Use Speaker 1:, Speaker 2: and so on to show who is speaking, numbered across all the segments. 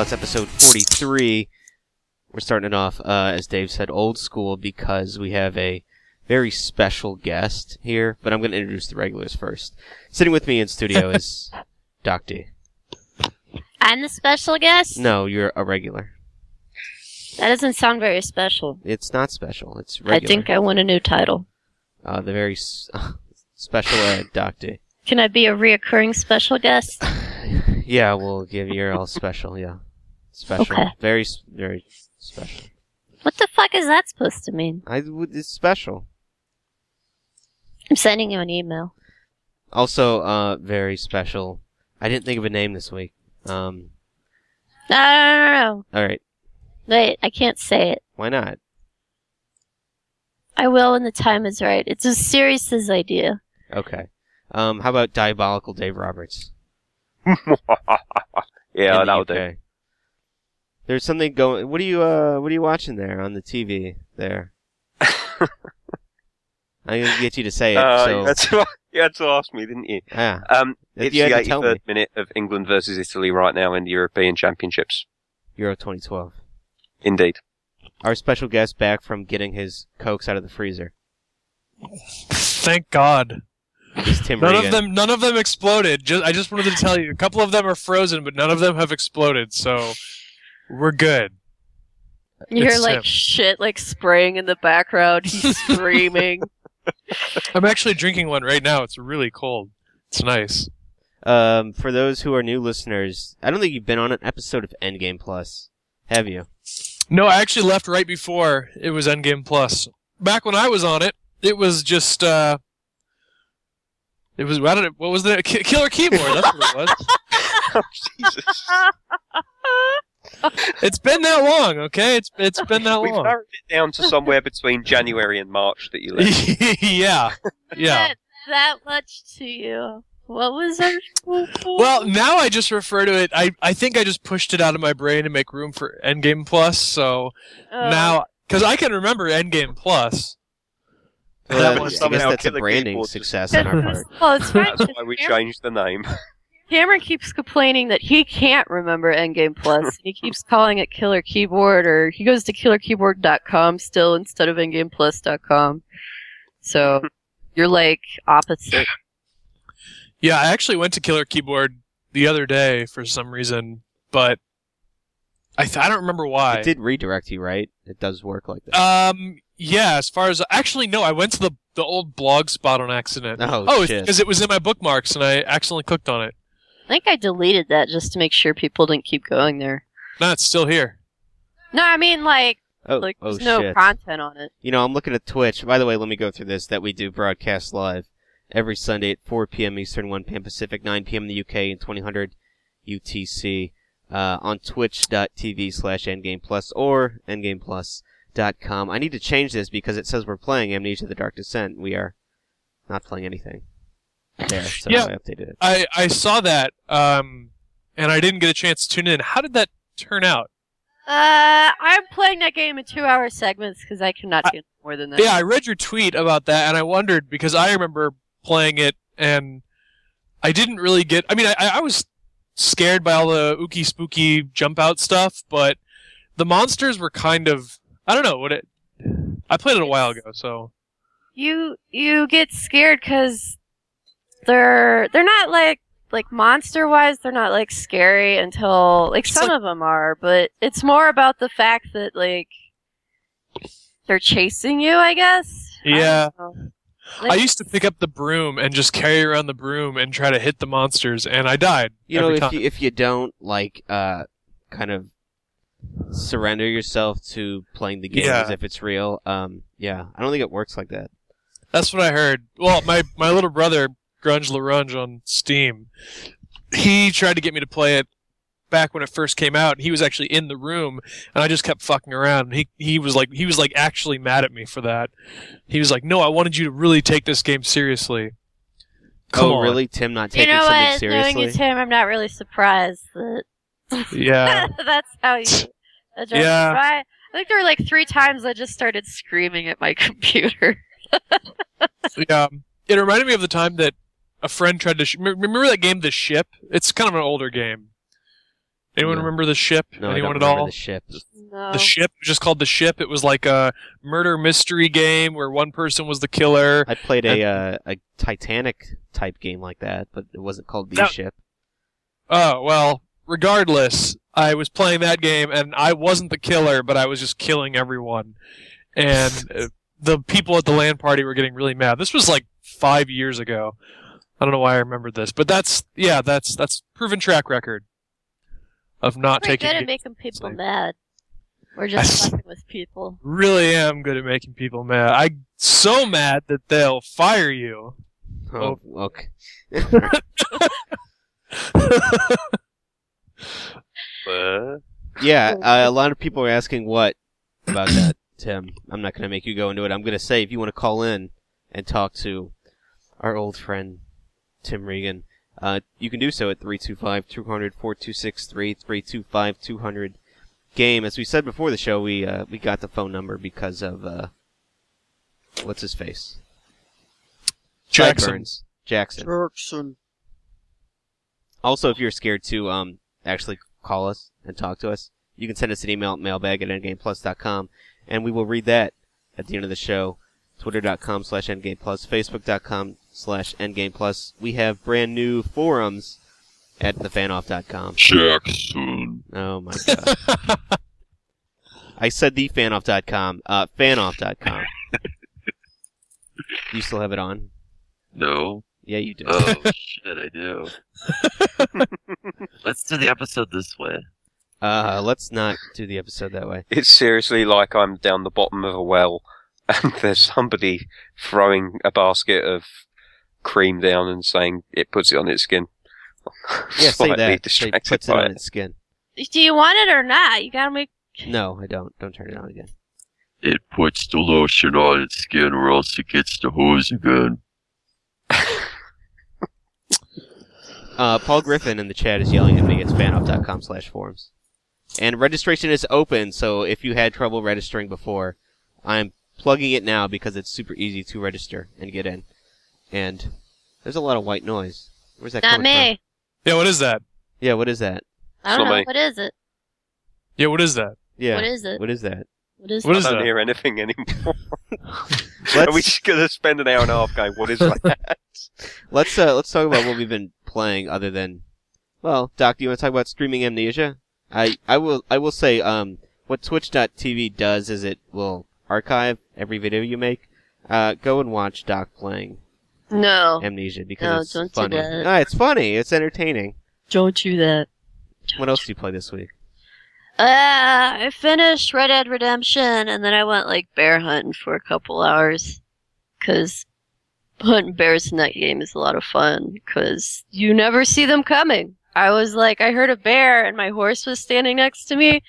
Speaker 1: Plus, episode 43. We're starting it off, uh, as Dave said, old school because we have a very special guest here, but I'm going to introduce the regulars first. Sitting with me in studio is Doc D.
Speaker 2: I'm the special guest?
Speaker 1: No, you're a regular.
Speaker 2: That doesn't sound very special.
Speaker 1: It's not special. It's regular.
Speaker 2: I think I want a new title.
Speaker 1: Uh, the very s- special ed Doc D.
Speaker 2: Can I be a reoccurring special guest?
Speaker 1: Yeah, we'll give you all special. Yeah, special.
Speaker 2: Okay.
Speaker 1: Very, very special.
Speaker 2: What the fuck is that supposed to mean?
Speaker 1: I would. It's special.
Speaker 2: I'm sending you an email.
Speaker 1: Also, uh, very special. I didn't think of a name this week. Um,
Speaker 2: No, no, no, no.
Speaker 1: all right.
Speaker 2: Wait, I can't say it.
Speaker 1: Why not?
Speaker 2: I will when the time is right. It's a serious idea.
Speaker 1: Okay. Um, how about Diabolical Dave Roberts?
Speaker 3: yeah,
Speaker 1: in the
Speaker 3: that'll do.
Speaker 1: UK? There's something going. What are you? Uh, what are you watching there on the TV? There. I'm gonna get you to say it.
Speaker 3: Uh,
Speaker 1: so
Speaker 3: you, had to, you had to ask me, didn't you?
Speaker 1: yeah,
Speaker 3: Um, it's
Speaker 1: you
Speaker 3: the
Speaker 1: had to tell
Speaker 3: 83rd minute of England versus Italy right now in the European Championships.
Speaker 1: Euro 2012.
Speaker 3: Indeed.
Speaker 1: Our special guest back from getting his cokes out of the freezer.
Speaker 4: Thank God.
Speaker 1: Tim
Speaker 4: None
Speaker 1: Regan.
Speaker 4: of them, none of them exploded. Just, I just wanted to tell you, a couple of them are frozen, but none of them have exploded. So we're good.
Speaker 2: You hear
Speaker 4: It's
Speaker 2: like
Speaker 4: him.
Speaker 2: shit like spraying in the background. He's screaming.
Speaker 4: I'm actually drinking one right now. It's really cold. It's nice.
Speaker 1: Um, for those who are new listeners, I don't think you've been on an episode of Endgame Plus, have you?
Speaker 4: No, I actually left right before it was Endgame Plus. Back when I was on it, it was just uh, it was I don't know, what was the Ki- Killer Keyboard? That's what it was.
Speaker 3: oh, Jesus.
Speaker 4: It's been that long, okay? It's it's been that
Speaker 3: We've
Speaker 4: long.
Speaker 3: narrowed it down to somewhere between January and March that you left.
Speaker 4: yeah, yeah.
Speaker 2: That, that much to you. What was our
Speaker 4: Well, now I just refer to it. I, I think I just pushed it out of my brain to make room for Endgame Plus. So
Speaker 2: Uh,
Speaker 4: now, because I can remember Endgame Plus.
Speaker 1: Well,
Speaker 3: That
Speaker 1: I
Speaker 3: was
Speaker 1: guess
Speaker 3: somehow
Speaker 1: that's a branding success on our part.
Speaker 2: Well, it's fine.
Speaker 3: That's why we changed the name.
Speaker 2: Cameron keeps complaining that he can't remember Endgame Plus. he keeps calling it Killer Keyboard, or he goes to killerkeyboard.com still instead of endgameplus.com. So you're like opposite.
Speaker 4: Yeah, I actually went to Killer Keyboard the other day for some reason, but I th- I don't remember why.
Speaker 1: It did redirect you, right? It does work like that.
Speaker 4: Um, yeah. As far as actually, no, I went to the the old blog spot on accident.
Speaker 1: Oh,
Speaker 4: oh,
Speaker 1: shit.
Speaker 4: because it was in my bookmarks and I accidentally clicked on it.
Speaker 2: I think I deleted that just to make sure people didn't keep going there.
Speaker 4: No, it's still here.
Speaker 2: No, I mean like
Speaker 1: oh,
Speaker 2: like
Speaker 1: oh
Speaker 2: there's no
Speaker 1: shit.
Speaker 2: content on it.
Speaker 1: You know, I'm looking at Twitch. By the way, let me go through this that we do broadcast live every Sunday at 4 p.m. Eastern, 1 p.m. Pacific, 9 p.m. in the UK, and 2000 UTC uh, on twitch.tv slash endgameplus or endgameplus.com. I need to change this because it says we're playing Amnesia the Dark Descent. We are not playing anything. There, so
Speaker 4: Yeah.
Speaker 1: I updated it.
Speaker 4: I I saw that, um, and I didn't get a chance to tune in. How did that turn out?
Speaker 2: Uh, I'm playing that game in two hour segments because I cannot do more than that.
Speaker 4: Yeah, I read your tweet about that, and I wondered because I remember playing it, and I didn't really get. I mean, I, I was scared by all the ooky spooky jump out stuff, but the monsters were kind of. I don't know what it. I played it a while ago, so
Speaker 2: you you get scared because they're they're not like like monster wise they're not like scary until like
Speaker 4: It's
Speaker 2: some
Speaker 4: like-
Speaker 2: of them are but it's more about the fact that like they're chasing you i guess
Speaker 4: Yeah. I
Speaker 2: Like,
Speaker 4: used to pick up the broom and just carry around the broom and try to hit the monsters, and I died.
Speaker 1: You know, if
Speaker 4: time.
Speaker 1: you if you don't like uh kind of surrender yourself to playing the game
Speaker 4: Yeah.
Speaker 1: as if it's real, um yeah, I don't think it works like that.
Speaker 4: That's what I heard. Well, my, my little brother, Grunge LaRunge on Steam, he tried to get me to play it back when it first came out, and he was actually in the room, and I just kept fucking around. And he he was like he was like actually mad at me for that. He was like, "No, I wanted you to really take this game seriously." Come
Speaker 1: oh,
Speaker 4: on.
Speaker 1: really? Tim not
Speaker 2: you
Speaker 1: taking
Speaker 2: know
Speaker 1: something
Speaker 2: what knowing
Speaker 1: seriously?
Speaker 2: you tim i'm not really surprised that
Speaker 4: Yeah.
Speaker 2: that's how you address
Speaker 4: Yeah.
Speaker 2: it. I, I think there were like three times i just started screaming at my computer
Speaker 4: yeah. It reminded me of the time that a friend tried to. Sh- remember that game, The Ship? It's kind of an older game. Anyone
Speaker 1: No.
Speaker 4: remember the ship?
Speaker 1: No, I
Speaker 4: Anyone
Speaker 1: don't
Speaker 4: at all?
Speaker 1: the ship.
Speaker 2: No.
Speaker 4: The ship, just called the ship. It was like a murder mystery game where one person was the killer.
Speaker 1: I played a uh, a Titanic type game like that, but it wasn't called the
Speaker 4: That-
Speaker 1: ship.
Speaker 4: Oh well, regardless, I was playing that game and I wasn't the killer, but I was just killing everyone. And uh, the people at the LAN party were getting really mad. This was like five years ago. I don't know why I remembered this, but that's yeah, that's that's proven track record of not
Speaker 2: Pretty
Speaker 4: taking.
Speaker 2: good at making people
Speaker 4: seriously.
Speaker 2: mad.
Speaker 4: We're
Speaker 2: just
Speaker 4: s-
Speaker 2: fucking with people.
Speaker 4: Really am good at making people mad. I so mad that they'll fire you.
Speaker 1: Oh, okay.
Speaker 3: Uh,
Speaker 1: Yeah, uh, a lot of people are asking what about that, Tim. I'm not going to make you go into it. I'm going to say if you want to call in and talk to our old friend Tim Regan, uh, you can do so at 325-200-4263, 325-200 game. As we said before the show, we uh, we got the phone number because of uh, what's his face,
Speaker 4: Jackson.
Speaker 1: Sideburns. Jackson.
Speaker 5: Jackson.
Speaker 1: Also, if you're scared to um actually call us and talk to us, you can send us an email at mailbag at endgameplus.com, and we will read that at the end of the show. Twitter.com slash endgameplus, Facebook.com slash Endgame Plus, We have brand new forums at thefanoff.com.
Speaker 5: Jackson.
Speaker 1: Oh my god. I said thefanoff.com. Uh, fanoff.com. you still have it on?
Speaker 5: No.
Speaker 1: Yeah, you do.
Speaker 5: Oh shit, I do. Let's do the episode this way.
Speaker 1: Uh, let's not do the episode that way.
Speaker 3: it's seriously like I'm down the bottom of a well and there's somebody throwing a basket of cream down and saying it puts it on its skin.
Speaker 1: Yeah, say that. Say puts it
Speaker 3: by
Speaker 1: on its skin.
Speaker 2: Do you want it or not? You gotta make.
Speaker 1: No, I don't. Don't turn it on again.
Speaker 5: It puts the lotion on its skin or else it gets the hose again.
Speaker 1: Uh, Paul Griffin in the chat is yelling at me. It's fanoff.com slash forums. And registration is open, so if you had trouble registering before, I'm plugging it now because it's super easy to register and get in. And there's a lot of white noise. Where's that
Speaker 2: Not
Speaker 1: coming
Speaker 2: me.
Speaker 1: from?
Speaker 4: Yeah, what is that?
Speaker 1: Yeah, what is that?
Speaker 2: I don't know. What is it?
Speaker 4: Yeah, what is that?
Speaker 1: Yeah.
Speaker 2: What is it?
Speaker 1: What is that?
Speaker 2: What is
Speaker 4: What
Speaker 2: it?
Speaker 4: is
Speaker 3: I don't
Speaker 4: that?
Speaker 3: hear anything anymore.
Speaker 1: Let's,
Speaker 3: Are we just gonna spend an hour and a half going, what is that?
Speaker 1: let's uh, let's talk about what we've been playing other than well, Doc, do you want to talk about streaming amnesia? I I will I will say um what twitch.tv does is it will archive every video you make. Uh go and watch Doc playing
Speaker 2: No.
Speaker 1: amnesia because
Speaker 2: No,
Speaker 1: it's funny. No, it's funny. It's entertaining.
Speaker 2: Don't do that.
Speaker 1: What else do you play this week?
Speaker 2: Uh, I finished Red Dead Redemption, and then I went like bear hunting for a couple hours. Cause hunting bears in that game is a lot of fun. Cause you never see them coming. I was like, I heard a bear, and my horse was standing next to me,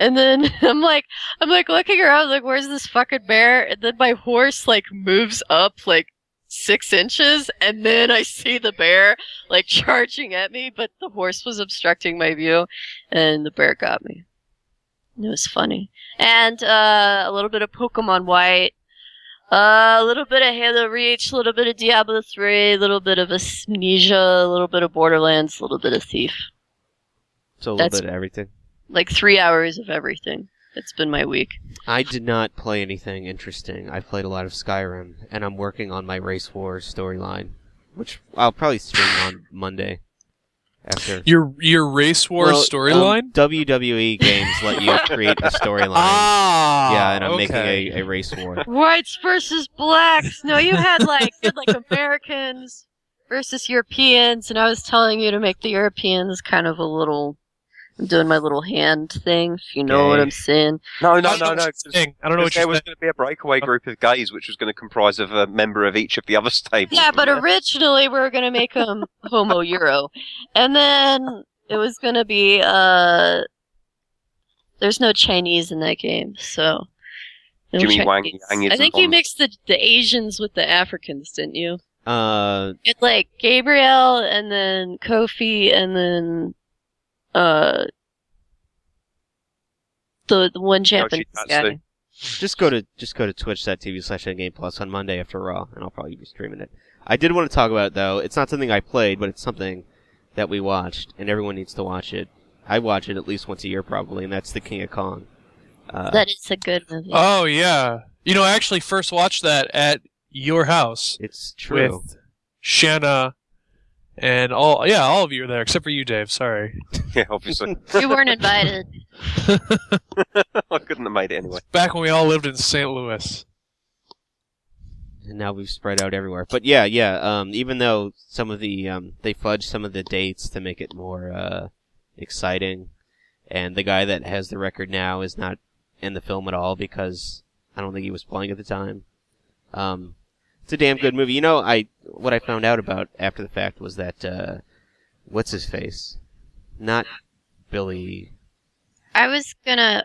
Speaker 2: and then I'm like, I'm like looking around, like, where's this fucking bear? And then my horse like moves up like six inches, and then I see the bear like charging at me, but the horse was obstructing my view, and the bear got me. It was funny. And uh, a little bit of Pokemon White, uh, a little bit of Halo Reach, a little bit of Diablo 3, a little bit of Amnesia, a little bit of Borderlands, a little bit of Thief.
Speaker 1: So a little
Speaker 2: That's-
Speaker 1: bit of everything.
Speaker 2: Like three hours of everything. It's been my week.
Speaker 1: I did not play anything interesting. I played a lot of Skyrim, and I'm working on my Race Wars storyline, which I'll probably stream on Monday. After
Speaker 4: Your your race war
Speaker 1: Well,
Speaker 4: storyline?
Speaker 1: um, WWE games let you create a storyline.
Speaker 4: ah,
Speaker 1: yeah, and I'm making a, a race war.
Speaker 2: Whites versus blacks. No, you had like you had like Americans versus Europeans, and I was telling you to make the Europeans kind of a little. I'm doing my little hand thing, if you know what I'm saying.
Speaker 3: No, no, no, no.
Speaker 4: saying. I don't know what
Speaker 3: there
Speaker 4: you're
Speaker 3: was
Speaker 4: saying.
Speaker 3: going to be a breakaway group of gays, which was going to comprise of a member of each of the other stables.
Speaker 2: Yeah, but
Speaker 3: wasn't
Speaker 2: originally we were gonna make them homo Euro, and then it was gonna be uh. There's no Chinese in that game, so. no
Speaker 3: Jimmy Wang
Speaker 2: Chinese.
Speaker 3: Yang
Speaker 2: I
Speaker 3: isn't
Speaker 2: think you mixed the the Asians with the Africans, didn't you?
Speaker 1: Uh,
Speaker 2: It's like Gabriel and then Kofi and then uh the, the one Japanese
Speaker 3: Yoshitatsu.
Speaker 2: guy.
Speaker 1: just go to just go to twitch.tv slash endgame plus on Monday after Raw, and I'll probably be streaming it. I did want to talk about it, though. It's not something I played, but it's something that we watched, and everyone needs to watch it. I watch it at least once a year probably, and that's the King of Kong. Uh,
Speaker 2: That is a good movie.
Speaker 4: Oh yeah. You know, I actually first watched that at your house
Speaker 1: it's true.
Speaker 4: with Shanna and all. Yeah, all of you were there except for you, Dave. Sorry.
Speaker 3: Yeah, obviously.
Speaker 2: you weren't invited.
Speaker 3: I couldn't have made it anyway.
Speaker 4: Back when we all lived in St. Louis.
Speaker 1: and now we've spread out everywhere. But yeah, yeah. Um, even though some of the um, they fudged some of the dates to make it more uh, exciting, and the guy that has the record now is not in the film at all because I don't think he was playing at the time. Um, it's a damn good movie. You know, I what I found out about after the fact was that uh, what's his face, not Billy.
Speaker 2: I was gonna,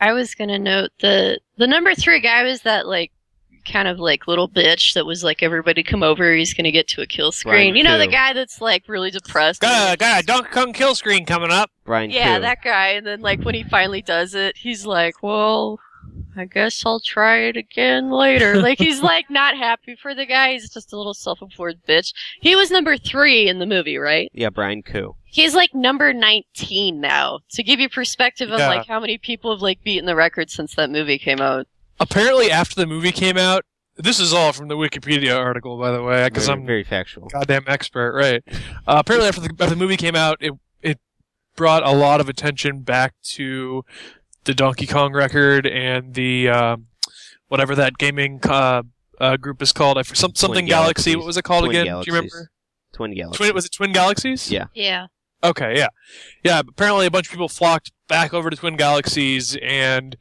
Speaker 2: I was gonna note the the number three guy was that like kind of like little bitch that was like everybody come over he's gonna get to a kill screen.
Speaker 1: Brian
Speaker 2: you know the guy that's like really depressed.
Speaker 4: God, God, Donkey Kong kill screen coming up.
Speaker 1: Brian
Speaker 2: yeah,
Speaker 1: Kuh.
Speaker 2: that guy. And then like when he finally does it, he's like, well. I guess I'll try it again later. like he's like not happy for the guy. He's just a little self-absorbed bitch. He was number three in the movie, right?
Speaker 1: Yeah, Brian Kuh.
Speaker 2: He's like number 19 now. To give you perspective of
Speaker 4: Yeah.
Speaker 2: like how many people have like beaten the record since that movie came out.
Speaker 4: Apparently, after the movie came out, this is all from the Wikipedia article, by the way, because I'm
Speaker 1: very factual.
Speaker 4: goddamn expert, right? Uh, apparently, after the, after the movie came out, it it brought a lot of attention back to the Donkey Kong record and the um, whatever that gaming uh, uh, group is called. I, some, something Galaxy. What was it called
Speaker 1: Twin
Speaker 4: again?
Speaker 1: Galaxies.
Speaker 4: Do you remember?
Speaker 1: Twin Galaxies.
Speaker 4: Twin, was it Twin Galaxies?
Speaker 1: Yeah.
Speaker 2: Yeah.
Speaker 4: Okay, yeah, yeah. Apparently, a bunch of people flocked back over to Twin Galaxies, and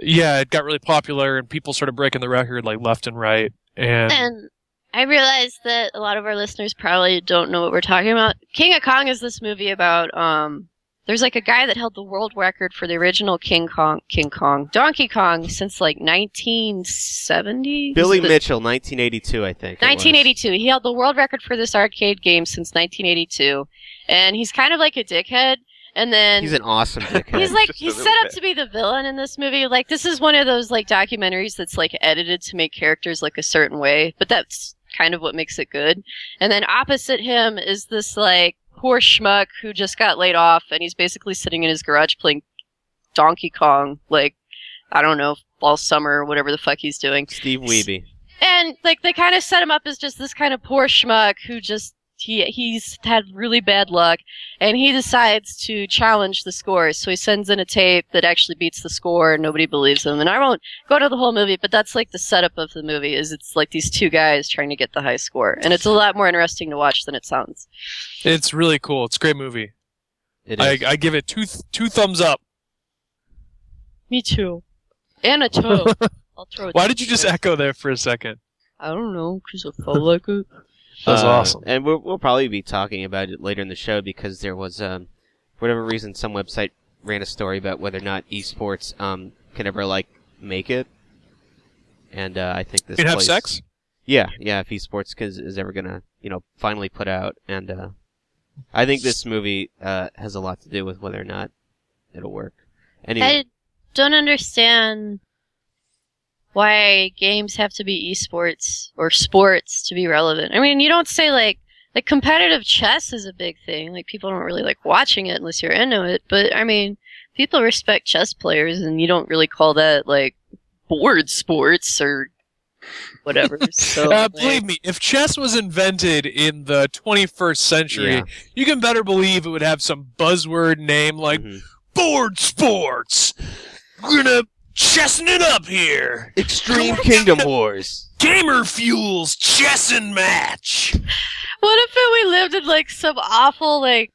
Speaker 4: yeah, it got really popular, and people started breaking the record like left and right. And
Speaker 2: And I realize that a lot of our listeners probably don't know what we're talking about. King of Kong is this movie about um there's like a guy that held the world record for the original King Kong King Kong Donkey Kong since like 1970
Speaker 1: Billy
Speaker 2: The-
Speaker 1: Mitchell, 1982, I think.
Speaker 2: 1982. He held the world record for this arcade game since 1982. And he's kind of like a dickhead. And then
Speaker 1: He's an awesome dickhead.
Speaker 2: He's like he's
Speaker 3: little
Speaker 2: set up
Speaker 3: bit.
Speaker 2: to be the villain in this movie. Like this is one of those like documentaries that's like edited to make characters like a certain way, but that's kind of what makes it good. And then opposite him is this like poor schmuck who just got laid off and he's basically sitting in his garage playing Donkey Kong like I don't know all summer or whatever the fuck he's doing.
Speaker 1: Steve Wiebe.
Speaker 2: And like they kind of set him up as just this kind of poor schmuck who just he he's had really bad luck, and he decides to challenge the score. So he sends in a tape that actually beats the score, and nobody believes him. And I won't go to the whole movie, but that's like the setup of the movie. Is it's like these two guys trying to get the high score, and it's a lot more interesting to watch than it sounds.
Speaker 4: it's really cool. It's a great movie.
Speaker 1: It
Speaker 4: I. I give it two th- two thumbs up.
Speaker 2: Me too. And a toe. I'll throw it
Speaker 4: Why did you just echo there for a second?
Speaker 2: I don't know, because I felt like it.
Speaker 4: That was
Speaker 1: Uh,
Speaker 4: awesome.
Speaker 1: And we'll, we'll probably be talking about it later in the show because there was, um, for whatever reason, some website ran a story about whether or not esports um, can ever like make it. And uh, I think this
Speaker 4: You can have sex?
Speaker 1: Yeah, yeah. If esports is, is ever gonna, you know, finally put out, and uh, I think this movie uh, has a lot to do with whether or not it'll work. Anyway,
Speaker 2: I don't understand why games have to be esports or sports to be relevant. I mean, you don't say like like competitive chess is a big thing. Like people don't really like watching it unless you're into it. But I mean, people respect chess players, and you don't really call that like board sports or whatever. So
Speaker 4: Uh,
Speaker 2: like,
Speaker 4: believe me, if chess was invented in the 21st century,
Speaker 1: Yeah.
Speaker 4: you can better believe it would have some buzzword name like
Speaker 1: mhm.
Speaker 4: board sports. We're gonna chessing it up here.
Speaker 1: Extreme Kingdom Wars.
Speaker 4: Gamer Fuels chessing match.
Speaker 2: What if we lived in like some awful like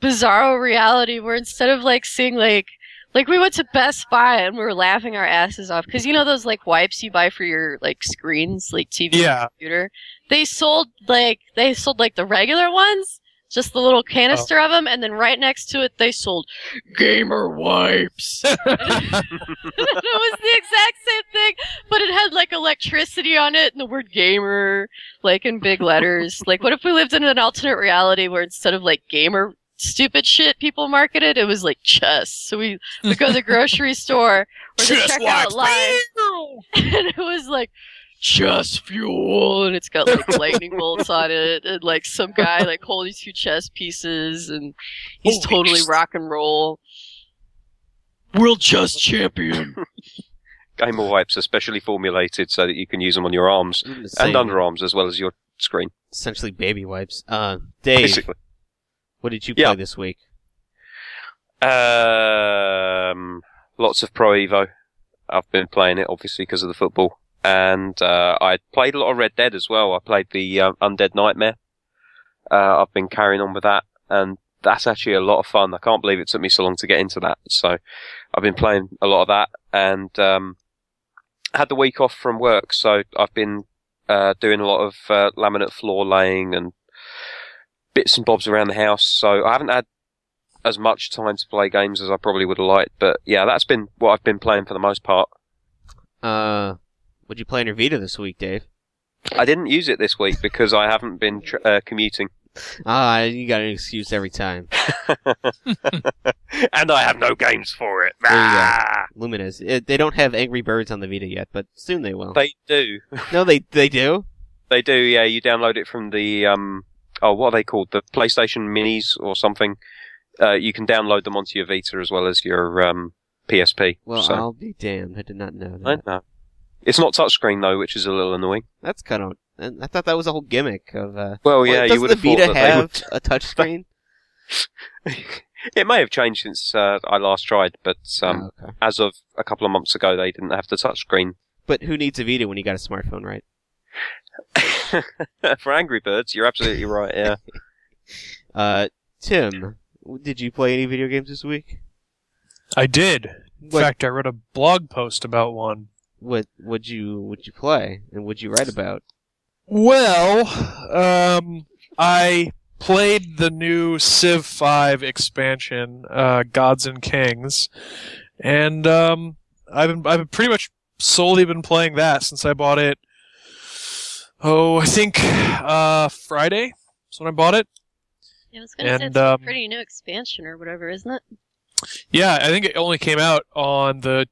Speaker 2: bizarro reality where instead of like seeing like like we went to Best Buy and we were laughing our asses off because you know those like wipes you buy for your like screens like TV and
Speaker 4: Yeah.
Speaker 2: computer they sold like they sold like the regular ones just the little canister of them and then right next to it they sold gamer wipes it was the exact same thing, but it had like electricity on it and the word gamer, like in big letters. like, what if we lived in an alternate reality where instead of like gamer stupid shit people marketed, it was like chess. So we would go to the grocery store or the checkout line, and it was like chest fuel, and it's got like lightning bolts on it, and like some guy like holding two chess pieces, and he's
Speaker 4: Holy
Speaker 2: totally
Speaker 4: sh-
Speaker 2: rock and roll. World chess champion.
Speaker 3: Gamer wipes are specially formulated so that you can use them on your arms
Speaker 1: I'm
Speaker 3: and underarms as well as your screen.
Speaker 1: Essentially baby wipes. Uh, Dave,
Speaker 3: Basically.
Speaker 1: what did you play
Speaker 3: Yeah.
Speaker 1: this week?
Speaker 3: Um, lots of Pro Evo. I've been playing it obviously because of the football, and uh, I played a lot of Red Dead as well. I played the um, Undead Nightmare. Uh, I've been carrying on with that, and that's actually a lot of fun. I can't believe it took me so long to get into that. So I've been playing a lot of that, and um, had the week off from work, so I've been uh, doing a lot of uh, laminate floor laying and bits and bobs around the house. So I haven't had as much time to play games as I probably would have liked. But yeah, that's been what I've been playing for the most part.
Speaker 1: Uh, what'd you play on your Vita this week, Dave?
Speaker 3: I didn't use it this week because I haven't been tr- uh, commuting,
Speaker 1: Ah, you got an excuse every time.
Speaker 3: and I have no games for it.
Speaker 1: There you go.
Speaker 3: Ah,
Speaker 1: Lumines. It, they don't have Angry Birds on the Vita yet, but soon they will.
Speaker 3: they do,
Speaker 1: no, they they do.
Speaker 3: they do. Yeah, you download it from the um, oh, what are they called? The PlayStation Minis or something. Uh, you can download them onto your Vita as well as your um, PSP.
Speaker 1: Well,
Speaker 3: so,
Speaker 1: I'll be damned. I did not know
Speaker 3: I
Speaker 1: that.
Speaker 3: know. It's not touchscreen though, which is a little annoying.
Speaker 1: That's kind of. and I thought that was a whole gimmick of. Uh,
Speaker 3: Well,
Speaker 1: well,
Speaker 3: yeah,
Speaker 1: does
Speaker 3: you would
Speaker 1: the
Speaker 3: have thought
Speaker 1: Vita
Speaker 3: that they
Speaker 1: have
Speaker 3: would
Speaker 1: a touchscreen?
Speaker 3: it may have changed since uh, I last tried, but um,
Speaker 1: Oh, okay.
Speaker 3: as of a couple of months ago, they didn't have the touchscreen.
Speaker 1: But who needs a Vita when you got a smartphone, right?
Speaker 3: For Angry Birds, you're absolutely right. Yeah,
Speaker 1: Uh, Tim, did you play any video games this week?
Speaker 4: I did. In
Speaker 1: What
Speaker 4: fact, I wrote a blog post about one.
Speaker 1: What would you would you play and what would you write about?
Speaker 4: Well, um, I played the new Civ 5 expansion, uh, Gods and Kings, and um, I've been I've pretty much solely been playing that since I bought it. Oh, I think uh, Friday is when I bought it.
Speaker 2: Yeah, I was gonna say
Speaker 4: And,
Speaker 2: it's a
Speaker 4: um,
Speaker 2: pretty new expansion or whatever, isn't it?
Speaker 4: Yeah, I think it only came out on the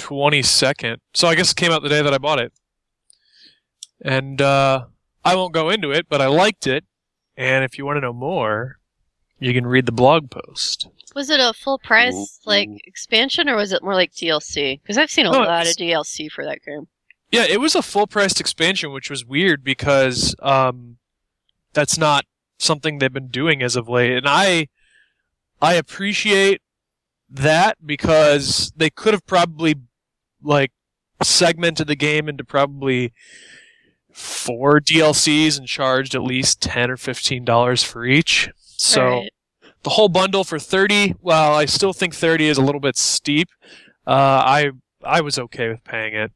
Speaker 4: 22nd. So I guess it came out the day that I bought it. And uh, I won't go into it, but I liked it. And if you want to know more, you can read the blog post.
Speaker 2: Was it a full price like expansion or was it more like DLC? Because I've seen a
Speaker 4: No,
Speaker 2: lot of DLC for that game.
Speaker 4: Yeah, it was a full priced expansion, which was weird because um, that's not something they've been doing as of late. And I I appreciate that because they could have probably like segmented the game into probably four DLCs and charged at least ten or fifteen dollars for each. So
Speaker 2: Right.
Speaker 4: the whole bundle for 30 well i still think 30 is a little bit steep. Uh, i i was okay with paying it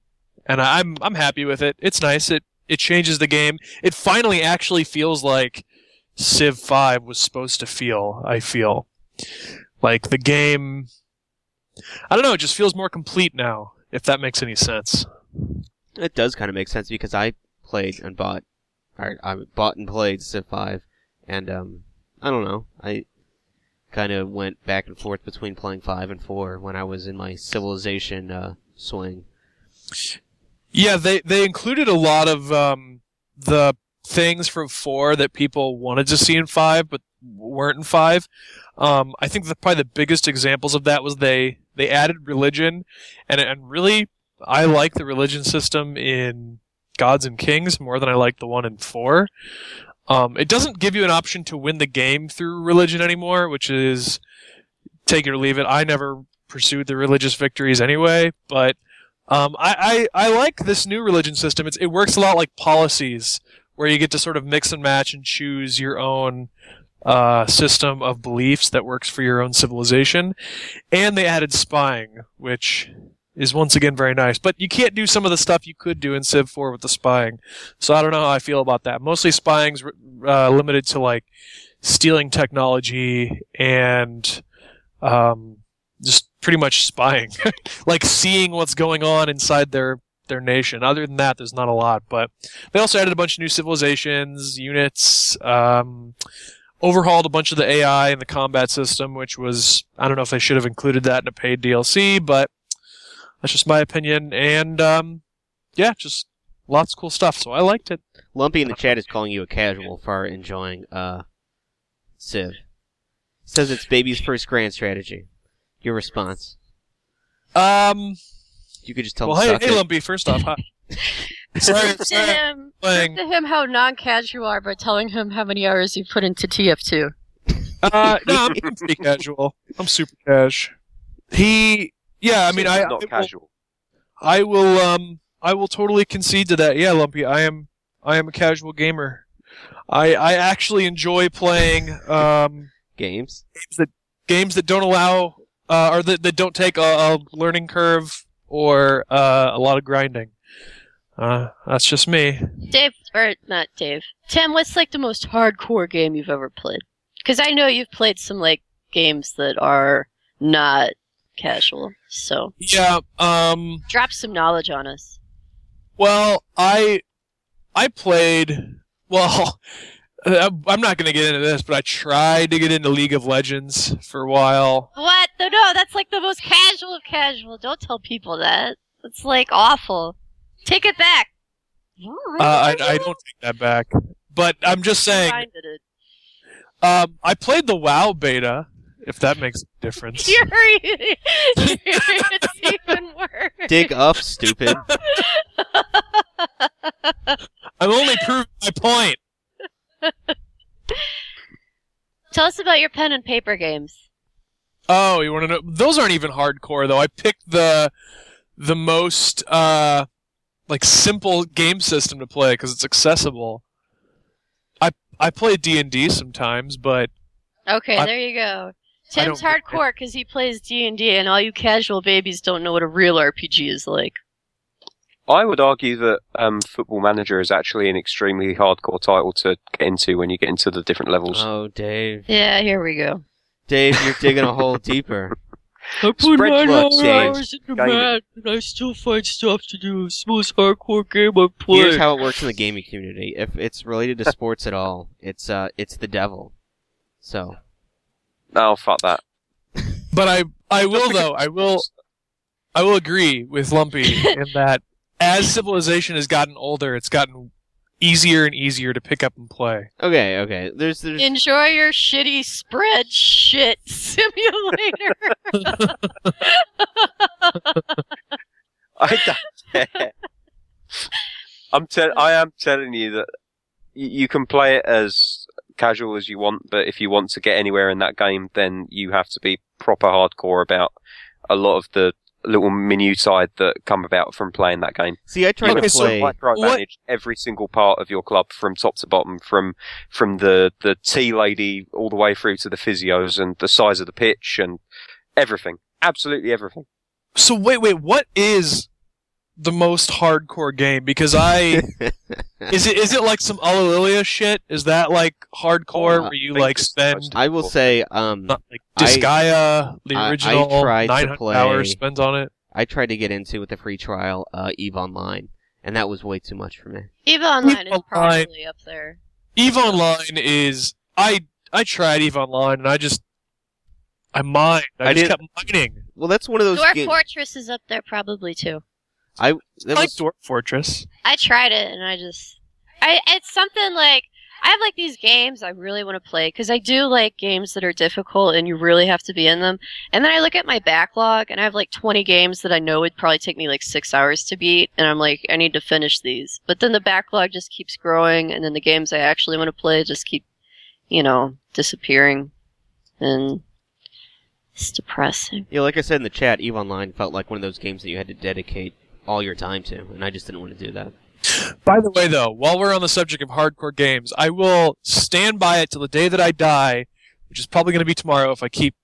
Speaker 4: and i'm i'm happy with it. It's nice. It it changes the game. It finally actually feels like civ 5 was supposed to feel i feel like the game i don't know it just feels more complete now if that makes any sense
Speaker 1: It does kind of make sense because I played and bought, or I bought and played Civ 5, and um, I don't know, I kind of went back and forth between playing 5 and 4 when I was in my Civilization uh, swing.
Speaker 4: Yeah, they they included a lot of um, the things from four that people wanted to see in five, but weren't in five. Um, I think the, probably the biggest examples of that was they they added religion, and and really I like the religion system in Gods and Kings more than I like the one in four. Um, it doesn't give you an option to win the game through religion anymore, which is take it or leave it. I never pursued the religious victories anyway, but um, I, I, I like this new religion system. It's, it works a lot like policies, where you get to sort of mix and match and choose your own uh, system of beliefs that works for your own civilization. And they added spying, which is once again very nice. But you can't do some of the stuff you could do in Civ 4 with the spying. So I don't know how I feel about that. Mostly spying's uh, limited to like stealing technology and um, just pretty much spying, like seeing what's going on inside their their nation. Other than that, there's not a lot. But they also added a bunch of new civilizations, units, um, overhauled a bunch of the AI and the combat system, which was I don't know if they should have included that in a paid DLC, but that's just my opinion. And um, yeah, just lots of cool stuff. So I liked it.
Speaker 1: Lumpy in the chat is calling you a casual for enjoying uh, Civ. Says it's baby's first grand strategy. Your response?
Speaker 4: Um,
Speaker 1: You could just tell
Speaker 4: well,
Speaker 1: him
Speaker 4: hey,
Speaker 1: suck
Speaker 4: hey. Lumpy. First off, hi. sorry,
Speaker 2: Prove to him,
Speaker 4: playing.
Speaker 2: prove to him how non-casual you are by telling him how many hours you've put into TF2.
Speaker 4: Uh, no, I'm pretty casual. I'm super cash. He, yeah, I mean, I,
Speaker 3: not
Speaker 4: I will-
Speaker 3: casual.
Speaker 4: I will um I will totally concede to that. Yeah, Lumpy, I am I am a casual gamer. I I actually enjoy playing um
Speaker 1: Games.
Speaker 4: games that games that don't allow uh, or that, that don't take a, a learning curve or uh, a lot of grinding. Uh, that's just me.
Speaker 2: Dave, or not Dave. Tim, what's like the most hardcore game you've ever played? Because I know you've played some like games that are not casual. So
Speaker 4: Yeah. Um.
Speaker 2: drop some knowledge on us.
Speaker 4: Well, I I played. Well, uh, I'm not going to get into this, but I tried to get into League of Legends for a while.
Speaker 2: What? No, no, that's like the most casual of casual. Don't tell people that. It's like awful. Take it back.
Speaker 4: Uh, I, I don't take that back. But I'm just saying, um, I played the WoW beta, if that makes a difference.
Speaker 2: You're, it's even worse.
Speaker 1: Dig up, stupid.
Speaker 4: I'm only proving my point.
Speaker 2: Tell us about your pen and paper games.
Speaker 4: Oh, you want to know? Those aren't even hardcore though. I picked the the most uh like simple game system to play because it's accessible. I I play D and D sometimes, but
Speaker 2: Okay,
Speaker 4: I-
Speaker 2: there you go. Tim's hardcore because he plays D and D, and all you casual babies don't know what a real RPG is like.
Speaker 3: I would argue that um, Football Manager is actually an extremely hardcore title to get into when you get into the different levels.
Speaker 1: Oh, Dave.
Speaker 2: Yeah, here we go.
Speaker 1: Dave, you're digging a hole deeper.
Speaker 2: I
Speaker 3: put Spread nine hours
Speaker 1: Dave.
Speaker 2: in the
Speaker 3: Gaming. mat,
Speaker 2: and I still find stuff to do. It's the most hardcore game I've
Speaker 1: Here's how it works in the gaming community. If it's related to sports at all, it's uh, it's the devil. So
Speaker 3: No, fuck that.
Speaker 4: but I I will though I will I will agree with Lumpy in that as civilization has gotten older, it's gotten easier and easier to pick up and play.
Speaker 1: okay, okay. There's there's
Speaker 2: Enjoy your shitty spread shit simulator.
Speaker 3: I don't. I'm tell I am telling you that you can play it as casual as you want, but if you want to get anywhere in that game, then you have to be proper hardcore about a lot of the little minutiae that come about from playing that game.
Speaker 1: see. I try
Speaker 4: Okay,
Speaker 1: to
Speaker 4: so
Speaker 1: play.
Speaker 3: micromanage every single part of your club from top to bottom, from from the the tea lady all the way through to the physios and the size of the pitch and everything, absolutely everything.
Speaker 4: So wait, wait, what is the most hardcore game? Because I is it is it like some Alalilia shit? Is that like hardcore
Speaker 3: Oh,
Speaker 4: where you like spend
Speaker 1: I will say, um,
Speaker 4: not like Disgaea, the
Speaker 1: I- I
Speaker 4: original
Speaker 1: tried to
Speaker 4: 900
Speaker 1: play-
Speaker 4: hours spent on it?
Speaker 1: I tried to get into with the free trial uh, Eve Online, and that was way too much for me.
Speaker 2: Eve Online is
Speaker 4: Online.
Speaker 2: probably up there.
Speaker 4: Eve Online is I I tried Eve Online and I just I mined. I,
Speaker 1: I
Speaker 4: just
Speaker 1: didn't-
Speaker 4: kept mining.
Speaker 1: Well, that's one of those
Speaker 2: Dwarf
Speaker 1: games.
Speaker 2: Fortress is up there probably too.
Speaker 1: I
Speaker 4: I
Speaker 1: that was
Speaker 4: Dwarf Fortress.
Speaker 2: I tried it and I just, I it's something like I have like these games I really want to play because I do like games that are difficult and you really have to be in them. And then I look at my backlog and I have like 20 games that I know would probably take me like six hours to beat, and I'm like, I need to finish these. But then the backlog just keeps growing, and then the games I actually want to play just keep, you know, disappearing, and it's depressing.
Speaker 1: Yeah, like I said in the chat, Eve Online felt like one of those games that you had to dedicate all your time to, and I just didn't want to do that.
Speaker 4: By the way, though, while we're on the subject of hardcore games, I will stand by it till the day that I die, which is probably going to be tomorrow if I keep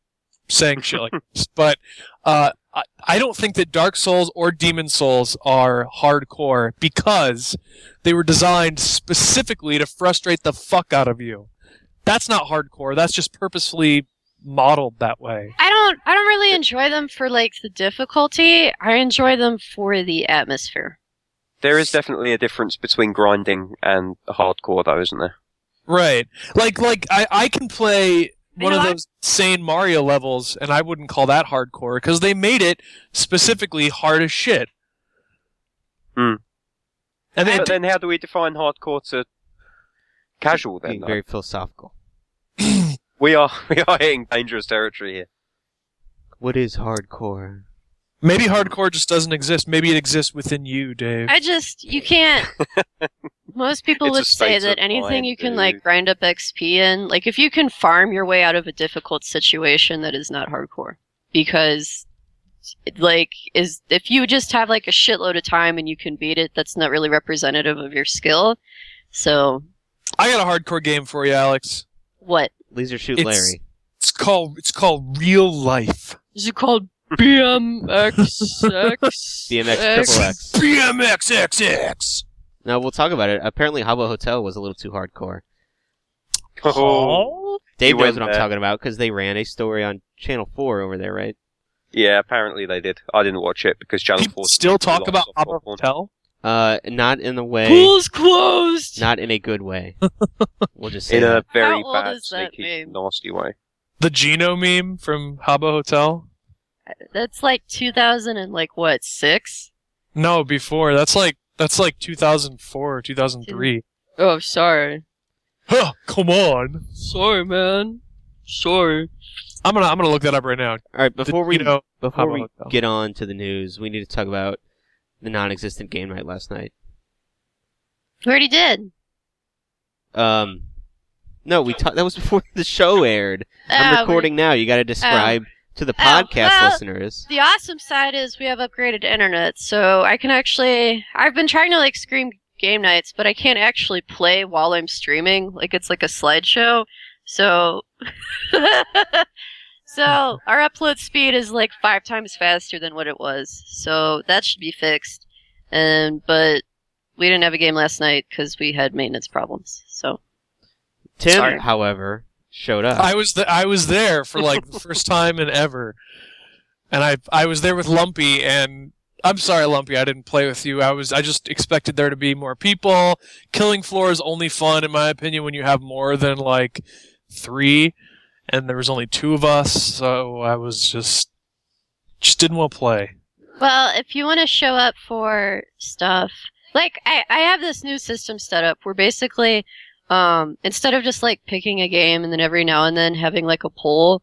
Speaker 4: saying shit like this. But uh, I, I don't think that Dark Souls or Demon Souls are hardcore because they were designed specifically to frustrate the fuck out of you. That's not hardcore. That's just purposefully modeled that way.
Speaker 2: I don't I don't really enjoy them for like the difficulty. I enjoy them for the atmosphere.
Speaker 3: There is definitely a difference between grinding and hardcore, though, isn't there?
Speaker 4: Right. Like like I, I can play one
Speaker 2: You
Speaker 4: of
Speaker 2: know, I-
Speaker 4: those insane Mario levels and I wouldn't call that hardcore because they made it specifically hard as shit.
Speaker 3: Hmm.
Speaker 4: And then,
Speaker 3: But then how do we define hardcore to casual then?
Speaker 1: Being
Speaker 3: though?
Speaker 1: very philosophical.
Speaker 3: We are we are hitting dangerous territory here.
Speaker 1: What is hardcore?
Speaker 4: maybe hardcore just doesn't exist. Maybe it exists within you, Dave.
Speaker 2: I just you can't. Most people
Speaker 3: It's a
Speaker 2: would say
Speaker 3: state
Speaker 2: that anything
Speaker 3: mind,
Speaker 2: you can
Speaker 3: dude.
Speaker 2: like grind up XP in, like if you can farm your way out of a difficult situation, that is not hardcore. Because, like, is if you just have like a shitload of time and you can beat it, that's not really representative of your skill. So
Speaker 4: I got a hardcore game for you, Alex.
Speaker 2: what
Speaker 1: Laser shoot
Speaker 4: It's-
Speaker 1: Larry.
Speaker 4: It's called it's called Real Life.
Speaker 2: is it called? BMXX.
Speaker 1: BMX Triple X.
Speaker 4: BMXXX.
Speaker 1: No, we'll talk about it. Apparently, Habbo Hotel was a little too hardcore.
Speaker 3: Oh.
Speaker 1: Dave
Speaker 3: He
Speaker 1: knows
Speaker 3: went
Speaker 1: what I'm
Speaker 3: there.
Speaker 1: talking about because they ran a story on Channel 4 over there, right?
Speaker 3: Yeah, apparently they did. I didn't watch it because Channel
Speaker 4: People
Speaker 3: 4
Speaker 4: still talk about
Speaker 3: off
Speaker 4: Habbo
Speaker 3: popcorn.
Speaker 4: Hotel.
Speaker 1: Uh, not in the way,
Speaker 2: Pool's closed.
Speaker 1: not in a good way. we'll just say
Speaker 3: in
Speaker 1: that.
Speaker 3: a very
Speaker 2: How old
Speaker 3: bad,
Speaker 2: is that
Speaker 3: sneaky,
Speaker 2: meme?
Speaker 3: nasty way.
Speaker 4: The Geno meme from Habbo Hotel.
Speaker 2: That's like 2000 and like what six?
Speaker 4: No, before that's like that's like 2004 or 2003.
Speaker 2: Oh, sorry.
Speaker 4: Huh, come on.
Speaker 2: Sorry, man. Sorry.
Speaker 4: I'm gonna I'm gonna look that up right now.
Speaker 1: All right, before we
Speaker 4: you know,
Speaker 1: before
Speaker 4: Habbo
Speaker 1: we
Speaker 4: Hotel.
Speaker 1: get on to the news, we need to talk about the non-existent game night last night.
Speaker 2: We already did.
Speaker 1: Um, no, we ta- that was before the show aired. I'm
Speaker 2: Uh,
Speaker 1: recording now. You got to describe to the
Speaker 2: Oh,
Speaker 1: podcast
Speaker 2: well-
Speaker 1: listeners.
Speaker 2: The awesome side is we have upgraded internet, so I can actually. I've been trying to like stream game nights, but I can't actually play while I'm streaming. Like it's like a slideshow. So, so our upload speed is like five times faster than what it was. So that should be fixed. And but we didn't have a game last night because we had maintenance problems. So
Speaker 1: Tim,
Speaker 2: sorry.
Speaker 1: however, showed up.
Speaker 4: I was th- I was there for like the first time in ever, and I I was there with Lumpy and. I'm sorry, Lumpy. I didn't play with you. I was. I just expected there to be more people. Killing floor is only fun, in my opinion, when you have more than like three, and there was only two of us. So I was just just didn't want to play.
Speaker 2: Well, if you want to show up for stuff, like I, I have this new system set up where basically, um, instead of just like picking a game and then every now and then having like a poll,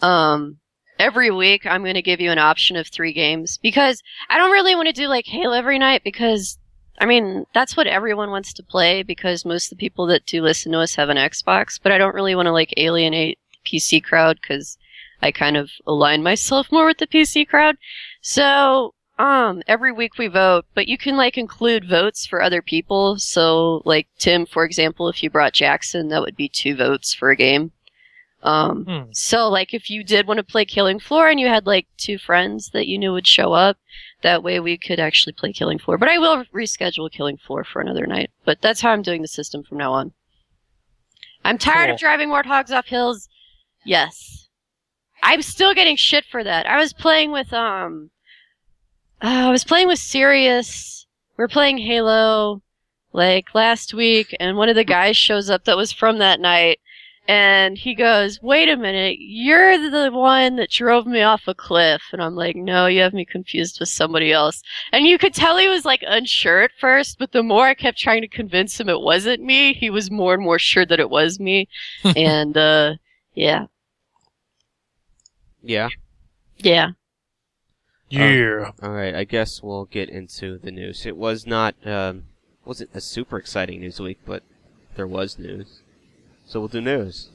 Speaker 2: um, every week I'm going to give you an option of three games because I don't really want to do like Halo every night because, I mean, that's what everyone wants to play because most of the people that do listen to us have an Xbox, but I don't really want to like alienate PC crowd because I kind of align myself more with the PC crowd. So, um, every week we vote, but you can like include votes for other people. So, like Tim, for example, if you brought Jackson, that would be two votes for a game. Um,
Speaker 4: Hmm.
Speaker 2: so like if you did want to play Killing Floor and you had like two friends that you knew would show up, that way we could actually play Killing Floor. But I will reschedule Killing Floor for another night. But that's how I'm doing the system from now on. I'm tired of driving warthogs off hills. Yes. I'm still getting shit for that. I was playing with um uh, I was playing with Sirius. We are playing Halo like last week and one of the guys shows up that was from that night and he goes, "Wait a minute, you're the one that drove me off a cliff." And I'm like, "No, you have me confused with somebody else." And you could tell he was like unsure at first, but the more I kept trying to convince him it wasn't me, he was more and more sure that it was me. and uh yeah.
Speaker 1: yeah.
Speaker 2: Yeah.
Speaker 4: Yeah.
Speaker 1: All right. I guess we'll get into the news. It was not um, wasn't a super exciting news week, but there was news. So we'll do news.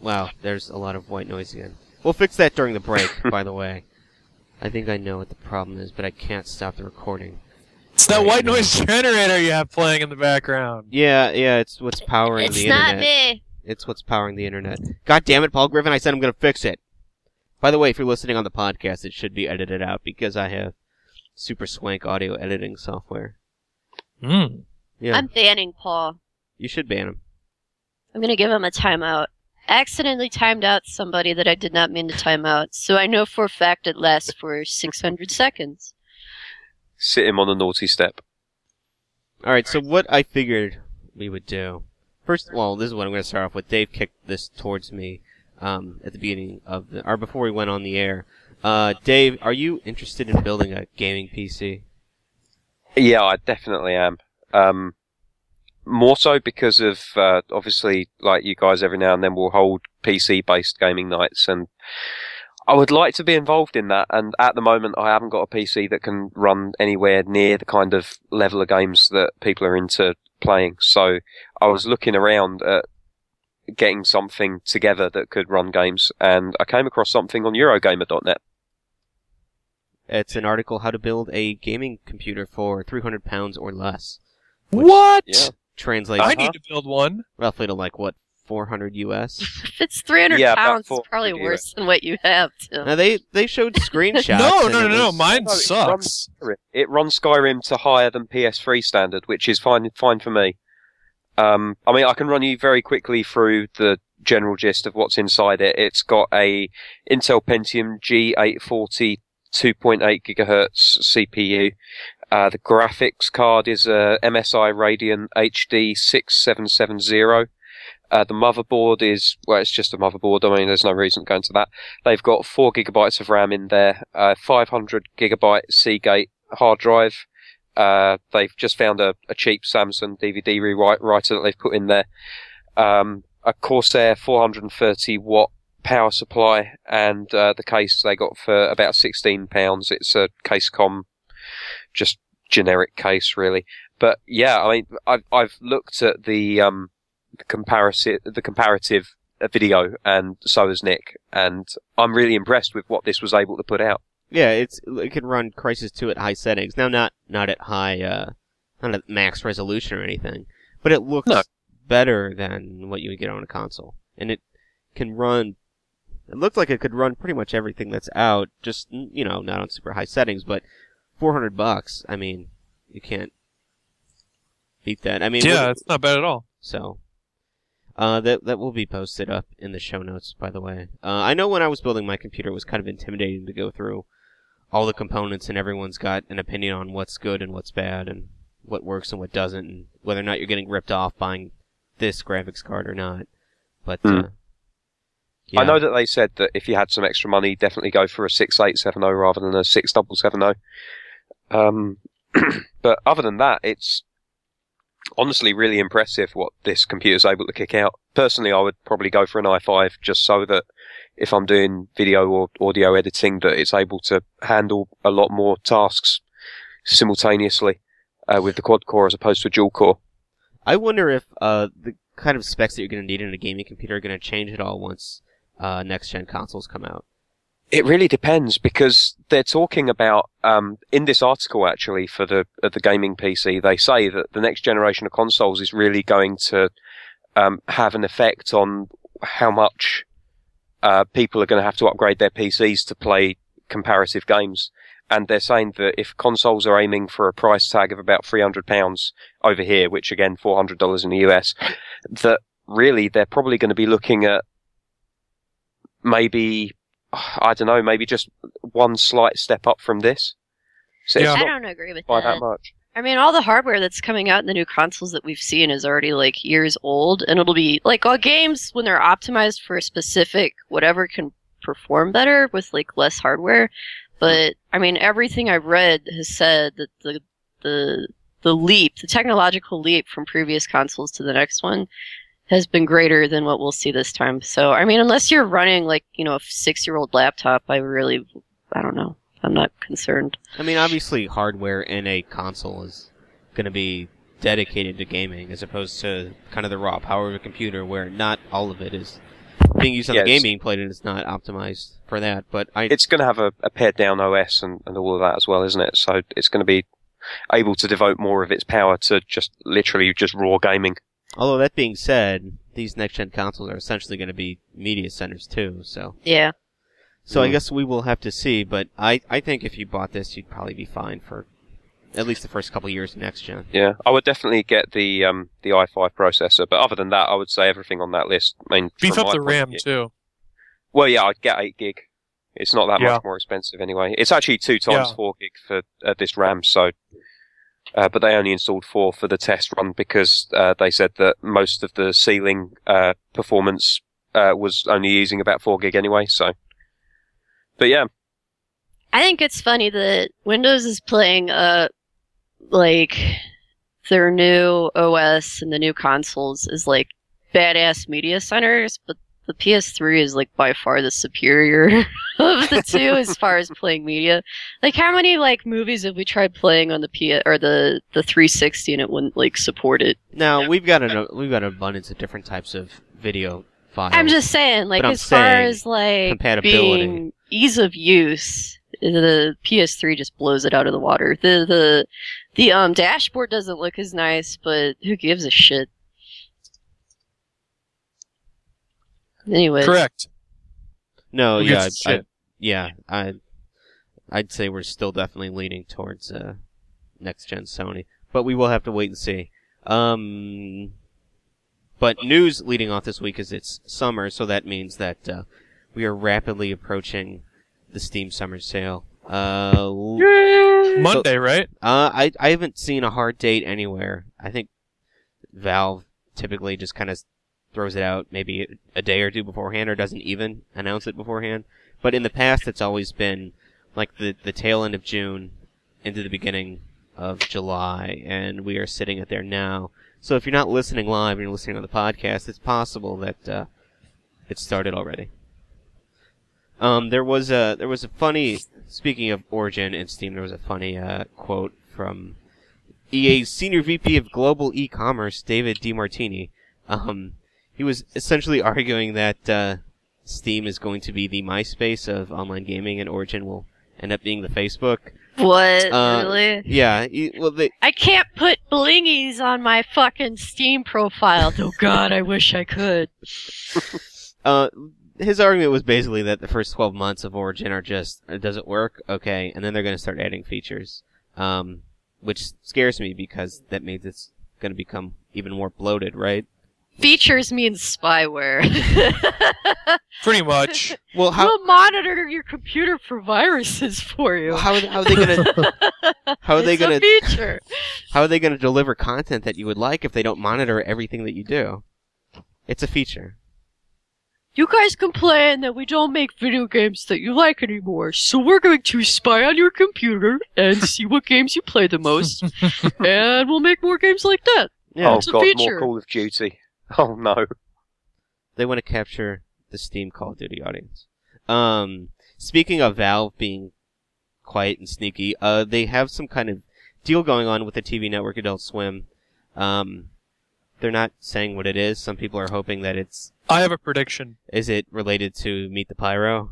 Speaker 1: Wow, there's a lot of white noise again. We'll fix that during the break, by the way. I think I know what the problem is, but I can't stop the recording.
Speaker 4: It's that white noise generator you have playing in the background.
Speaker 1: Yeah, yeah, it's what's powering
Speaker 2: It's
Speaker 1: the
Speaker 2: not me.
Speaker 1: It's what's powering the internet. God damn it, Paul Griffin, I said I'm gonna fix it. By the way, if you're listening on the podcast, it should be edited out because I have super swank audio editing software.
Speaker 4: Hmm.
Speaker 1: Yeah,
Speaker 2: I'm banning Paul.
Speaker 1: you should ban him.
Speaker 2: I'm gonna give him a timeout. I accidentally timed out somebody that I did not mean to time out, so I know for a fact it lasts for 600 seconds.
Speaker 3: Sit him on the naughty step.
Speaker 1: Alright, so what I figured we would do. first, well, this is what I'm going to start off with. Dave kicked this towards me um, at the beginning of the, or before we went on the air. Uh, Dave, are you interested in building a gaming PC?
Speaker 3: Yeah, I definitely am. Um, more so because of uh, obviously, like you guys, every now and then will hold PC-based gaming nights, and I would like to be involved in that. And at the moment, I haven't got a PC that can run anywhere near the kind of level of games that people are into playing. So I was looking around at getting something together that could run games, and I came across something on Eurogamer.net.
Speaker 1: It's an article how to build a gaming computer for 300 pounds or less. Which
Speaker 4: What?
Speaker 3: Yeah.
Speaker 1: Translates
Speaker 4: I need to build one.
Speaker 1: roughly to like what 400 US.
Speaker 2: If it's 300
Speaker 3: Yeah, about
Speaker 2: pounds, it's
Speaker 3: 400
Speaker 2: probably
Speaker 3: US.
Speaker 2: worse than what you have. Tim.
Speaker 1: now they they showed screenshots.
Speaker 4: No,
Speaker 1: and
Speaker 4: no, no,
Speaker 1: it
Speaker 4: no.
Speaker 1: was-
Speaker 4: Mine
Speaker 3: No, it
Speaker 4: sucks.
Speaker 3: Skyrim. It runs Skyrim to higher than PS3 standard, which is fine fine for me. Um, I mean, I can run you very quickly through the general gist of what's inside it. It's got a Intel Pentium G840 2.8 gigahertz CPU. Uh, the graphics card is a MSI Radeon HD 6770. Uh, the motherboard is, well, it's just a motherboard. I mean, there's no reason to go into that. They've got four gigabytes of RAM in there, uh, 500 gigabyte Seagate hard drive. Uh, they've just found a, a cheap Samsung DVD rewrite writer that they've put in there. Um, a Corsair 430 watt power supply, and uh, the case they got for about 16 pounds. It's a Casecom, just generic case, really. But yeah, I mean, I've I've looked at the um the comparative the comparative video, and so has Nick, and I'm really impressed with what this was able to put out.
Speaker 1: Yeah, it's it can run Crysis 2 at high settings. Now not not at high uh not at max resolution or anything, but it looks
Speaker 3: No.
Speaker 1: better than what you would get on a console. And it can run it looks like it could run pretty much everything that's out, just you know, not on super high settings, but 400 bucks. I mean, you can't beat that. I mean,
Speaker 4: Yeah,
Speaker 1: look-
Speaker 4: it's not bad at all.
Speaker 1: so, uh, that that will be posted up in the show notes, by the way. Uh, I know when I was building my computer, it was kind of intimidating to go through all the components, and everyone's got an opinion on what's good and what's bad, and what works and what doesn't, and whether or not you're getting ripped off buying this graphics card or not. But
Speaker 3: Hmm.
Speaker 1: uh, yeah.
Speaker 3: I know that they said that if you had some extra money, definitely go for a 6870 rather than a 6770. Um, but other than that, it's honestly really impressive what this computer's able to kick out. Personally, I would probably go for an i5 just so that if I'm doing video or audio editing, that it's able to handle a lot more tasks simultaneously uh, with the quad core as opposed to a dual core.
Speaker 1: I wonder if uh, the kind of specs that you're going to need in a gaming computer are going to change at all once uh, next gen consoles come out.
Speaker 3: It really depends because they're talking about um, in this article actually for the the gaming PC. They say that the next generation of consoles is really going to um, have an effect on how much uh, people are going to have to upgrade their PCs to play comparative games. And they're saying that if consoles are aiming for a price tag of about three hundred pounds over here, which again four hundred dollars in the US, that really they're probably going to be looking at maybe I don't know, maybe just one slight step up from this. So
Speaker 4: Yeah.
Speaker 2: I don't agree with
Speaker 3: by
Speaker 2: that.
Speaker 3: that much.
Speaker 2: I mean, all the hardware that's coming out in the new consoles that we've seen is already like years old, and it'll be like all games when they're optimized for a specific whatever can perform better with like less hardware. But I mean, everything I've read has said that the the the leap, the technological leap from previous consoles to the next one, has been greater than what we'll see this time. So I mean, unless you're running like you know a six year old laptop, I really, I don't know. I'm not concerned.
Speaker 1: I mean, obviously, hardware in a console is going to be dedicated to gaming, as opposed to kind of the raw power of a computer, where not all of it is being used on
Speaker 3: Yes.
Speaker 1: the gaming plate and it's not optimized for that. But I,
Speaker 3: It's going to have a, a pared down OS and, and all of that as well, isn't it? So it's going to be able to devote more of its power to just literally just raw gaming.
Speaker 1: Although that being said, these next gen consoles are essentially going to be media centers too. So,
Speaker 2: Yeah.
Speaker 1: so I
Speaker 3: Mm.
Speaker 1: guess we will have to see. But I, I think if you bought this, you'd probably be fine for at least the first couple years of next gen.
Speaker 3: Yeah, I would definitely get the um, the i5 processor, but other than that, I would say everything on that list. I mean,
Speaker 4: Beef up the RAM
Speaker 3: view-
Speaker 4: too.
Speaker 3: Well, yeah, I'd get eight gig. It's not that
Speaker 4: Yeah.
Speaker 3: much more expensive anyway. It's actually two times
Speaker 4: Yeah.
Speaker 3: four gig for uh, this RAM, so Uh, but they only installed four for the test run because uh, they said that most of the ceiling uh, performance uh, was only using about four gig anyway. So, but yeah,
Speaker 2: I think it's funny that Windows is playing uh like their new OS and the new consoles is like badass media centers, but the PS3 is like by far the superior of the two as far as playing media. Like how many like movies have we tried playing on the P or the the 360 and it wouldn't like support it?
Speaker 1: Now we've got an we've got an abundance of different types of video files.
Speaker 2: I'm just saying, like as far as like
Speaker 1: compatibility.
Speaker 2: being ease of use, the PS3 just blows it out of the water. The the the um dashboard doesn't look as nice, but who gives a shit? Anyway,
Speaker 4: Correct.
Speaker 1: no,
Speaker 4: Who
Speaker 1: yeah,
Speaker 4: gives a
Speaker 1: I, I,
Speaker 4: shit?
Speaker 1: yeah, I, I'd say we're still definitely leaning towards uh, next gen Sony, but we will have to wait and see. Um, but news leading off this week is it's summer, so that means that uh, we are rapidly approaching the Steam Summer Sale. Uh, l-
Speaker 4: Monday, right?
Speaker 1: Uh, I I haven't seen a hard date anywhere. I think Valve typically just kind of throws it out maybe a day or two beforehand, or doesn't even announce it beforehand. But in the past, it's always been like the the tail end of June into the beginning of July, and we are sitting at there now. So if you're not listening live and you're listening on the podcast, it's possible that uh, it started already. Um, there was a there was a funny speaking of Origin and Steam. There was a funny uh, quote from EA's senior VP of global e-commerce, David DeMartini. Um, he was essentially arguing that uh, Steam is going to be the MySpace of online gaming, and Origin will end up being the Facebook.
Speaker 2: what
Speaker 1: Uh,
Speaker 2: really?
Speaker 1: Yeah, he- well, they,
Speaker 2: I can't put blingies on my fucking Steam profile. Oh God, I wish I could.
Speaker 1: uh, his argument was basically that the first 12 months of Origin are just, does it work? Okay, and then they're going to start adding features, um, which scares me because that means it's going to become even more bloated, right?
Speaker 2: Features means spyware.
Speaker 4: Pretty much.
Speaker 1: Well, how
Speaker 2: we'll monitor your computer for viruses for you.
Speaker 1: how, how are they going to how are they
Speaker 2: It's a
Speaker 1: going to
Speaker 2: feature?
Speaker 1: how are they going to deliver content that you would like if they don't monitor everything that you do? It's a feature.
Speaker 2: You guys complain that we don't make video games that you like anymore, so we're going to spy on your computer and see what games you play the most, and we'll make more games like that.
Speaker 1: Yeah,
Speaker 3: oh
Speaker 2: it's a oh,
Speaker 3: god,
Speaker 2: feature.
Speaker 3: more Call of Duty. Oh no.
Speaker 1: they want to capture the Steam Call of Duty audience. Um, speaking of Valve being quiet and sneaky, uh, they have some kind of deal going on with the TV network Adult Swim. Um, they're not saying what it is. Some people are hoping that it's
Speaker 4: I have a prediction.
Speaker 1: is it related to Meet the Pyro?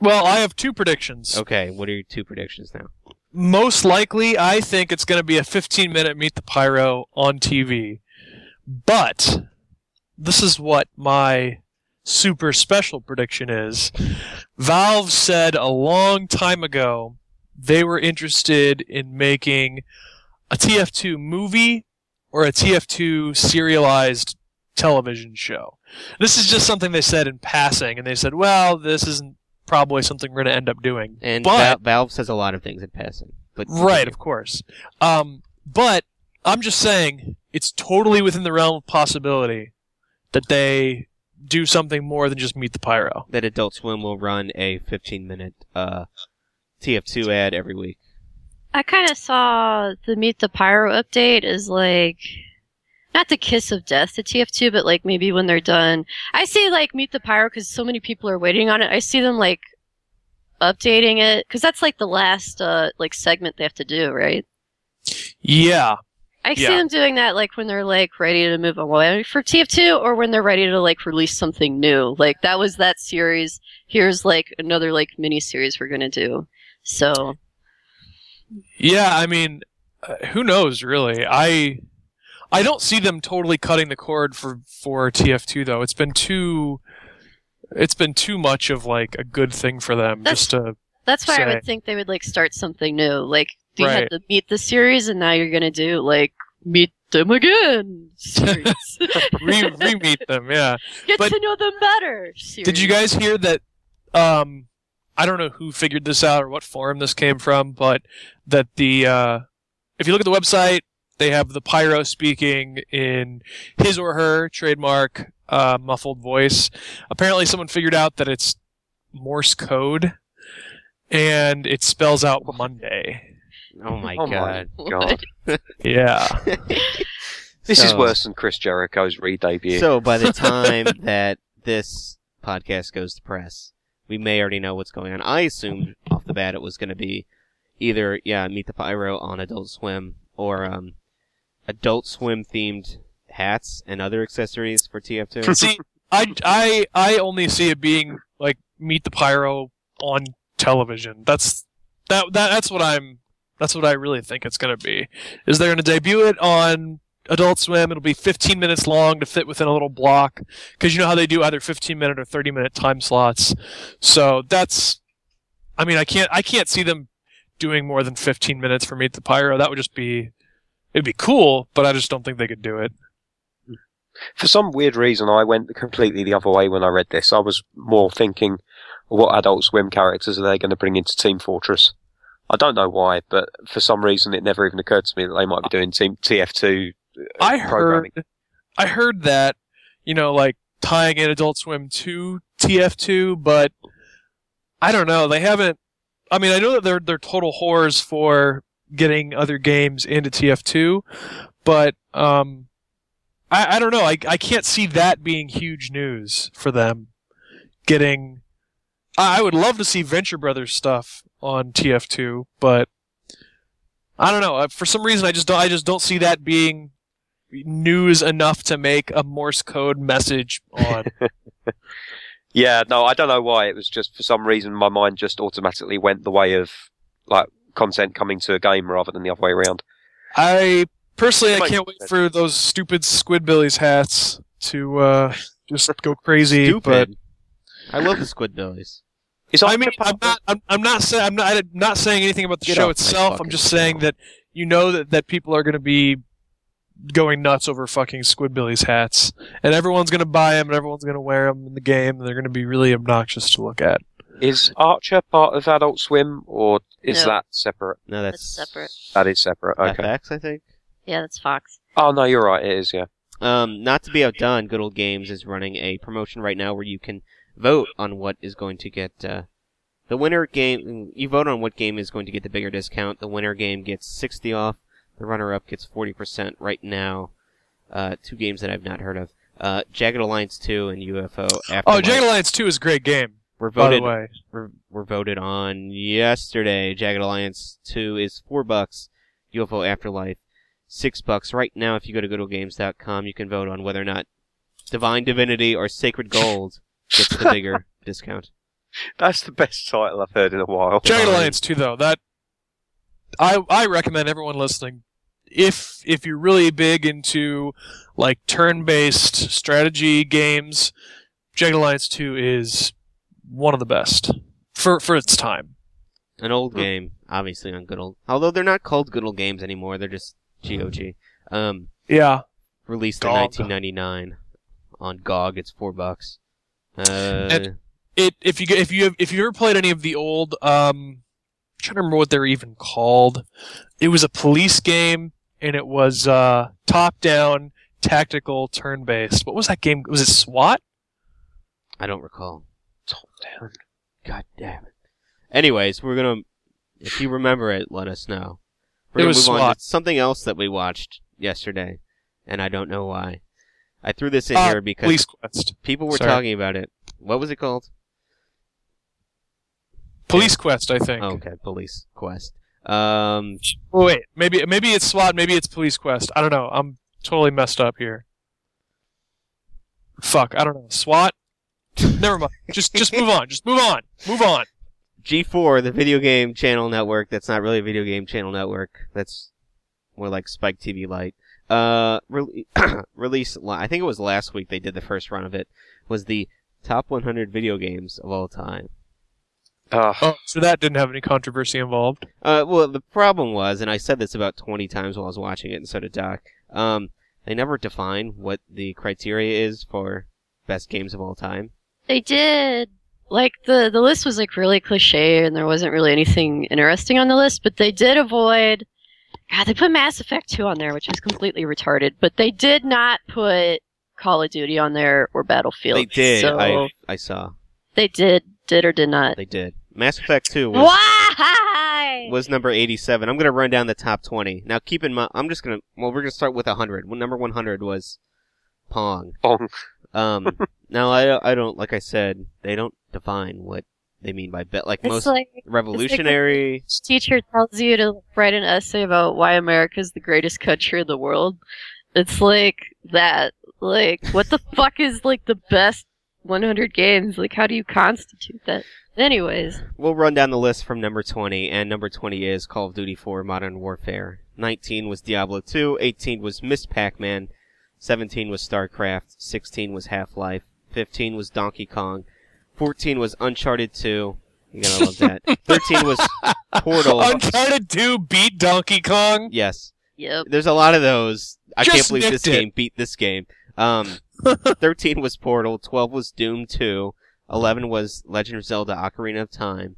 Speaker 4: Well, I have two predictions.
Speaker 1: Okay, what are your two predictions now?
Speaker 4: Most likely, I think it's going to be a 15 minute Meet the Pyro on TV. But this is what my super special prediction is. Valve said a long time ago they were interested in making a TF2 movie or a TF2 serialized television show. This is just something they said in passing, and they said, well, this isn't probably something we're going to end up doing.
Speaker 1: And
Speaker 4: But-
Speaker 1: Val- Valve says a lot of things in passing, but
Speaker 4: Right, of course. Um, but I'm just saying it's totally within the realm of possibility that they do something more than just meet the pyro.
Speaker 1: that Adult Swim will run a 15 minute uh, TF2 ad every week.
Speaker 2: I kind of saw the Meet the Pyro update as like not the kiss of death to TF2, but like maybe when they're done. I see like Meet the Pyro because so many people are waiting on it. I see them like updating it because that's like the last uh like segment they have to do, right?
Speaker 4: Yeah.
Speaker 2: I see
Speaker 4: Yeah.
Speaker 2: them doing that like when they're like ready to move away for TF2 or when they're ready to like release something new. Like that was that series. Here's like another like mini series we're gonna do. So
Speaker 4: Yeah, I mean, uh, who knows really? I I don't see them totally cutting the cord for for TF2 though. It's been too it's been too much of like a good thing for them
Speaker 2: That's-
Speaker 4: just to
Speaker 2: That's why I would think they would like start something new. Like you
Speaker 4: Right.
Speaker 2: had the meet the series, and now you're gonna do like meet them again series.
Speaker 4: re re-meet them. Yeah.
Speaker 2: Get
Speaker 4: But-
Speaker 2: to know them better. Series.
Speaker 4: Did you guys hear that? Um, I don't know who figured this out or what forum this came from, but that the uh, if you look at the website, they have the pyro speaking in his or her trademark uh, muffled voice. Apparently, someone figured out that it's Morse code, and it spells out Monday.
Speaker 1: Oh my
Speaker 3: Oh
Speaker 1: god.
Speaker 3: my god.
Speaker 4: Yeah.
Speaker 3: This is worse than Chris Jericho's re-debut.
Speaker 1: So by the time that this podcast goes to press, we may already know what's going on. I assumed off the bat it was going to be either yeah, Meet the Pyro on Adult Swim or um, Adult Swim themed hats and other accessories for TF2.
Speaker 4: see, I, I, I only see it being like Meet the Pyro on television. That's that, that that's what I'm. That's what I really think it's going to be. Is they're going to debut it on Adult Swim? It'll be 15 minutes long to fit within a little block because you know how they do either 15 minute or 30 minute time slots. So that's. I mean, I can't. I can't see them doing more than 15 minutes for Meet the Pyro. That would just be. It'd be cool, but I just don't think they could do it.
Speaker 3: For some weird reason, I went completely the other way when I read this. I was more thinking, what Adult Swim characters are they going to bring into Team Fortress? I don't know why, but for some reason, it never even occurred to me that they might be doing Team TF2 uh,
Speaker 4: I
Speaker 3: programming.
Speaker 4: heard, I heard that, you know, like tying in Adult Swim to TF2, but I don't know. They haven't. I mean, I know that they're they're total whores for getting other games into TF2, but um, I I don't know. I I can't see that being huge news for them. Getting, I I would love to see Venture Brothers stuff on TF2, but I don't know. For some reason, I just don't. I just don't see that being news enough to make a Morse code message on.
Speaker 3: Yeah, no, I don't know why. It was just for some reason my mind just automatically went the way of like content coming to a game rather than the other way around.
Speaker 4: I personally, I can't wait for those stupid Squidbillies hats to uh, just go crazy. But
Speaker 1: Stupid. I love the Squidbillies.
Speaker 3: Is
Speaker 4: I mean, I'm not. I'm, I'm not saying. I'm not. I'm not saying anything about the
Speaker 1: Get
Speaker 4: show itself. I'm just saying that you know that that people are going to be going nuts over fucking Squidbillies hats, and everyone's going to buy them, and everyone's going to wear them in the game, and they're going to be really obnoxious to look at.
Speaker 3: Is Archer part of Adult Swim or is
Speaker 2: No.
Speaker 3: that separate?
Speaker 1: No, that's,
Speaker 2: That's separate.
Speaker 3: That is separate. Okay.
Speaker 1: FX, I think.
Speaker 2: Yeah, that's Fox.
Speaker 3: Oh no, you're right. It is. Yeah.
Speaker 1: Um, not to be outdone, Good Old Games is running a promotion right now where you can vote on what is going to get uh, the winner game. You vote on what game is going to get the bigger discount. The winner game gets 60 off. The runner-up gets 40% right now. Uh, two games that I've not heard of. Uh, Jagged Alliance 2 and UFO. Afterlife
Speaker 4: Oh, Jagged Alliance Two is a great game.
Speaker 1: were
Speaker 4: By the
Speaker 1: voted
Speaker 4: way,
Speaker 1: were, were voted on yesterday. Jagged Alliance 2 is 4 bucks. UFO Afterlife 6 bucks. Right now if you go to goodoldgames.com you can vote on whether or not Divine Divinity or Sacred Gold gets the bigger discount.
Speaker 3: That's the best title I've heard in a while.
Speaker 4: Jagged
Speaker 1: Fine.
Speaker 4: Alliance Two though that I I recommend everyone listening if if you're really big into like turn-based strategy games, Jagged Alliance Two is one of the best for for its time.
Speaker 1: An old game, obviously on good old although they're not called good old games anymore, they're just GOG. Um
Speaker 4: Yeah,
Speaker 1: released in nineteen ninety nine. On GOG it's four bucks. Uh
Speaker 4: And- it if you if you have, if you ever played any of the old um, I'm trying to remember what they're even called. It was a police game and it was uh top down tactical turn based. What was that game? Was it SWAT?
Speaker 1: I don't recall.
Speaker 3: Top down.
Speaker 1: God damn it. Anyways, we're gonna. If you remember it, let us know. We're
Speaker 4: It was
Speaker 1: move on
Speaker 4: SWAT.
Speaker 1: to something else that we watched yesterday, and I don't know why. I threw this in
Speaker 4: Uh,
Speaker 1: here because
Speaker 4: Police Quest.
Speaker 1: people were
Speaker 4: Sorry.
Speaker 1: talking about it. What was it called?
Speaker 4: Police Quest, I think.
Speaker 1: Oh, okay, Police Quest. Um,
Speaker 4: Oh, wait, maybe maybe it's SWAT, maybe it's Police Quest. I don't know. I'm totally messed up here. Fuck, I don't know. SWAT. Never mind. Just just move on. Just move on. Move on.
Speaker 1: G4, the video game channel network. That's not really a video game channel network. That's more like Spike TV Lite. Uh, re- release. I think it was last week they did the first run of it. Was the top 100 video games of all time.
Speaker 3: Ah,
Speaker 4: Oh, so that didn't have any controversy involved.
Speaker 1: Uh, well, the problem was, and I said this about 20 times while I was watching it, and so did Doc, um, they never define what the criteria is for best games of all time.
Speaker 2: They did. Like the the list was like really cliche, and there wasn't really anything interesting on the list. But they did avoid God, they put Mass Effect 2 on there, which is completely retarded, but they did not put Call of Duty on there or Battlefield.
Speaker 1: They did.
Speaker 2: So
Speaker 1: I I saw.
Speaker 2: they did, did or did not.
Speaker 1: They did. Mass Effect 2 was
Speaker 2: Why?
Speaker 1: was number 87. I'm going to run down the top 20. Now keep in mind I'm just going to well we're going to start with 100. Number 100 was Pong.
Speaker 3: Pong.
Speaker 1: Um now I I don't like I said they don't define what they mean by bet like
Speaker 2: It's
Speaker 1: most
Speaker 2: like
Speaker 1: revolutionary
Speaker 2: each teacher tells you to write an essay about why America is the greatest country in the world. It's like that. Like, what the fuck is like the best 100 games? Like, how do you constitute that? Anyways,
Speaker 1: We'll run down the list from number 20, and number 20 is Call of Duty 4 Modern Warfare. 19 was Diablo 2, 18 was Miss Pac-Man, 17 was StarCraft, 16 was Half-Life, 15 was Donkey Kong, 14 was Uncharted 2, you gotta love that, 13 was Portal,
Speaker 4: Uncharted 2 beat Donkey Kong.
Speaker 1: yes,
Speaker 2: yep.
Speaker 1: there's a lot of those, I can't believe this
Speaker 4: it.
Speaker 1: game beat this game. Um, 13 was Portal, 12 was Doom 2, 11 was Legend of Zelda Ocarina of Time,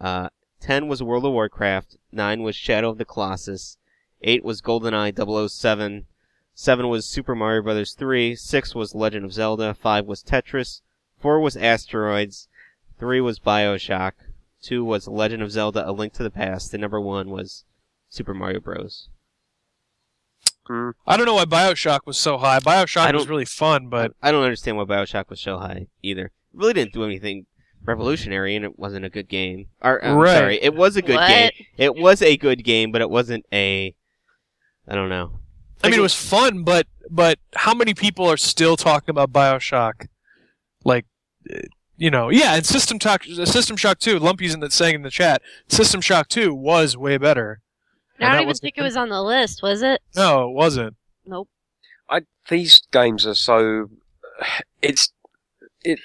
Speaker 1: uh, 10 was World of Warcraft, 9 was Shadow of the Colossus, 8 was GoldenEye 007, 7 was Super Mario Bros. 3, 6 was Legend of Zelda, 5 was Tetris, 4 was Asteroids, 3 was Bioshock, 2 was Legend of Zelda A Link to the Past, and number 1 was Super Mario Bros.
Speaker 3: Mm.
Speaker 4: I don't know why Bioshock was so high. Bioshock was really fun, but
Speaker 1: I don't understand why Bioshock was so high either. It really didn't do anything revolutionary, and it wasn't a good game. Or, I'm
Speaker 4: Right.
Speaker 1: sorry, it was a good
Speaker 2: What?
Speaker 1: game. It was a good game, but it wasn't a. I don't know.
Speaker 4: I mean, it was fun. But but how many people are still talking about Bioshock? Like, uh, you know, yeah, and System Shock, System Shock Two. Lumpy's in the saying in the chat. System Shock Two was way better.
Speaker 2: I
Speaker 4: And
Speaker 2: don't even think it was on the list, was it?
Speaker 4: No, it wasn't.
Speaker 2: Nope.
Speaker 3: I these games are so it's it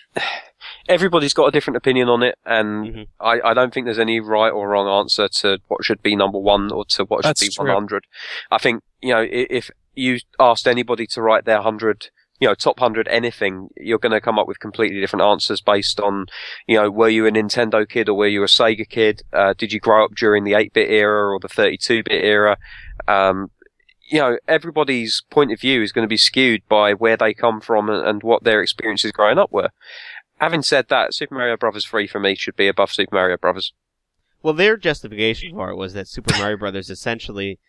Speaker 3: everybody's got a different opinion on it and
Speaker 1: Mhm.
Speaker 3: I, I don't think there's any right or wrong answer to what should be number one or to what should
Speaker 4: That's
Speaker 3: be
Speaker 4: true.
Speaker 3: 100 i think you know if you asked anybody to write their 100 you know top 100 anything you're going to come up with completely different answers based on you know were you a nintendo kid or were you a sega kid uh, did you grow up during the 8-bit era or the 32-bit era um, you know, everybody's point of view is going to be skewed by where they come from and, and what their experiences growing up were. Having said that, Super Mario Brothers 3 for me should be above Super Mario Brothers.
Speaker 1: Well, their justification for it was that Super Mario Brothers essentially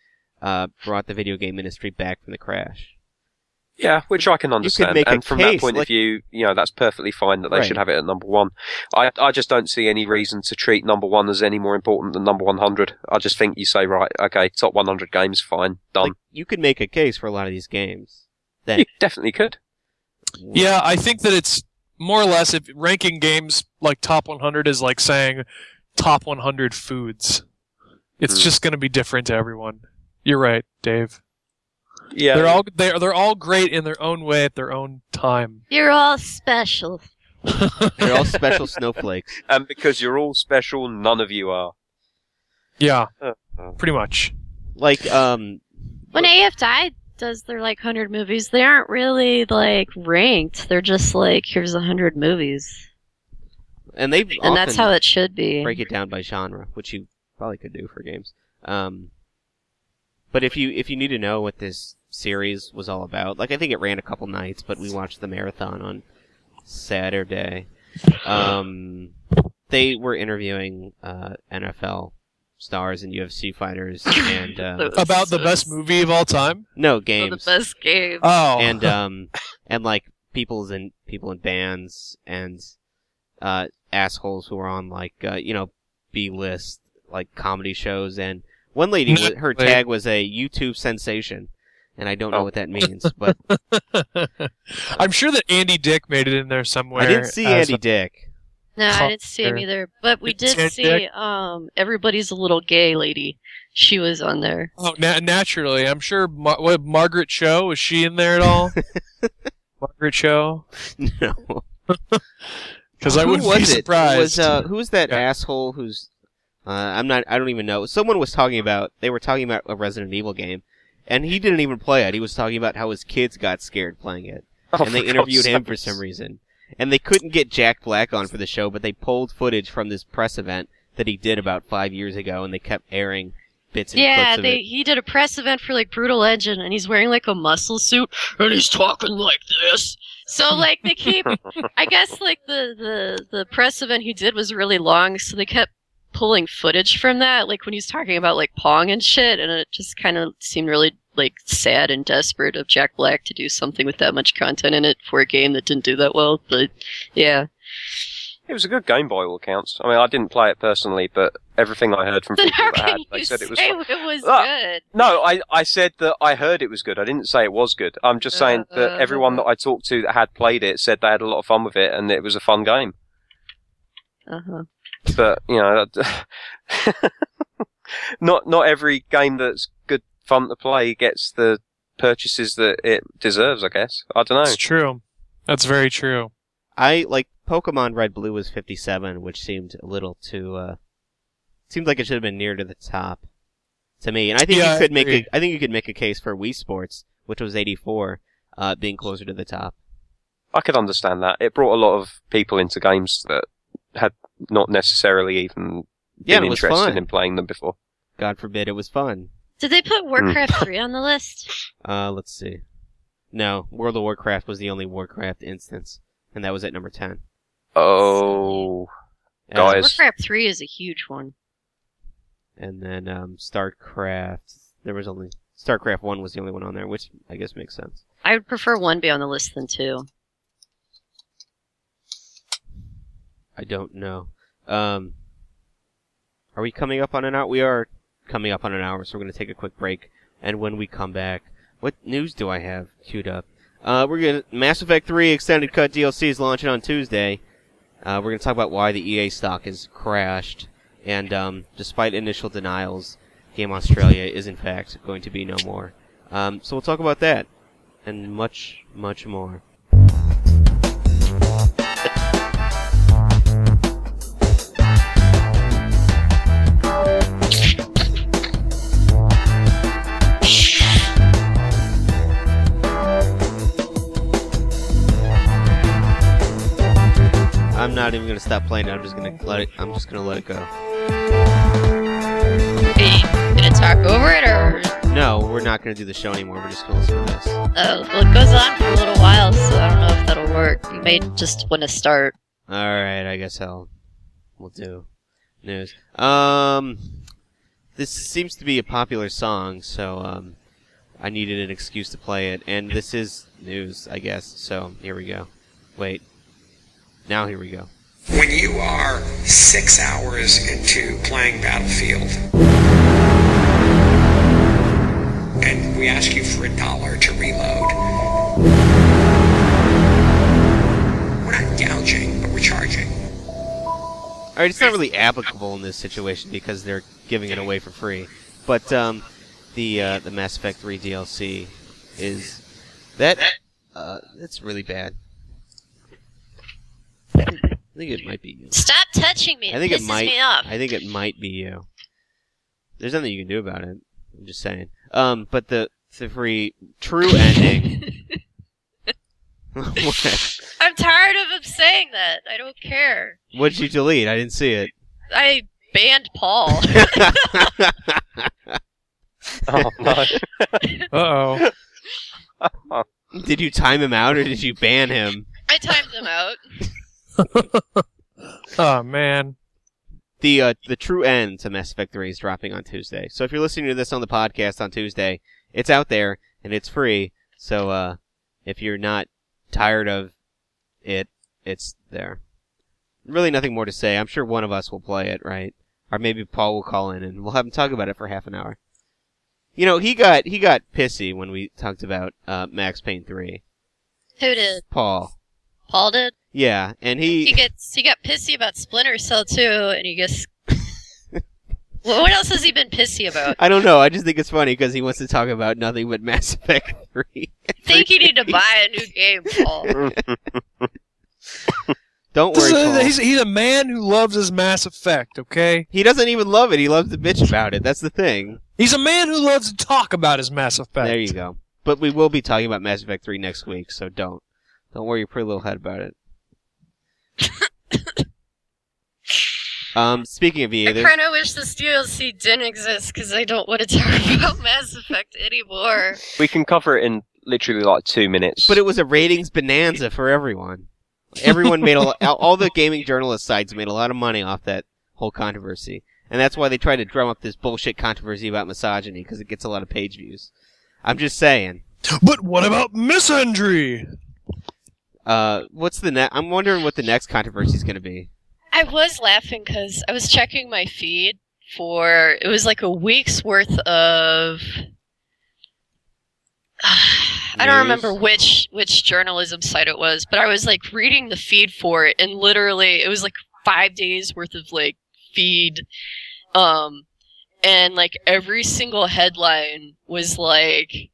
Speaker 1: uh, brought the video game industry back from the crash.
Speaker 3: Yeah, which I can understand.
Speaker 1: make a
Speaker 3: and from
Speaker 1: case,
Speaker 3: that point
Speaker 1: like-
Speaker 3: of view, you know, that's perfectly fine that they
Speaker 1: Right.
Speaker 3: should have it at number one. I, I just don't see any reason to treat number one as any more important than number 100. I just think you say, right, okay, top 100 games, fine, done.
Speaker 1: Like, you could make a case for a lot of these games. That
Speaker 3: you definitely could.
Speaker 4: Yeah, I think that it's more or less if ranking games like top 100 is like saying top 100 foods. It's
Speaker 3: Hmm.
Speaker 4: just going to be different to everyone. You're right, Dave.
Speaker 3: Yeah.
Speaker 4: They're all they're they're all great in their own way at their own time.
Speaker 2: You're all special.
Speaker 1: they're all special snowflakes.
Speaker 3: and because you're all special, none of you are.
Speaker 4: Yeah,
Speaker 3: Uh,
Speaker 4: pretty much.
Speaker 1: Like, um,
Speaker 2: When AFI does their like 100 movies, they aren't really like ranked. They're just like, here's a 100 movies.
Speaker 1: and they
Speaker 2: And that's how it should be.
Speaker 1: break it down by genre, which you probably could do for games. Um, but if you if you need to know what this series was all about, like I think it ran a couple nights, but we watched the marathon on Saturday. Um, they were interviewing uh, NFL stars and UFC fighters and uh,
Speaker 4: About the best movie of all time.
Speaker 1: no
Speaker 2: Oh, the best game.
Speaker 4: Oh,
Speaker 1: and um and like people's in people in bands and uh assholes who are on like uh, you know B list like comedy shows and one lady wa- her
Speaker 4: Wait.
Speaker 1: tag was a YouTube sensation and I don't know
Speaker 3: Oh.
Speaker 1: what that means but
Speaker 4: I'm sure that Andy Dick made it in there somewhere.
Speaker 1: I didn't see
Speaker 4: as
Speaker 1: Andy
Speaker 4: a-
Speaker 1: Dick.
Speaker 2: No, I didn't see him either. But we
Speaker 4: Didn't see
Speaker 2: um everybody's a little gay lady. She was on there.
Speaker 4: Oh, na- naturally, I'm sure. Mar- what, Margaret Cho was she in there at all? Margaret Cho,
Speaker 1: No.
Speaker 4: because I wouldn't
Speaker 1: was
Speaker 4: be
Speaker 1: it?
Speaker 4: surprised.
Speaker 1: It was uh who was that
Speaker 4: Yeah.
Speaker 1: asshole who's uh I'm not I don't even know. Someone was talking about they were talking about a Resident Evil game and he didn't even play it. He was talking about how his kids got scared playing it.
Speaker 3: Oh,
Speaker 1: and they interviewed
Speaker 3: God's
Speaker 1: him for some reason. And they couldn't get Jack Black on for the show, but they pulled footage from this press event that he did about five years ago, and they kept airing bits and
Speaker 2: Yeah,
Speaker 1: clips of
Speaker 2: they
Speaker 1: it.
Speaker 2: he did a press event for like Brutal Legend, and he's wearing like a muscle suit, and he's talking like this. So like they keep, I guess like the the the press event he did was really long, so they kept pulling footage from that, like when he's talking about like Pong and shit, and it just kind of seemed really like sad and desperate of Jack Black to do something with that much content in it for a game that didn't do that well. But yeah,
Speaker 3: It was a good game by all accounts. I mean, I didn't play it personally, but everything I heard from
Speaker 2: then
Speaker 3: people that had, they said it was.
Speaker 2: it was
Speaker 3: Ah.
Speaker 2: good?
Speaker 3: No, I, I said that I heard it was good. I didn't say it was good. I'm just saying that
Speaker 2: Uh.
Speaker 3: everyone that I talked to that had played it said they had a lot of fun with it and it was a fun game.
Speaker 2: Uh huh.
Speaker 3: But you know, not not every game that's good fun to play gets the purchases that it deserves. I guess I don't know.
Speaker 4: It's true. That's very true.
Speaker 1: I like Pokemon Red Blue was 57, which seemed a little too. uh Seemed like it should have been near to the top to me. And I think
Speaker 4: Yeah,
Speaker 1: you
Speaker 4: I
Speaker 1: could make
Speaker 4: agree.
Speaker 1: a. I think you could make a case for Wii Sports, which was 84, uh, being closer to the top.
Speaker 3: I could understand that. It brought a lot of people into games that had not necessarily even
Speaker 1: Yeah,
Speaker 3: been
Speaker 1: and it was
Speaker 3: interested
Speaker 1: fun.
Speaker 3: in playing them before.
Speaker 1: God forbid it was fun.
Speaker 2: Did they put Warcraft 3 on the list?
Speaker 1: Uh, let's see. No, World of Warcraft was the only Warcraft instance, and that was at number 10.
Speaker 3: Oh,
Speaker 1: And-
Speaker 3: Guys.
Speaker 2: Warcraft 3 is a huge one.
Speaker 1: And then um, StarCraft. There was only StarCraft One was the only one on there, which I guess makes sense.
Speaker 2: I would prefer 1 be on the list than 2.
Speaker 1: I don't know. Um, are we coming up on an hour? We are coming up on an hour, so we're going to take a quick break. And when we come back, what news do I have queued up? Uh, we're going to Mass Effect 3 Extended Cut DLC is launching on Tuesday. Uh, we're going to talk about why the EA stock has crashed, and um, despite initial denials, Game Australia is in fact going to be no more. Um, so we'll talk about that and much, much more. Not even gonna stop playing it. I'm just gonna let it. I'm just gonna let it go.
Speaker 2: Are you gonna talk over it, or
Speaker 1: No, we're not gonna do the show anymore. We're just gonna listen to this.
Speaker 2: Oh, well, it goes on for a little while, so I don't know if that'll work. You may just want to start.
Speaker 1: All right, I guess I'll. We'll do news. Um, this seems to be a popular song, so um, I needed an excuse to play it, and this is news, I guess. So here we go. Wait. Now here we go.
Speaker 6: when you are six hours into playing Battlefield and we ask you for a dollar to reload, we're not gouging, but we're charging.
Speaker 1: All right, it's not really applicable in this situation because they're giving it away for free. But um, the uh, the Mass Effect 3 DLC is that uh, that's really bad. I think it might be you.
Speaker 2: Stop touching me.
Speaker 1: I think
Speaker 2: it
Speaker 1: it
Speaker 2: pisses
Speaker 1: might.
Speaker 2: me off.
Speaker 1: I think it might be you. There's nothing you can do about it. I'm just saying. Um, but the the free true ending. what?
Speaker 2: I'm tired of him saying that. I don't care.
Speaker 1: What did you delete? I didn't see it.
Speaker 2: I banned Paul.
Speaker 3: oh my.
Speaker 4: Uh oh.
Speaker 1: did you time him out or did you ban him?
Speaker 2: I timed him out.
Speaker 4: Oh man.
Speaker 1: The uh, the true end to Mass Effect 3 is dropping on Tuesday. So if you're listening to this on the podcast on Tuesday, it's out there and it's free. So uh, if you're not tired of it, it's there. Really nothing more to say. I'm sure one of us will play it, right? Or maybe Paul will call in and we'll have him talk about it for half an hour. You know, he got he got pissy when we talked about uh, Max Payne 3.
Speaker 2: Who did?
Speaker 1: Paul.
Speaker 2: Paul did.
Speaker 1: Yeah, and
Speaker 2: He
Speaker 1: he
Speaker 2: gets he got pissy about Splinter Cell too, and he gets. well, what else has he been pissy about?
Speaker 1: I don't know. I just think it's funny because he wants to talk about nothing but Mass Effect 3.
Speaker 2: I think you need to buy a new game, Paul.
Speaker 1: Don't worry,
Speaker 4: is-
Speaker 1: Paul.
Speaker 4: he's, he's a man who loves his Mass Effect, okay?
Speaker 1: He doesn't even love it. He loves to bitch about it. That's the thing.
Speaker 4: He's a man who loves to talk about his Mass Effect.
Speaker 1: There you go. But we will be talking about Mass Effect 3 next week, so don't. Don't worry your pretty little head about it. Um, speaking of EA,
Speaker 2: I kind of wish this DLC didn't exist because I don't want to talk about Mass Effect anymore.
Speaker 3: We can cover it in literally like two minutes.
Speaker 1: but it was a ratings bonanza for everyone. Everyone made a lo- all all the gaming journalist sites made a lot of money off that whole controversy, and that's why they tried to drum up this bullshit controversy about misogyny because it gets a lot of page views. I'm just saying.
Speaker 4: But what about misandry?
Speaker 1: Uh, what's the next? I'm wondering what the next controversy is going to be.
Speaker 2: I was laughing because I was checking my feed for it was like a week's worth of. I don't remember which which journalism site it was, but I was like reading the feed for it, and literally it was like five days worth of like feed, um, and like every single headline was like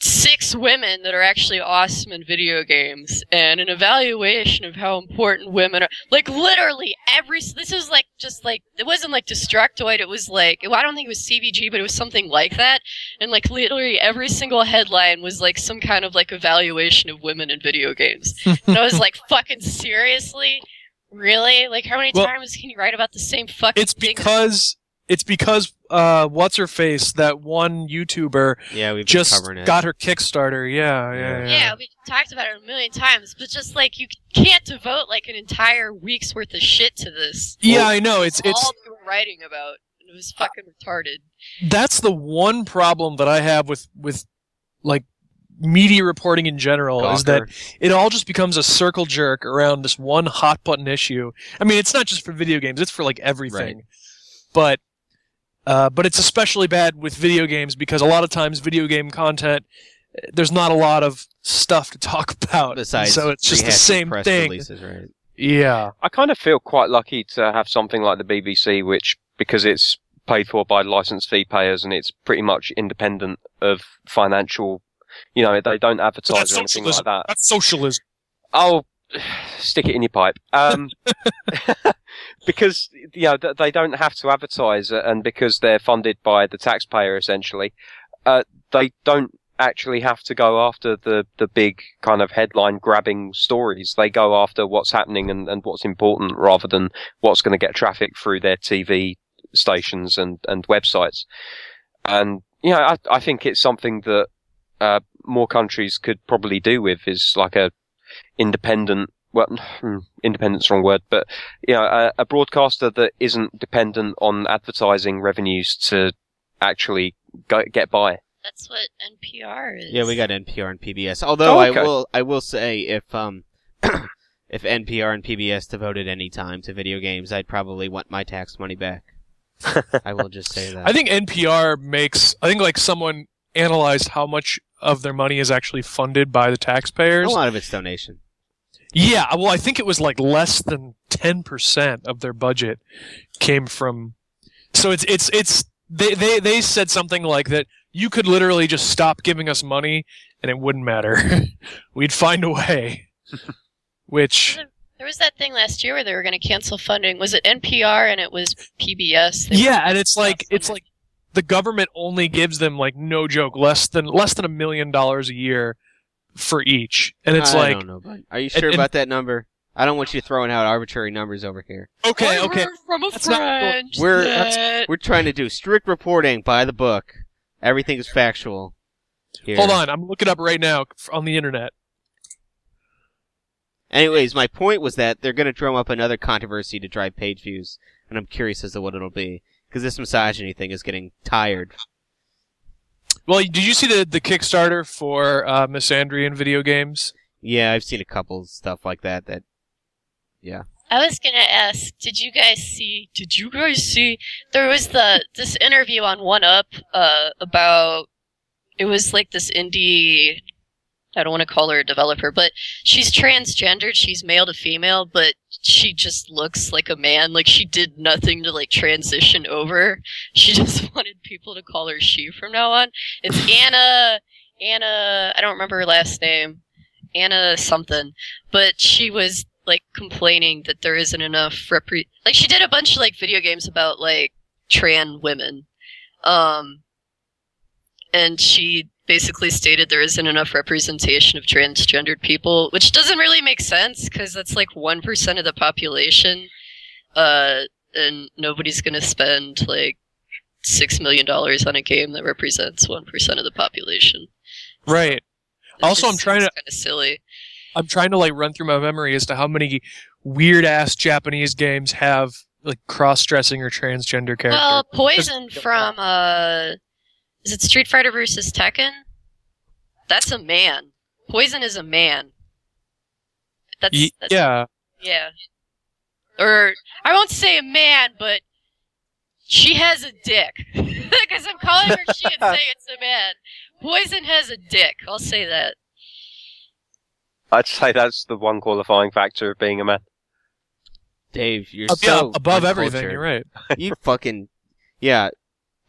Speaker 2: six women that are actually awesome in video games and an evaluation of how important women are. Like literally every this was like just like it wasn't like destructoid it was like well, i don't think it was CVG but it was something like that. And like literally every single headline was like some kind of like evaluation of women in video games. And i was like fucking seriously? Really? Like how many
Speaker 4: Well-
Speaker 2: times can you write about the same fucking
Speaker 4: It's because it's because uh, what's her face? That one YouTuber
Speaker 1: Yeah, we've
Speaker 4: just
Speaker 1: covering it.
Speaker 4: got her Kickstarter. Yeah, yeah, yeah.
Speaker 2: Yeah, we talked about it a million times, but just like you can't devote like an entire week's worth of shit to this.
Speaker 4: Yeah, I know. It's
Speaker 2: That's
Speaker 4: it's
Speaker 2: all they were writing about. and It was fucking retarded.
Speaker 4: that's the one problem that I have with with like media reporting in general is that it all just becomes a circle jerk around this one hot button issue. I mean, it's not just for video games; it's for like everything. But uh, but it's especially bad with video games because a lot of times video game content there's not a lot of stuff to talk about.
Speaker 1: Besides,
Speaker 4: so it's just the same
Speaker 1: press
Speaker 4: thing.
Speaker 1: Releases, right?
Speaker 4: Yeah.
Speaker 3: I kind of feel quite lucky to have something like the BBC, which because it's paid for by license fee payers and it's pretty much independent of financial. You know, they don't advertise or anything
Speaker 4: socialism.
Speaker 3: like that.
Speaker 4: That's socialism.
Speaker 3: Oh, stick it in your pipe. Um, because you know they don't have to advertise, and because they're funded by the taxpayer essentially, uh, they don't actually have to go after the the big kind of headline grabbing stories. They go after what's happening and, and what's important rather than what's going to get traffic through their TV stations and and websites. And you know, I I think it's something that uh, more countries could probably do with is like a independent. Well, hmm, independent's the wrong word, but you know, a, a broadcaster that isn't dependent on advertising revenues to actually go, get by.
Speaker 2: That's what NPR is.
Speaker 1: Yeah, we got NPR and PBS. Although
Speaker 3: Oh, okay.
Speaker 1: I will, I will say if um, if NPR and PBS devoted any time to video games, I'd probably want my tax money back. I will just say that.
Speaker 4: I think NPR makes. I think like someone analyzed how much of their money is actually funded by the taxpayers.
Speaker 1: a lot of it's donation.
Speaker 4: Yeah, well, I think it was like less than ten percent of their budget came from. So it's it's it's they they they said something like that. You could literally just stop giving us money, and it wouldn't matter. We'd find a way. Which
Speaker 2: There was that thing last year where they were going to cancel funding. Was it NPR and it was PBS? They
Speaker 4: yeah, and it's like it's like the government only gives them like no joke less than less than a million dollars a year for each, and it's
Speaker 1: I
Speaker 4: like
Speaker 1: don't know, bud. Are you sure
Speaker 4: and-
Speaker 1: about that number? I don't want you throwing out arbitrary numbers over here.
Speaker 4: okay,
Speaker 2: I
Speaker 4: okay.
Speaker 2: heard from a
Speaker 4: That's not-
Speaker 2: friend.
Speaker 1: We're-
Speaker 2: that-
Speaker 1: We're trying to do strict reporting by the book. Everything is factual. Here.
Speaker 4: Hold on, I'm looking up right now on the internet.
Speaker 1: Anyways, my point was that they're going to drum up another controversy to drive page views, and I'm curious as to what it'll be because this misogyny thing is getting tired.
Speaker 4: Well, did you see the the Kickstarter for uh, Misandry in video games?
Speaker 1: Yeah, I've seen a couple stuff like that. That yeah.
Speaker 2: I was gonna ask, did you guys see? Did you guys see? There was the this interview on One Up uh, about. It was like this indie. I don't want to call her a developer, but she's transgendered. She's male to female, but she just looks like a man. Like she did nothing to like transition over. She just wanted people to call her she from now on. It's Anna. Anna. I don't remember her last name. Anna something, but she was like complaining that there isn't enough repre- like she did a bunch of like video games about like trans women um and she basically stated there isn't enough representation of transgendered people which doesn't really make sense because that's like 1% of the population uh, and nobody's gonna spend like six million dollars on a game that represents one percent of the population.
Speaker 4: Right.
Speaker 2: It
Speaker 4: Also, I'm trying to-
Speaker 2: kinda silly.
Speaker 4: I'm trying to like run through my memory as to how many weird ass Japanese games have like cross dressing or transgender characters.
Speaker 2: Well, Poison from uh, is it Street Fighter versus Tekken? That's a man. Poison is a man. That's,
Speaker 4: Y-
Speaker 2: that's
Speaker 4: yeah.
Speaker 2: yeah. Or I won't say a man, but she has a dick. Because I'm calling her she and say it's a man. Poison has a dick. I'll say that.
Speaker 3: I'd say that's the one qualifying factor of being a man.
Speaker 1: Dave, you're
Speaker 4: Ab-
Speaker 1: so
Speaker 4: above everything.
Speaker 1: uncultured.
Speaker 4: You're right.
Speaker 1: you fucking yeah.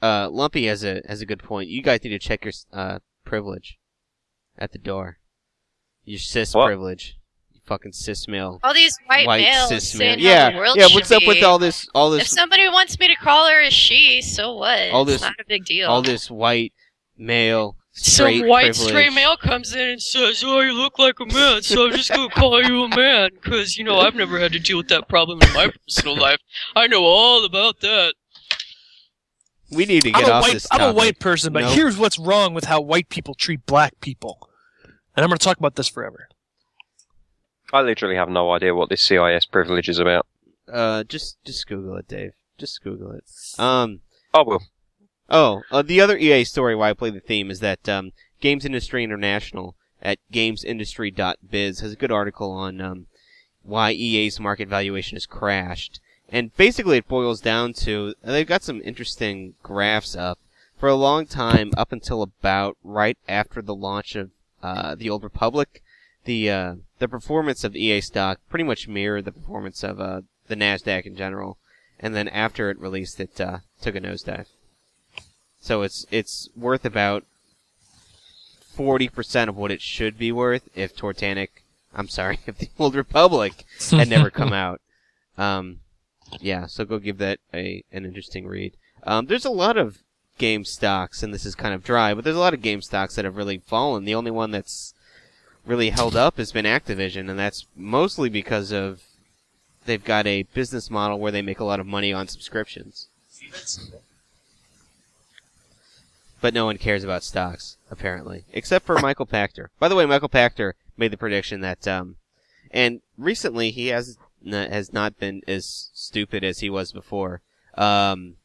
Speaker 1: Uh, Lumpy has a has a good point. You guys need to check your uh privilege at the door. Your cis
Speaker 3: What?
Speaker 1: privilege. You fucking cis male.
Speaker 2: All these white, males
Speaker 1: cis
Speaker 2: saying
Speaker 1: male.
Speaker 2: how
Speaker 1: Yeah,
Speaker 2: the world
Speaker 1: yeah. What's up with all this? All this.
Speaker 2: If somebody wants me to call her a she, so what?
Speaker 1: All
Speaker 2: it's
Speaker 1: this-
Speaker 2: not a big deal.
Speaker 1: All this white male straight
Speaker 2: Some white
Speaker 1: privilege.
Speaker 2: straight male comes in and says, "Oh, you look like a man, so I'm just gonna call you a man, because you know I've never had to deal with that problem in my personal life. I know all about that."
Speaker 1: We need to
Speaker 4: I'm
Speaker 1: get
Speaker 4: a
Speaker 1: off
Speaker 4: white.
Speaker 1: this
Speaker 4: I'm a white person, but
Speaker 1: Nope.
Speaker 4: here's what's wrong with how white people treat black people, and I'm going to talk about this forever.
Speaker 3: I literally have no idea what this CIS privilege is about.
Speaker 1: Uh, just just Google it, Dave. Just Google it. Um.
Speaker 3: I will.
Speaker 1: Oh, uh, the other EA story why I play the theme is that um, Games Industry International at gamesindustry.biz has a good article on um, why EA's market valuation has crashed. And basically it boils down to, they've got some interesting graphs up. For a long time, up until about right after the launch of uh, the Old Republic, the uh, the performance of EA stock pretty much mirrored the performance of uh, the Nasdaq in general. And then after it released, it uh, took a nosedive. So it's it's worth about forty percent of what it should be worth if Tortanic, I'm sorry, if the Old Republic had never come out. Um, yeah, so go give that a an interesting read. Um, there's a lot of game stocks, and this is kind of dry, but there's a lot of game stocks that have really fallen. The only one that's really held up has been Activision, and that's mostly because of they've got a business model where they make a lot of money on subscriptions. But no one cares about stocks, apparently, except for Michael Pachter. By the way, Michael Pachter made the prediction that, um, and recently he has has not been as stupid as he was before. Um,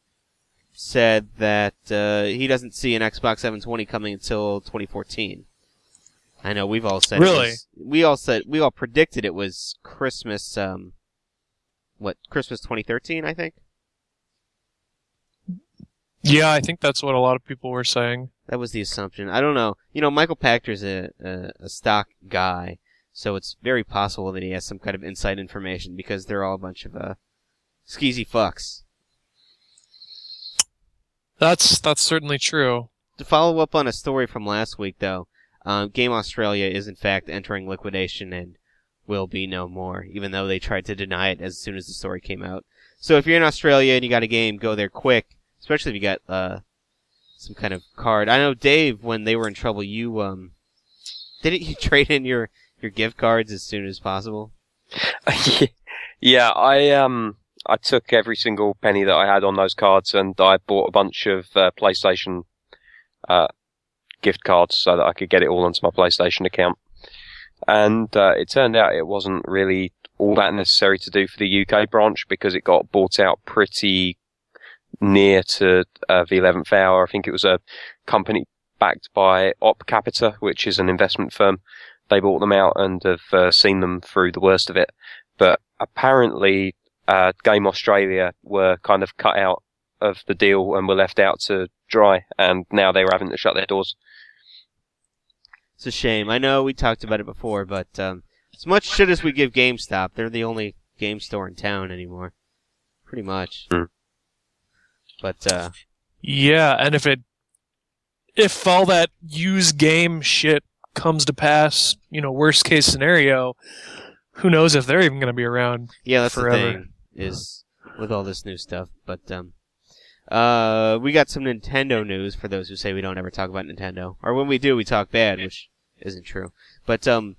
Speaker 1: said that uh, he doesn't see an Xbox 720 coming until 2014. I know we've all said
Speaker 4: Really?
Speaker 1: was- we all said we all predicted it was Christmas. Um, what Christmas 2013? I think
Speaker 4: Yeah, I think that's what a lot of people were saying.
Speaker 1: that was the assumption. I don't know. You know, Michael Pachter's a, a a stock guy, so it's very possible that he has some kind of inside information because they're all a bunch of uh, skeezy fucks.
Speaker 4: That's that's certainly true.
Speaker 1: To follow up on a story from last week, though, um, Game Australia is in fact entering liquidation and will be no more, even though they tried to deny it as soon as the story came out. So if you're in Australia and you got a game, go there quick, especially if you got uh, some kind of card. I know Dave, when they were in trouble, you um, didn't you trade in your your gift cards as soon as possible?
Speaker 3: yeah, I um I took every single penny that I had on those cards and I bought a bunch of uh, PlayStation uh, gift cards so that I could get it all onto my PlayStation account. And uh, it turned out it wasn't really all that necessary to do for the UK branch because it got bought out pretty near to uh, the 11th hour. I think it was a company backed by OpCapita, which is an investment firm. They bought them out and have uh, seen them through the worst of it. But apparently, uh, Game Australia were kind of cut out of the deal and were left out to dry, and now they were having to shut their doors.
Speaker 1: It's a shame. I know we talked about it before, but um, as much shit as we give GameStop, they're the only game store in town anymore. Pretty much.
Speaker 3: Hmm.
Speaker 1: But uh,
Speaker 4: Yeah, and if it if all that used game shit comes to pass, you know, worst case scenario, who knows if they're even going to be around?
Speaker 1: yeah, that's
Speaker 4: Forever.
Speaker 1: the thing is with all this new stuff. But um, uh, we got some Nintendo news for those who say we don't ever talk about Nintendo, or when we do, we talk bad, which isn't true. But um,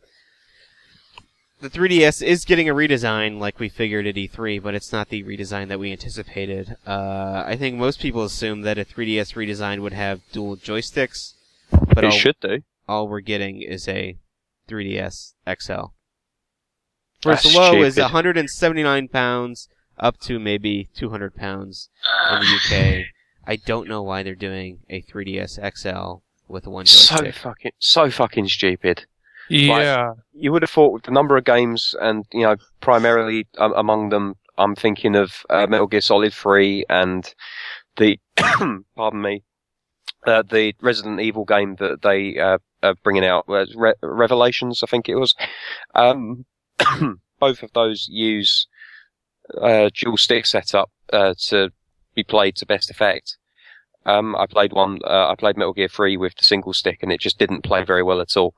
Speaker 1: the 3DS is getting a redesign, like we figured at E3, but it's not the redesign that we anticipated. Uh, I think most people assume that a 3DS redesign would have dual joysticks, but
Speaker 3: it should do.
Speaker 1: All we're getting is a 3DS XL. First
Speaker 3: That's
Speaker 1: low is 179 pounds, up to maybe 200 pounds in the UK. I don't know why they're doing a 3DS XL with one
Speaker 3: So fucking, so fucking stupid.
Speaker 4: Yeah.
Speaker 3: You would have thought with the number of games, and you know, primarily um, among them, I'm thinking of uh, Metal Gear Solid 3 and the, pardon me, uh, the Resident Evil game that they uh, are bringing out, Re- Revelations, I think it was. Um, both of those use uh, dual stick setup uh, to be played to best effect. Um, I played one. Uh, I played Metal Gear 3 with the single stick, and it just didn't play very well at all.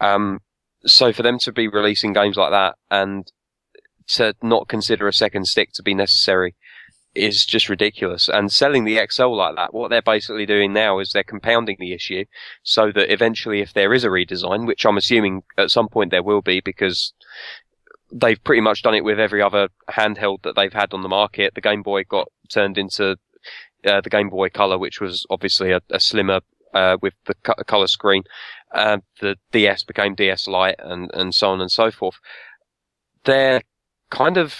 Speaker 3: Um, so for them to be releasing games like that and to not consider a second stick to be necessary is just ridiculous. And selling the XL like that, what they're basically doing now is they're compounding the issue so that eventually if there is a redesign, which I'm assuming at some point there will be because they've pretty much done it with every other handheld that they've had on the market. The Game Boy got turned into uh, the Game Boy Color, which was obviously a, a slimmer uh, with the co- color screen. Uh, the DS became DS Lite, and and so on and so forth. They're kind of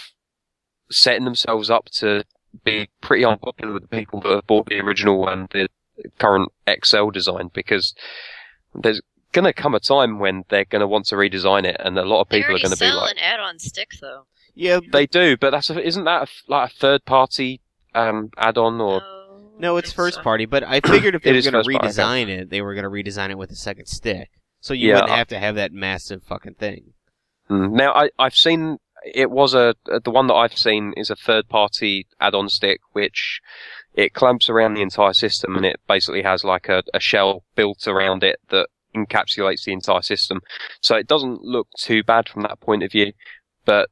Speaker 3: setting themselves up to be pretty unpopular with the people that have bought the original and the current XL design because there's going to come a time when they're going to want to redesign it, and a lot of people are going to be
Speaker 2: sell
Speaker 3: like,
Speaker 2: an add-on stick though.
Speaker 1: Yeah,
Speaker 3: they do, but that's a, isn't that a, like a third party um, add-on or
Speaker 2: No,
Speaker 1: No, it's first
Speaker 2: so.
Speaker 1: party, but I figured if they
Speaker 3: It
Speaker 1: were going to
Speaker 3: first party,
Speaker 1: redesign it, they were going to redesign it with a second stick. So you
Speaker 3: Yeah,
Speaker 1: wouldn't
Speaker 3: I-
Speaker 1: have to have that massive fucking thing.
Speaker 3: Mm. Now, I, I've seen it was a uh, the one that I've seen is a third party add-on stick, which it clamps around the entire system, and it basically has like a, a shell built around it that encapsulates the entire system. So it doesn't look too bad from that point of view, but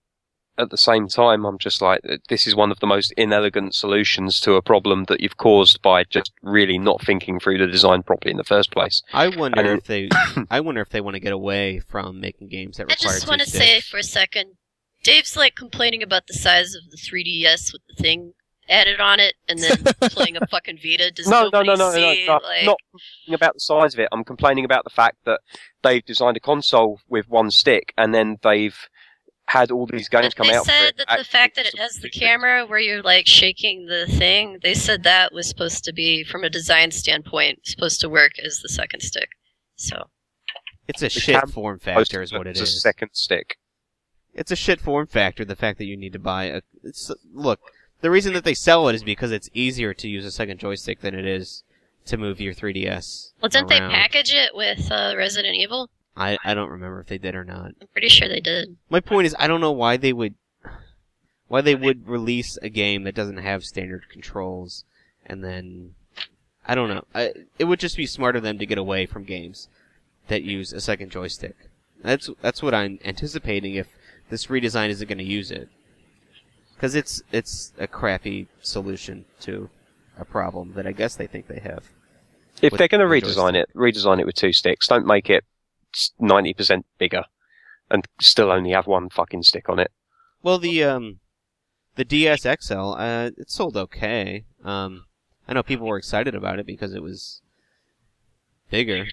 Speaker 3: at the same time, I'm just like, uh, this is one of the most inelegant solutions to a problem that you've caused by just really not thinking through the design properly in the first place.
Speaker 1: I wonder
Speaker 3: And-
Speaker 1: if they, I wonder if they want to get away from making games that require.
Speaker 2: I
Speaker 1: just
Speaker 2: want to say for a second, Dave's like complaining about the size of the 3DS with the thing added on it, and then playing a fucking Vita. Does
Speaker 3: no, no,
Speaker 2: nobody
Speaker 3: no, no, no,
Speaker 2: see,
Speaker 3: no,
Speaker 2: like,
Speaker 3: not complaining about the size of it. I'm complaining about the fact that they've designed a console with one stick, and then they've had all these games
Speaker 2: But
Speaker 3: come
Speaker 2: they
Speaker 3: out. for
Speaker 2: said that the fact that it has the camera where you're like shaking the thing, they said that was supposed to be, from a design standpoint, supposed to work as the second stick. So
Speaker 1: It's a
Speaker 3: The
Speaker 1: shit form factor, is what it
Speaker 3: it's a second stick.
Speaker 1: It's a shit form factor. The fact that you need to buy a, it's, look, the reason that they sell it is because it's easier to use a second joystick than it is to move your 3DS.
Speaker 2: well, didn't they package it with uh, Resident Evil?
Speaker 1: I I don't remember if they did or not.
Speaker 2: I'm pretty sure they did.
Speaker 1: My point is, I don't know why they would, why they would release a game that doesn't have standard controls, and then, I don't know. I, it would just be smarter of them to get away from games that use a second joystick. That's that's what I'm anticipating if this redesign isn't going to use it, because it's it's a crappy solution to a problem that I guess they think they have.
Speaker 3: If they're going to redesign it, redesign it with two sticks. Don't make it ninety percent bigger, and still only have one fucking stick on it.
Speaker 1: Well, the um, the DS XL, uh, it sold okay. Um, I know people were excited about it because it was bigger.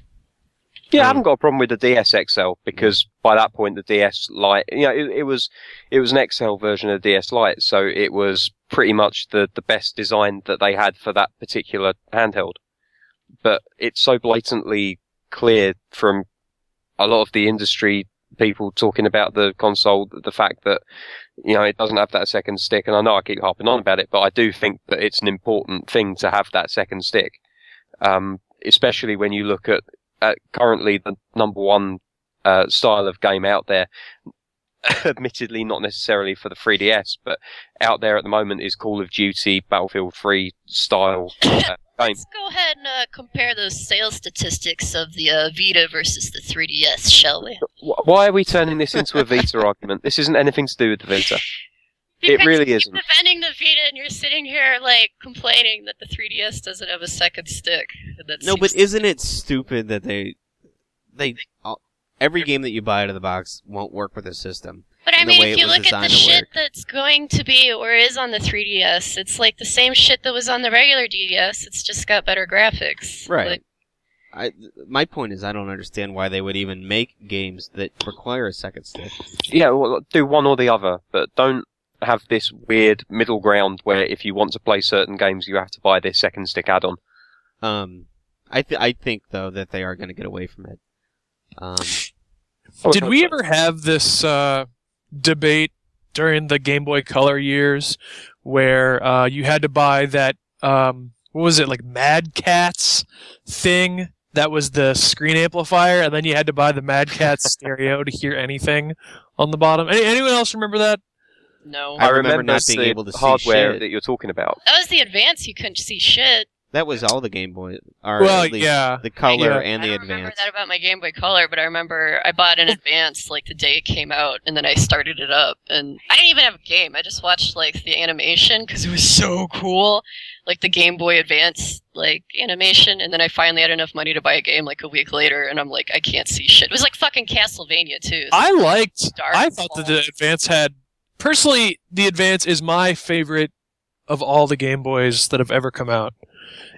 Speaker 3: Yeah, I
Speaker 1: Um,
Speaker 3: haven't got a problem with the DS XL because by that point the DS Lite, you know, it, it was it was an XL version of the DS Lite, so it was pretty much the the best design that they had for that particular handheld. But it's so blatantly clear from a lot of the industry people talking about the console, the fact that you know it doesn't have that second stick, and I know I keep harping on about it, but I do think that it's an important thing to have that second stick, um, especially when you look at uh, currently the number one uh, style of game out there. Admittedly, not necessarily for the 3DS, but out there at the moment is Call of Duty, Battlefield 3 style uh, game.
Speaker 2: Let's go ahead and uh, compare those sales statistics of the uh, Vita versus the 3DS, shall we?
Speaker 3: Why are we turning this into a Vita argument? This isn't anything to do with the Vita. It really isn't.
Speaker 2: keep defending the Vita, and you're sitting here like complaining that the 3DS doesn't have a second stick. That
Speaker 1: No, but isn't it stupid that they they every game that you buy out of the box won't work with the system.
Speaker 2: But I mean, if you look at the shit
Speaker 1: work.
Speaker 2: that's going to be or is on the 3DS, it's like the same shit that was on the regular DS. It's just got better graphics.
Speaker 1: Right.
Speaker 2: Like,
Speaker 1: I, my point is, I don't understand why they would even make games that require a second stick.
Speaker 3: Yeah, well, do one or the other, but don't have this weird middle ground where if you want to play certain games, you have to buy this second stick add-on.
Speaker 1: Um, I th- I think though that they are going to get away from it. Um,
Speaker 3: Oh,
Speaker 4: Did we ever have this uh, debate during the Game Boy Color years where uh, you had to buy that um, what was it like Mad Catz thing that was the screen amplifier, and then you had to buy the Mad Catz stereo to hear anything on the bottom. Any, anyone else remember that?
Speaker 7: No.
Speaker 1: I remember not being able to see
Speaker 3: hardware
Speaker 1: shit.
Speaker 3: that you're talking about.
Speaker 2: that was the advance. You couldn't see shit.
Speaker 1: that was all the Game Boy, or
Speaker 4: well,
Speaker 1: at least
Speaker 4: yeah.
Speaker 1: the color
Speaker 4: Yeah.
Speaker 1: and
Speaker 2: I
Speaker 1: the
Speaker 2: don't remember that about my Game Boy Color, but I remember I bought an advance like the day it came out, and then I started it up, and I didn't even have a game. I just watched like the animation because it was so cool, like the Game Boy Advance like animation, and then I finally had enough money to buy a game like a week later, and I'm like, I can't see shit. It was like fucking Castlevania too. So
Speaker 4: I liked.
Speaker 2: Dark
Speaker 4: I thought that the Advance had. Personally, the Advance is my favorite of all the Game Boys that have ever come out.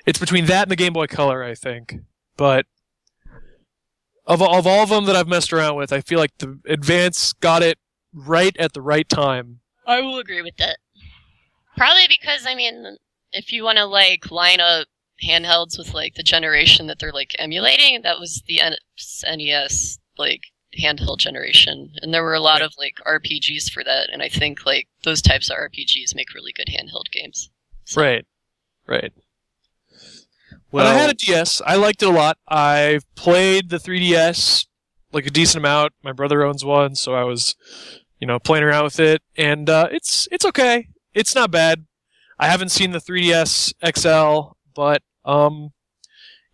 Speaker 4: It's between that and the Game Boy Color, I think. But of of all of them that I've messed around with, I feel like the Advance got it right at the right time.
Speaker 2: I will agree with that. Probably because I mean, if you want to like line up handhelds with like the generation that they're like emulating, that was the NES like handheld generation, and there were a lot of like RPGs for that, and I think like those types of RPGs make really good handheld games. So-
Speaker 4: Right. Right.
Speaker 1: well,
Speaker 4: but I had a DS. I liked it a lot. I've played the 3DS like a decent amount. My brother owns one, so I was, you know, playing around with it, and uh, it's it's okay. It's not bad. I haven't seen the 3DS XL, but um,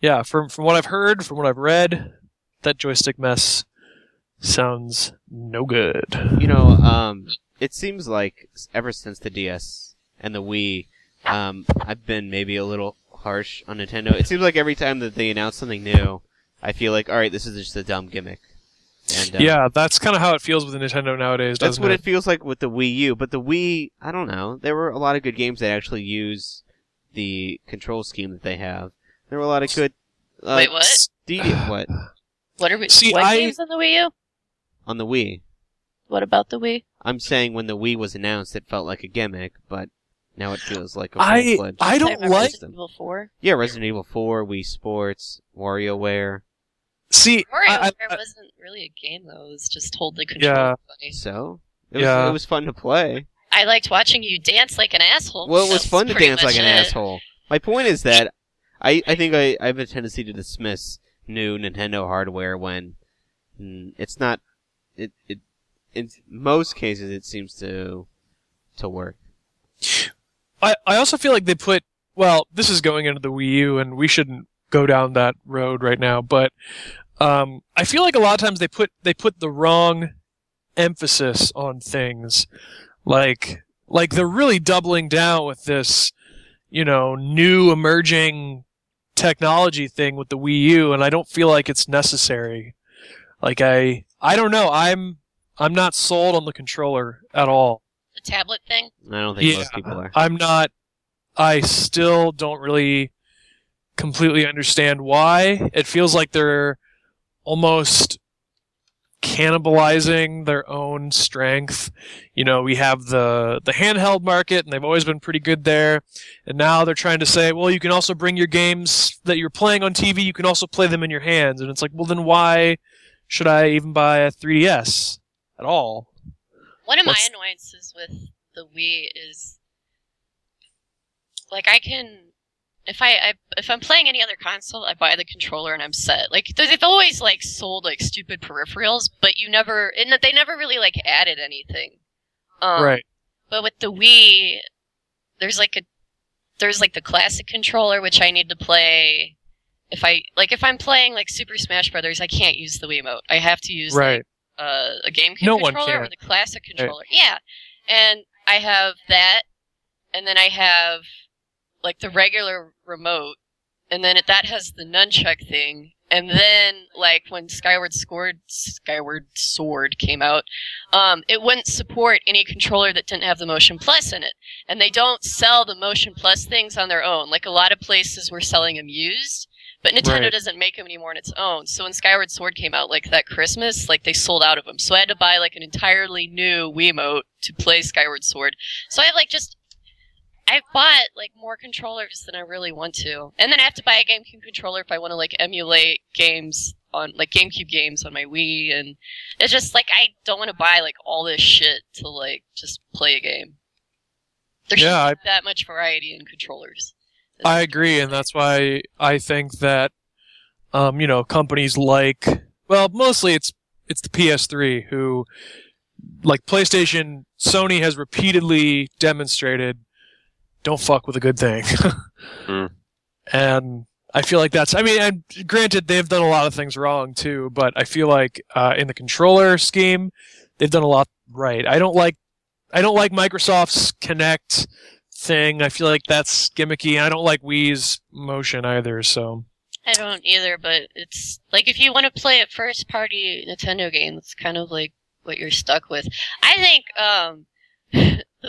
Speaker 4: yeah, from from what I've heard, from what I've read, that joystick mess sounds no good.
Speaker 1: you know, um, it seems like ever since the DS and the Wii, um, I've been maybe a little harsh on Nintendo. It seems like every time that they announce something new, I feel like, all right, this is just a dumb gimmick. And uh,
Speaker 4: Yeah, that's kind of how it feels with Nintendo nowadays.
Speaker 1: that's
Speaker 4: doesn't
Speaker 1: what
Speaker 4: it?
Speaker 1: it feels like with the Wii U. But the Wii, I don't know. There were a lot of good games that actually use the control scheme that they have. There were a lot of good. Uh,
Speaker 2: Wait, what?
Speaker 1: D- what
Speaker 2: What are we?
Speaker 4: See,
Speaker 2: what
Speaker 4: I-
Speaker 2: games on the Wii U?
Speaker 1: On the Wii?
Speaker 7: What about the Wii?
Speaker 1: I'm saying when the Wii was announced, it felt like a gimmick, but now it feels like a
Speaker 4: I
Speaker 1: full-fledged
Speaker 4: I don't
Speaker 7: remember
Speaker 4: like.
Speaker 7: Resident Evil 4.
Speaker 1: Yeah, Resident Evil 4, Wii Sports, WarioWare.
Speaker 4: See,
Speaker 2: WarioWare
Speaker 4: I, I,
Speaker 2: wasn't really a game though; it was just totally controlled.
Speaker 4: Yeah.
Speaker 2: Funny.
Speaker 1: So it was,
Speaker 4: Yeah.
Speaker 1: it was fun to play.
Speaker 2: I liked watching you dance like an asshole.
Speaker 1: Well, it was
Speaker 2: That's
Speaker 1: fun to
Speaker 2: pretty
Speaker 1: dance like an
Speaker 2: it.
Speaker 1: asshole. My point is that I, I think I, I have a tendency to dismiss new Nintendo hardware when mm, it's not. It it in most cases it seems to to work.
Speaker 4: I, I also feel like they put well, this is going into the Wii U, and we shouldn't go down that road right now. But um, I feel like a lot of times they put they put the wrong emphasis on things, like like they're really doubling down with this, you know, new emerging technology thing with the Wii U, and I don't feel like it's necessary. Like I I don't know. I'm I'm not sold on the controller at all.
Speaker 2: The tablet thing.
Speaker 1: I don't think
Speaker 4: Yeah.
Speaker 1: most people are.
Speaker 4: I'm not. I still don't really completely understand why. It feels like they're almost cannibalizing their own strength. You know, we have the the handheld market, and they've always been pretty good there. And now they're trying to say, well, you can also bring your games that you're playing on TV. You can also play them in your hands. And it's like, well, then why should I even buy a 3DS at all?
Speaker 2: One of my annoyances with the Wii is, like, I can, if I, I if I'm playing any other console, I buy the controller and I'm set. Like, they- they've always like sold like stupid peripherals, but you never, and that they never really like added anything. Um,
Speaker 4: right.
Speaker 2: But with the Wii, there's like a there's like the classic controller which I need to play. If I like if I'm playing like Super Smash Brothers, I can't use the Wiimote. I have to use
Speaker 4: Right.
Speaker 2: like, uh, a GameCube
Speaker 4: No one
Speaker 2: controller or the classic controller. Yeah, and I have that, and then I have like the regular remote, and then it, that has the nunchuck thing, and then like when Skyward Sword Skyward Sword came out, um, it wouldn't support any controller that didn't have the Motion Plus in it, and they don't sell the Motion Plus things on their own. Like a lot of places were selling them used, but Nintendo
Speaker 4: Right.
Speaker 2: doesn't make them anymore on its own. So when Skyward Sword came out, like that Christmas, like they sold out of them. So I had to buy like an entirely new Wiimote to play Skyward Sword. So I like just I bought like more controllers than I really want to, and then I have to buy a GameCube controller if I want to like emulate games on like GameCube games on my Wii, and it's just like I don't want to buy like all this shit to like just play a game. There's
Speaker 4: Yeah, I-
Speaker 2: that much variety in controllers.
Speaker 4: I agree, and that's why I think that, um, you know, companies like, well, mostly it's it's the PS3 who, like PlayStation, Sony has repeatedly demonstrated, don't fuck with a good thing,
Speaker 3: Hmm.
Speaker 4: and I feel like that's. I mean, and granted, they've done a lot of things wrong too, but I feel like uh, in the controller scheme, they've done a lot right. I don't like, I don't like Microsoft's Kinect thing. I feel like that's gimmicky. I don't like Wii's motion either. So
Speaker 2: I don't either, but it's like if you want to play a first party Nintendo game, it's kind of like what you're stuck with. I think um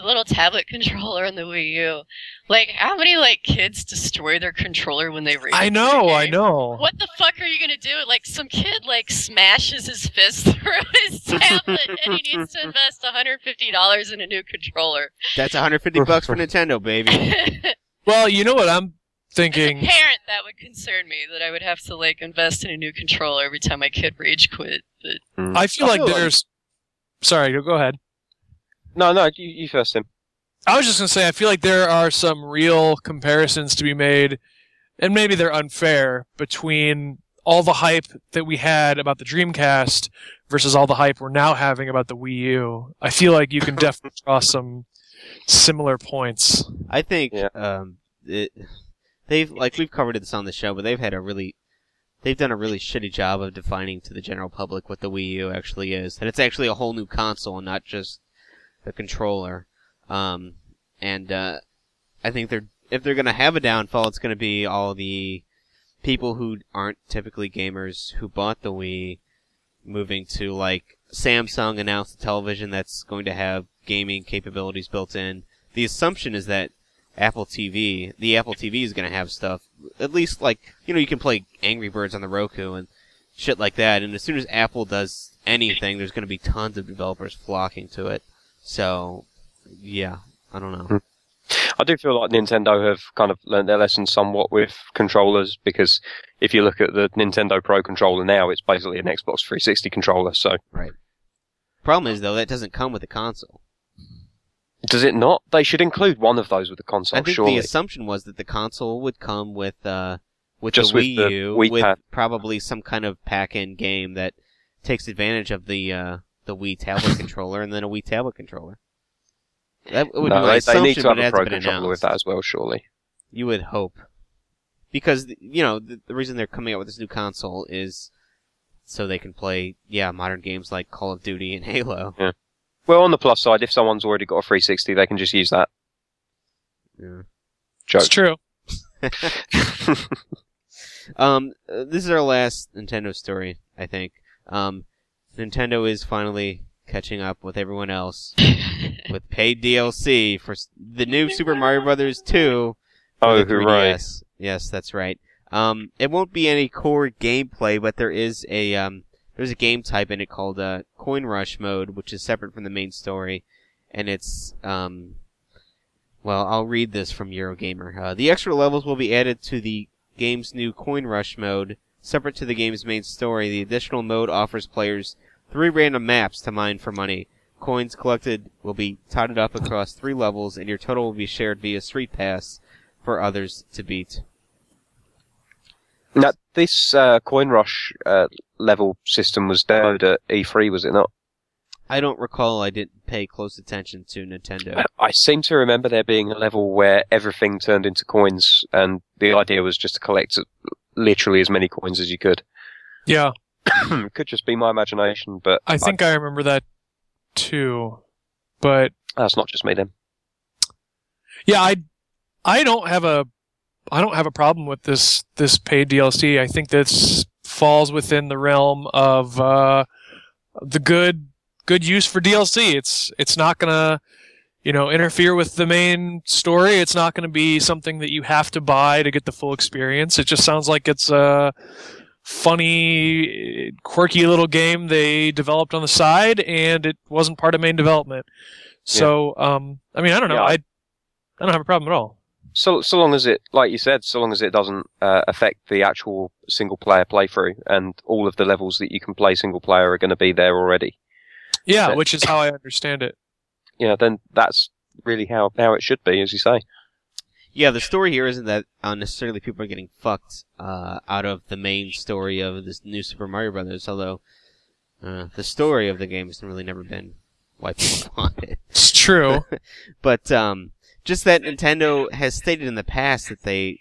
Speaker 2: the little tablet controller on the Wii U, like how many like kids destroy their controller when they read?
Speaker 4: I know, I know.
Speaker 2: What the fuck are you gonna do? Like some kid like smashes his fist through his tablet and he needs to invest $150 in a new controller.
Speaker 1: That's 150 bucks for Nintendo, baby.
Speaker 4: Well, you know what I'm
Speaker 2: a
Speaker 4: thinking.
Speaker 2: parent, that would concern me that I would have to like invest in a new controller every time my kid rage quit. But hmm.
Speaker 4: I feel
Speaker 3: I
Speaker 4: like
Speaker 3: feel like-
Speaker 4: there's. Sorry, go ahead.
Speaker 3: No, no, you, you first, Tim.
Speaker 4: I was just gonna say I feel like there are some real comparisons to be made, and maybe they're unfair between all the hype that we had about the Dreamcast versus all the hype we're now having about the Wii U. I feel like you can definitely draw some similar points.
Speaker 1: I think
Speaker 3: Yeah.
Speaker 1: um, it, they've like we've covered this on the show, but they've had a really they've done a really shitty job of defining to the general public what the Wii U actually is. That it's actually a whole new console, and not just the controller. Um, and uh, I think they're if they're gonna have a downfall, it's gonna be all the people who aren't typically gamers who bought the Wii moving to like Samsung announced a television that's going to have gaming capabilities built in. The assumption is that Apple TV, the Apple TV is going to have stuff, at least like, you know, you can play Angry Birds on the Roku and shit like that. And as soon as Apple does anything, there's going to be tons of developers flocking to it. So, yeah, I don't know.
Speaker 3: I do feel like Nintendo have kind of learned their lesson somewhat with controllers because if you look at the Nintendo Pro controller now, it's basically an Xbox 360 controller. So right.
Speaker 1: Problem is though, that doesn't come with the console.
Speaker 3: does it not? They should include one of those with the console.
Speaker 1: I think
Speaker 3: surely.
Speaker 1: the assumption was that the console would come with uh with
Speaker 3: Just
Speaker 1: the
Speaker 3: with
Speaker 1: Wii
Speaker 3: the
Speaker 1: U
Speaker 3: Wii
Speaker 1: with
Speaker 3: pad.
Speaker 1: probably some kind of pack-in game that takes advantage of the uh the Wii tablet controller and then a Wii tablet controller. That would
Speaker 3: no,
Speaker 1: be my
Speaker 3: they, they need to have a
Speaker 1: hasn't
Speaker 3: Pro controller with that as well, surely.
Speaker 1: You would hope, because you know the, the reason they're coming out with this new console is so they can play yeah modern games like Call of Duty and Halo.
Speaker 3: Well, on the plus side, if someone's already got a 360, they can just use that.
Speaker 1: Yeah.
Speaker 3: Joke.
Speaker 4: It's true.
Speaker 1: Um, uh, this is our last Nintendo story, I think. Um, Nintendo is finally catching up with everyone else with paid DLC for the new Super Mario Brothers 2
Speaker 3: Oh,
Speaker 1: the
Speaker 3: hooray.
Speaker 1: 3DS. Yes, that's right. Um, it won't be any core gameplay, but there is a um, there's a game type in it called uh, Coin Rush mode, which is separate from the main story, and it's um, well, I'll read this from Eurogamer. Uh, the extra levels will be added to the game's new Coin Rush mode, separate to the game's main story. The additional mode offers players three random maps to mine for money. Coins collected will be totted up across three levels, and your total will be shared via StreetPass for others to beat.
Speaker 3: Now, this uh, Coin Rush uh, level system was demoed at E3, was it not?
Speaker 1: I don't recall. I didn't pay close attention to Nintendo.
Speaker 3: I seem to remember there being a level where everything turned into coins, and the idea was just to collect literally as many coins as you could.
Speaker 4: Yeah,
Speaker 3: could just be my imagination, but
Speaker 4: I think I remember that too. But
Speaker 3: that's not just me then.
Speaker 4: yeah, I I don't have a I don't have a problem with this this paid DLC. I think that's falls within the realm of uh, the good good use for DLC. It's it's not gonna you know interfere with the main story. It's not gonna be something that you have to buy to get the full experience. It just sounds like it's a funny, quirky little game they developed on the side, and it wasn't part of main development. So, um, I mean, I don't know.
Speaker 3: Yeah.
Speaker 4: I I don't have a problem at all.
Speaker 3: So so long as it, like you said, so long as it doesn't uh, affect the actual single player playthrough, and all of the levels that you can play single player are going to be there already.
Speaker 4: Yeah,
Speaker 3: Yeah.
Speaker 4: which is how I understand it.
Speaker 3: Yeah, then that's really how how it should be, as you say.
Speaker 1: Yeah, the story here isn't that uh, necessarily people are getting fucked uh, out of the main story of this new Super Mario Brothers. Although uh, the story of the game has really never been why people want it.
Speaker 4: It's true.
Speaker 1: But um, just that Nintendo has stated in the past that they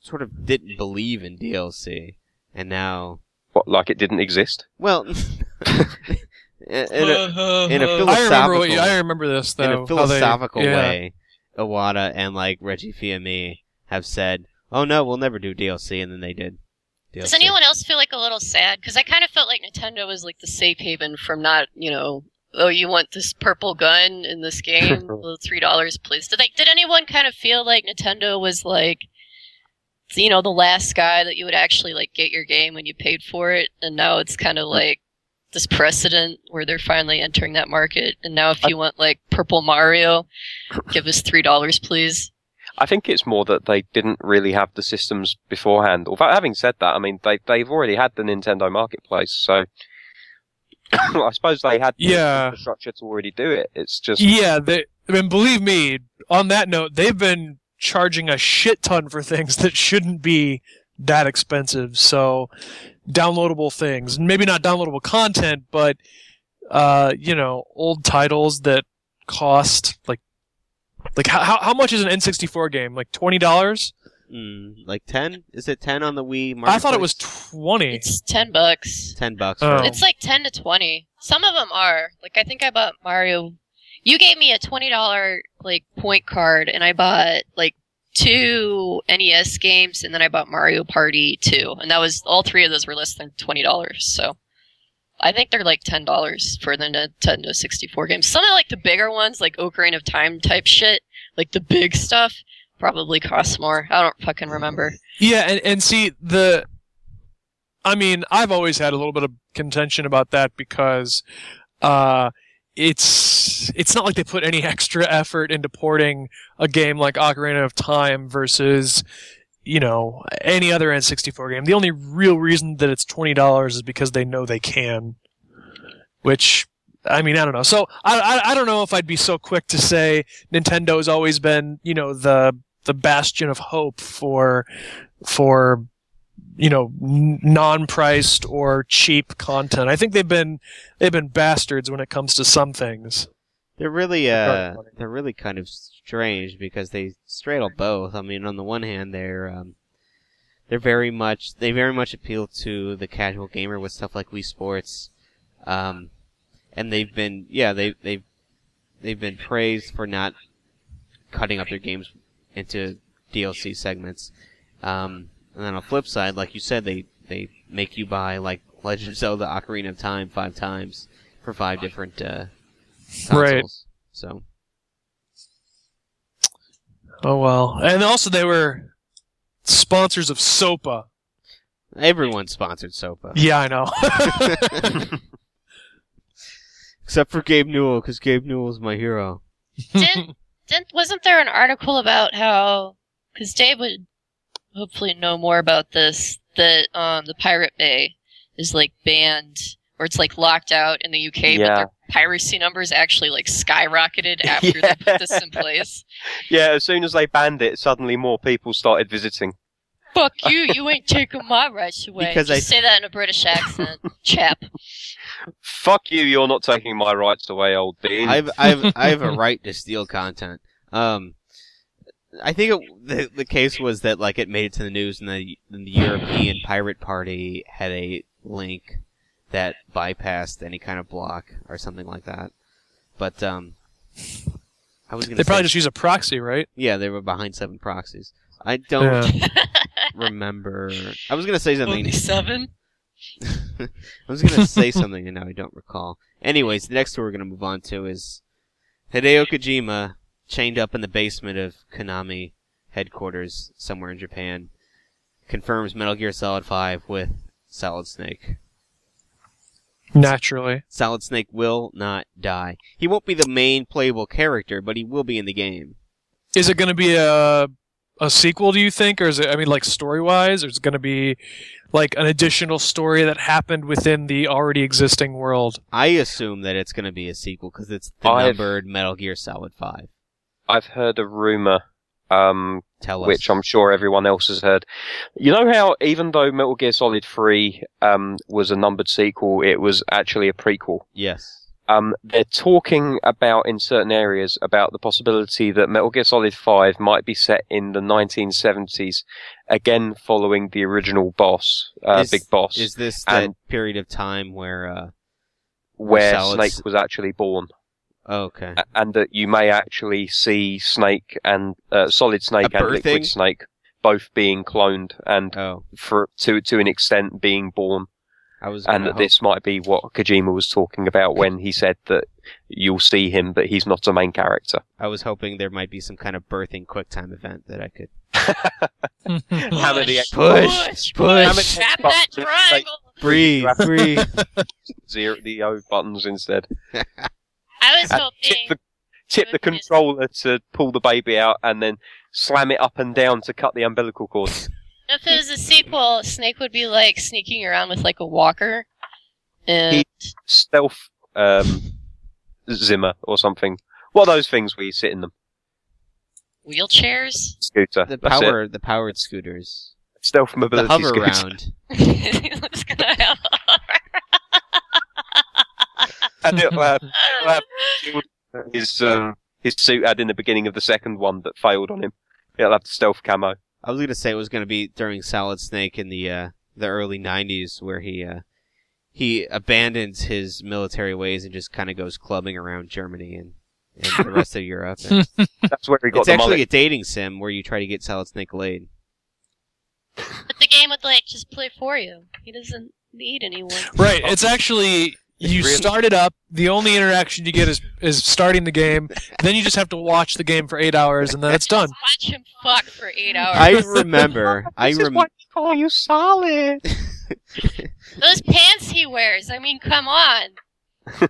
Speaker 1: sort of didn't believe in DLC, and now,
Speaker 3: What, like it didn't exist?
Speaker 1: well, in a, in a
Speaker 4: I remember what you,
Speaker 1: philosophical-
Speaker 4: I remember this though.
Speaker 1: in a
Speaker 4: how they-
Speaker 1: philosophical
Speaker 4: yeah.
Speaker 1: way, Iwata and like Reggie Fils-Aimé have said, "Oh no, we'll never do DLC," and then they did. DLC.
Speaker 2: Does anyone else feel like a little sad? Because I kind of felt like Nintendo was like the safe haven from not, you know, oh, you want this purple gun in this game? well, three dollars, please. Did like, did anyone kind of feel like Nintendo was like, you know, the last guy that you would actually like get your game when you paid for it, and now it's kind of like this precedent where they're finally entering that market, and now if you want like purple Mario, give us three dollars, please.
Speaker 3: I think it's more that they didn't really have the systems beforehand. Although having said that, I mean they they've already had the Nintendo Marketplace, so I suppose they had the
Speaker 4: Yeah.
Speaker 3: infrastructure to already do it. It's just
Speaker 4: Yeah, they, I mean, believe me. On that note, they've been charging a shit ton for things that shouldn't be that expensive. So, downloadable things, maybe not downloadable content, but uh, you know, old titles that cost like like how how- how much is an N64 game? Like twenty dollars?
Speaker 1: Mm, like ten? Is it ten on the Wii?
Speaker 4: I thought it was twenty.
Speaker 2: It's ten bucks.
Speaker 1: ten bucks.
Speaker 4: Oh.
Speaker 2: It's like ten to twenty. Some of them are. Like I think I bought Mario. You gave me a twenty dollar like point card, and I bought like two NES games, and then I bought Mario Party two, and that was all three of those were less than twenty dollars. So I think they're like ten dollars for the Nintendo sixty four games. Some of like the bigger ones, like Ocarina of Time type shit, like the big stuff, probably costs more. I don't fucking remember.
Speaker 4: Yeah, and, and see the I mean, I've always had a little bit of contention about that because uh it's it's not like they put any extra effort into porting a game like Ocarina of Time versus you know any other N64 game. The only real reason that it's $20 is because they know they can. Which I mean, I don't know. So I, I I don't know if I'd be so quick to say Nintendo's always been, you know, the the bastion of hope for for you know non-priced or cheap content. I think they've been they've been bastards when it comes to some things.
Speaker 1: They're really uh they're really kind of strange because they straddle both. I mean, on the one hand, they're um they're very much they very much appeal to the casual gamer with stuff like Wii Sports, um, and they've been yeah they they've they've been praised for not cutting up their games into DLC segments. Um, and then on the flip side, like you said, they they make you buy like Legend of Zelda: Ocarina of Time five times for five different uh, consoles.
Speaker 4: Right.
Speaker 1: So
Speaker 4: Oh well. And also they were sponsors of SOPA.
Speaker 1: everyone sponsored SOPA.
Speaker 4: Yeah, I know.
Speaker 1: Except for Gabe Newell, because Gabe Newell's my hero.
Speaker 2: Didn't, didn't wasn't there an article about how because Dave would hopefully know more about this that um the Pirate Bay is like banned or it's like locked out in the UK, but
Speaker 3: Yeah.
Speaker 2: their piracy numbers actually like skyrocketed after they put this in place.
Speaker 3: yeah. As soon as they banned it, suddenly more people started visiting.
Speaker 2: Fuck you! You ain't taking my rights away.
Speaker 1: Because
Speaker 2: Just
Speaker 1: I-
Speaker 2: say that in a British accent, chap.
Speaker 3: Fuck you! You're not taking my rights away, old bean.
Speaker 1: I've I've I have a right to steal content. Um, I think it, the the case was that like it made it to the news, and the, and the European Pirate Party had a link that bypassed any kind of block or something like that. But um, I was gonna
Speaker 4: they
Speaker 1: say,
Speaker 4: probably just use a proxy, right?
Speaker 1: yeah they were behind seven proxies. I don't
Speaker 4: Yeah.
Speaker 1: remember. I was gonna say something.
Speaker 2: Only seven.
Speaker 1: I was gonna say something and now I don't recall. Anyways, the next story we're gonna move on to is Hideo Kojima chained up in the basement of Konami headquarters somewhere in Japan confirms Metal Gear Solid 5 with Solid Snake.
Speaker 4: Naturally.
Speaker 1: Solid Snake will not die. He won't be the main playable character, but he will be in the game.
Speaker 4: Is it going to be a a sequel? Do you think, or is it? I mean, like story wise, or is it going to be like an additional story that happened within the already existing world?
Speaker 1: I assume that it's going to be a sequel because it's the
Speaker 3: I've-
Speaker 1: numbered Metal Gear Solid 5.
Speaker 3: I've heard a rumor, um,
Speaker 1: Tell us.
Speaker 3: which I'm sure everyone else has heard. You know how even though Metal Gear Solid 3 um, was a numbered sequel, it was actually a prequel.
Speaker 1: Yes.
Speaker 3: Um, they're talking about in certain areas about the possibility that Metal Gear Solid 5 might be set in the 1970s, again following the original boss, uh,
Speaker 1: Is-
Speaker 3: Big Boss,
Speaker 1: Is this the period of time where, uh,
Speaker 3: where Snake was actually born,
Speaker 1: okay.
Speaker 3: And that you may actually see Snake and uh, Solid Snake and Liquid? Snake both being cloned and
Speaker 1: Oh,
Speaker 3: for to to an extent being born,
Speaker 1: I was
Speaker 3: and
Speaker 1: gonna
Speaker 3: that this might be what Kojima was talking about when he said that you'll see him, but he's not a main character.
Speaker 1: I was hoping there might be some kind of birthing QuickTime event that I could.
Speaker 3: How many
Speaker 8: Push,
Speaker 1: Push,
Speaker 8: push,
Speaker 1: push.
Speaker 8: push. Tap that
Speaker 3: Like-
Speaker 8: triangle.
Speaker 1: Breathe, breathe.
Speaker 3: zero the O buttons instead?
Speaker 8: I was hoping.
Speaker 3: tip the tip the controller to pull the baby out, and then slam it up and down to cut the umbilical cord.
Speaker 8: If it was a sequel, Snake would be like sneaking around with like a walker, and
Speaker 3: He- Stealth um, Zimmer or something. What are those things where you sit in them?
Speaker 8: wheelchairs.
Speaker 3: Scooter.
Speaker 1: The
Speaker 3: That's it.
Speaker 1: power, the powered scooters,
Speaker 3: Stealth mobility
Speaker 1: the
Speaker 3: mobility
Speaker 1: hover
Speaker 3: scooter.
Speaker 1: round.
Speaker 8: It's gonna have-
Speaker 3: And it'll have, it'll have his um, his suit had in the beginning of the second one that failed on him. It'll have the stealth camo.
Speaker 1: I was gonna say it was gonna be during Solid Snake in the uh, the early '90s, where he uh, he abandons his military ways and just kind of goes clubbing around Germany and, and the rest of Europe. And
Speaker 3: That's where he got
Speaker 1: it's
Speaker 3: the
Speaker 1: actually
Speaker 3: mullet.
Speaker 1: a dating sim where you try to get Solid Snake laid.
Speaker 8: but the game would like just play for you. He doesn't need anyone.
Speaker 4: Right. It's actually you
Speaker 3: really-
Speaker 4: start it up. The only interaction you get is is starting the game. Then you just have to watch the game for eight hours, and then it's done.
Speaker 8: Watch him fuck for eight hours.
Speaker 1: I remember. I
Speaker 3: This is
Speaker 1: rem-
Speaker 3: why we call you solid.
Speaker 8: Those pants he wears. I mean, come on.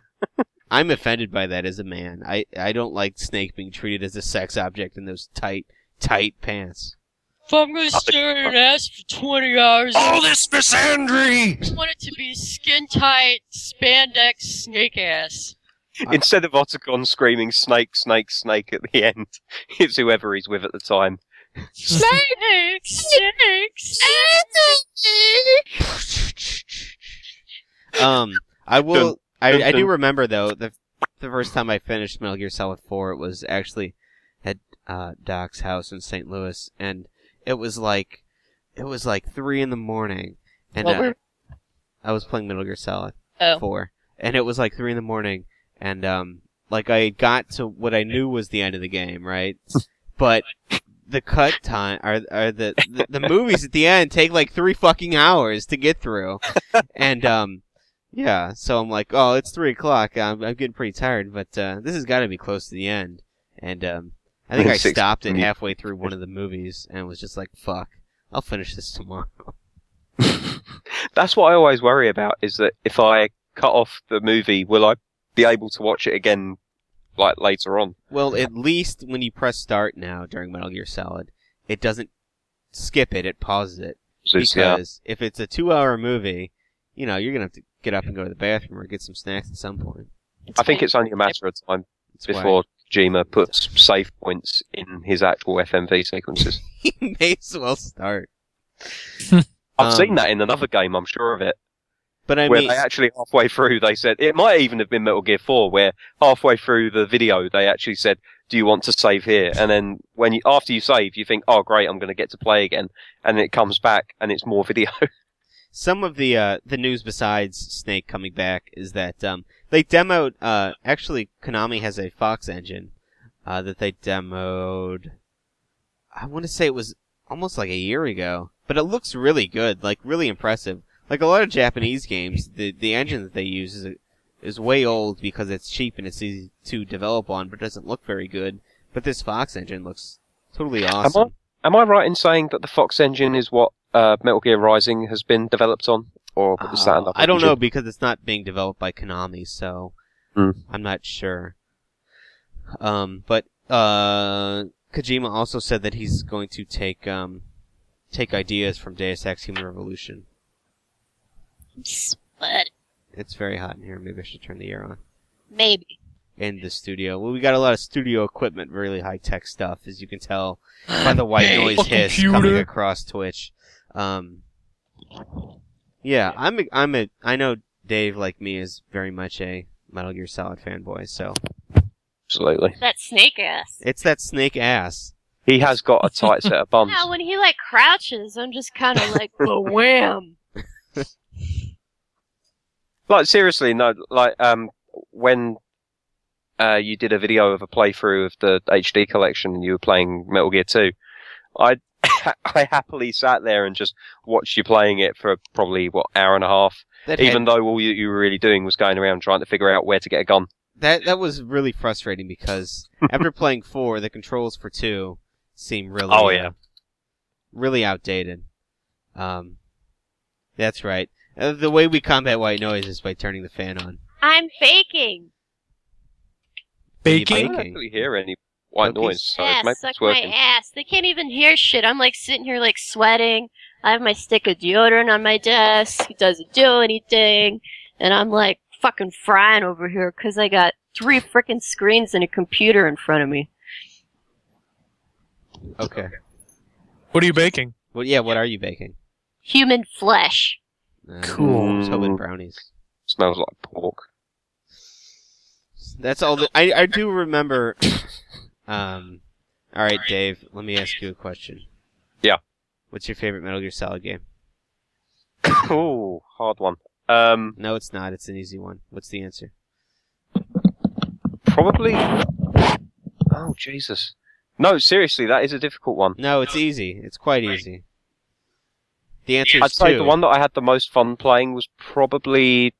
Speaker 1: I'm offended by that as a man. I I don't like Snake being treated as a sex object in those tight tight pants.
Speaker 8: If I'm gonna stare at an ass for 20 hours,
Speaker 4: Oh, this misandry!
Speaker 8: I want it to be skin tight, spandex, snake ass.
Speaker 3: Instead of Otacon screaming snake, snake, snake at the end, it's whoever he's with at the time.
Speaker 8: Snake! Snake! Snake!
Speaker 1: Um, I will. I, I do remember though the the first time I finished Metal Gear Solid Four, it was actually at uh, Doc's house in St. Louis, and it was like it was like three in the morning, and
Speaker 8: What
Speaker 1: uh,
Speaker 8: were-
Speaker 1: I was playing Metal Gear Solid
Speaker 8: Oh.
Speaker 1: Four, and it was like three in the morning, and um, like I got to what I knew was the end of the game, right? but the cut time or, or the, the the movies at the end take like three fucking hours to get through, and um, yeah. So I'm like, oh, it's three o'clock. I'm I'm getting pretty tired, but uh, this has got to be close to the end, and um, I think I
Speaker 3: Six-
Speaker 1: stopped it halfway through one of the movies and was just like, fuck, I'll finish this tomorrow.
Speaker 3: That's what I always worry about is that if I cut off the movie, will I be able to watch it again like later on?
Speaker 1: Well, at least when you press start now during Metal Gear Solid, it doesn't skip it; it pauses it.
Speaker 3: So it's- yeah.
Speaker 1: Because if it's a two-hour movie, you know you're gonna have to get up and go to the bathroom or get some snacks at some point.
Speaker 3: I think it's only a matter of time
Speaker 1: That's why
Speaker 3: before Kojima puts save points in his actual FMV sequences.
Speaker 1: he may as well start.
Speaker 3: I've
Speaker 1: Um,
Speaker 3: seen that in another game, I'm sure of it.
Speaker 1: But I
Speaker 3: where
Speaker 1: mean,
Speaker 3: they actually halfway through they said it might even have been Metal Gear 4 where halfway through the video they actually said do you want to save here and then when you after you save you think oh great I'm going to get to play again and it comes back and it's more video
Speaker 1: some of the uh, the news besides Snake coming back is that um, they demoed. Uh, actually, Konami has a Fox engine uh, that they demoed. I want to say it was almost like a year ago, but it looks really good, like really impressive. like a lot of Japanese games, the the engine that they use is is way old because it's cheap and it's easy to develop on, but doesn't look very good. But this Fox engine looks totally awesome.
Speaker 3: Am I right in saying that the Fox engine is what uh, Metal Gear Rising has been developed on, or is that
Speaker 1: Uh,
Speaker 3: another?
Speaker 1: I don't know because it's not being developed by Konami, so
Speaker 3: Hmm.
Speaker 1: I'm not sure. Um, but uh, Kojima also said that he's going to take um, take ideas from Deus Ex: Human Revolution.
Speaker 8: But
Speaker 1: It's very hot in here. Maybe I should turn the air on.
Speaker 8: maybe.
Speaker 1: In the studio, well, we got a lot of studio equipment, really high tech stuff, as you can tell by the white
Speaker 4: Hey,
Speaker 1: noise hiss
Speaker 4: computer.
Speaker 1: coming across Twitch. Um, yeah, I'm a, I'm a I know Dave like me is very much a Metal Gear Solid fanboy, so
Speaker 3: Absolutely.
Speaker 8: That snake ass.
Speaker 1: it's that snake ass.
Speaker 3: He has got a tight set of bums.
Speaker 2: Yeah, when he like crouches, I'm just kind of like, wham.
Speaker 3: Like seriously, no. Like um, when uh, you did a video of a playthrough of the HD collection and you were playing Metal Gear Two, I I happily sat there and just watched you playing it for probably what hour and a half.
Speaker 1: That
Speaker 3: Even
Speaker 1: had-
Speaker 3: though all you, you were really doing was going around trying to figure out where to get a gun.
Speaker 1: that that was really frustrating because after playing four, the controls for two seem really
Speaker 3: Oh,
Speaker 1: uh,
Speaker 3: yeah.
Speaker 1: really outdated. Um, that's right. Uh, the way we combat white noise is by turning the fan on.
Speaker 2: I'm faking.
Speaker 4: Baking?
Speaker 3: I don't actually hear any white
Speaker 1: Cookies?
Speaker 3: noise, so
Speaker 2: yeah,
Speaker 3: maybe
Speaker 2: suck
Speaker 3: it's
Speaker 2: my ass. They can't even hear shit. I'm like sitting here like sweating. I have my stick of deodorant on my desk. It doesn't do anything. And I'm like fucking frying over here because I got three freaking screens and a computer in front of me.
Speaker 1: Okay.
Speaker 4: What are you baking?
Speaker 1: Well, yeah. What are you baking?
Speaker 2: Human flesh.
Speaker 1: Uh,
Speaker 4: Cool.
Speaker 1: Tobin brownies.
Speaker 3: Smells like pork.
Speaker 1: That's all. That, I I do remember. Um. All right, Dave. Let me ask you a question.
Speaker 3: Yeah.
Speaker 1: What's your favorite Metal Gear Solid game?
Speaker 3: Ooh, hard one. Um,
Speaker 1: No, it's not. It's an easy one. What's the answer?
Speaker 3: probably. Oh Jesus! No, seriously, that is a difficult one.
Speaker 1: No, it's easy. It's quite easy. The answer
Speaker 3: I'd
Speaker 1: is
Speaker 3: say
Speaker 1: two.
Speaker 3: the one that I had the most fun playing was probably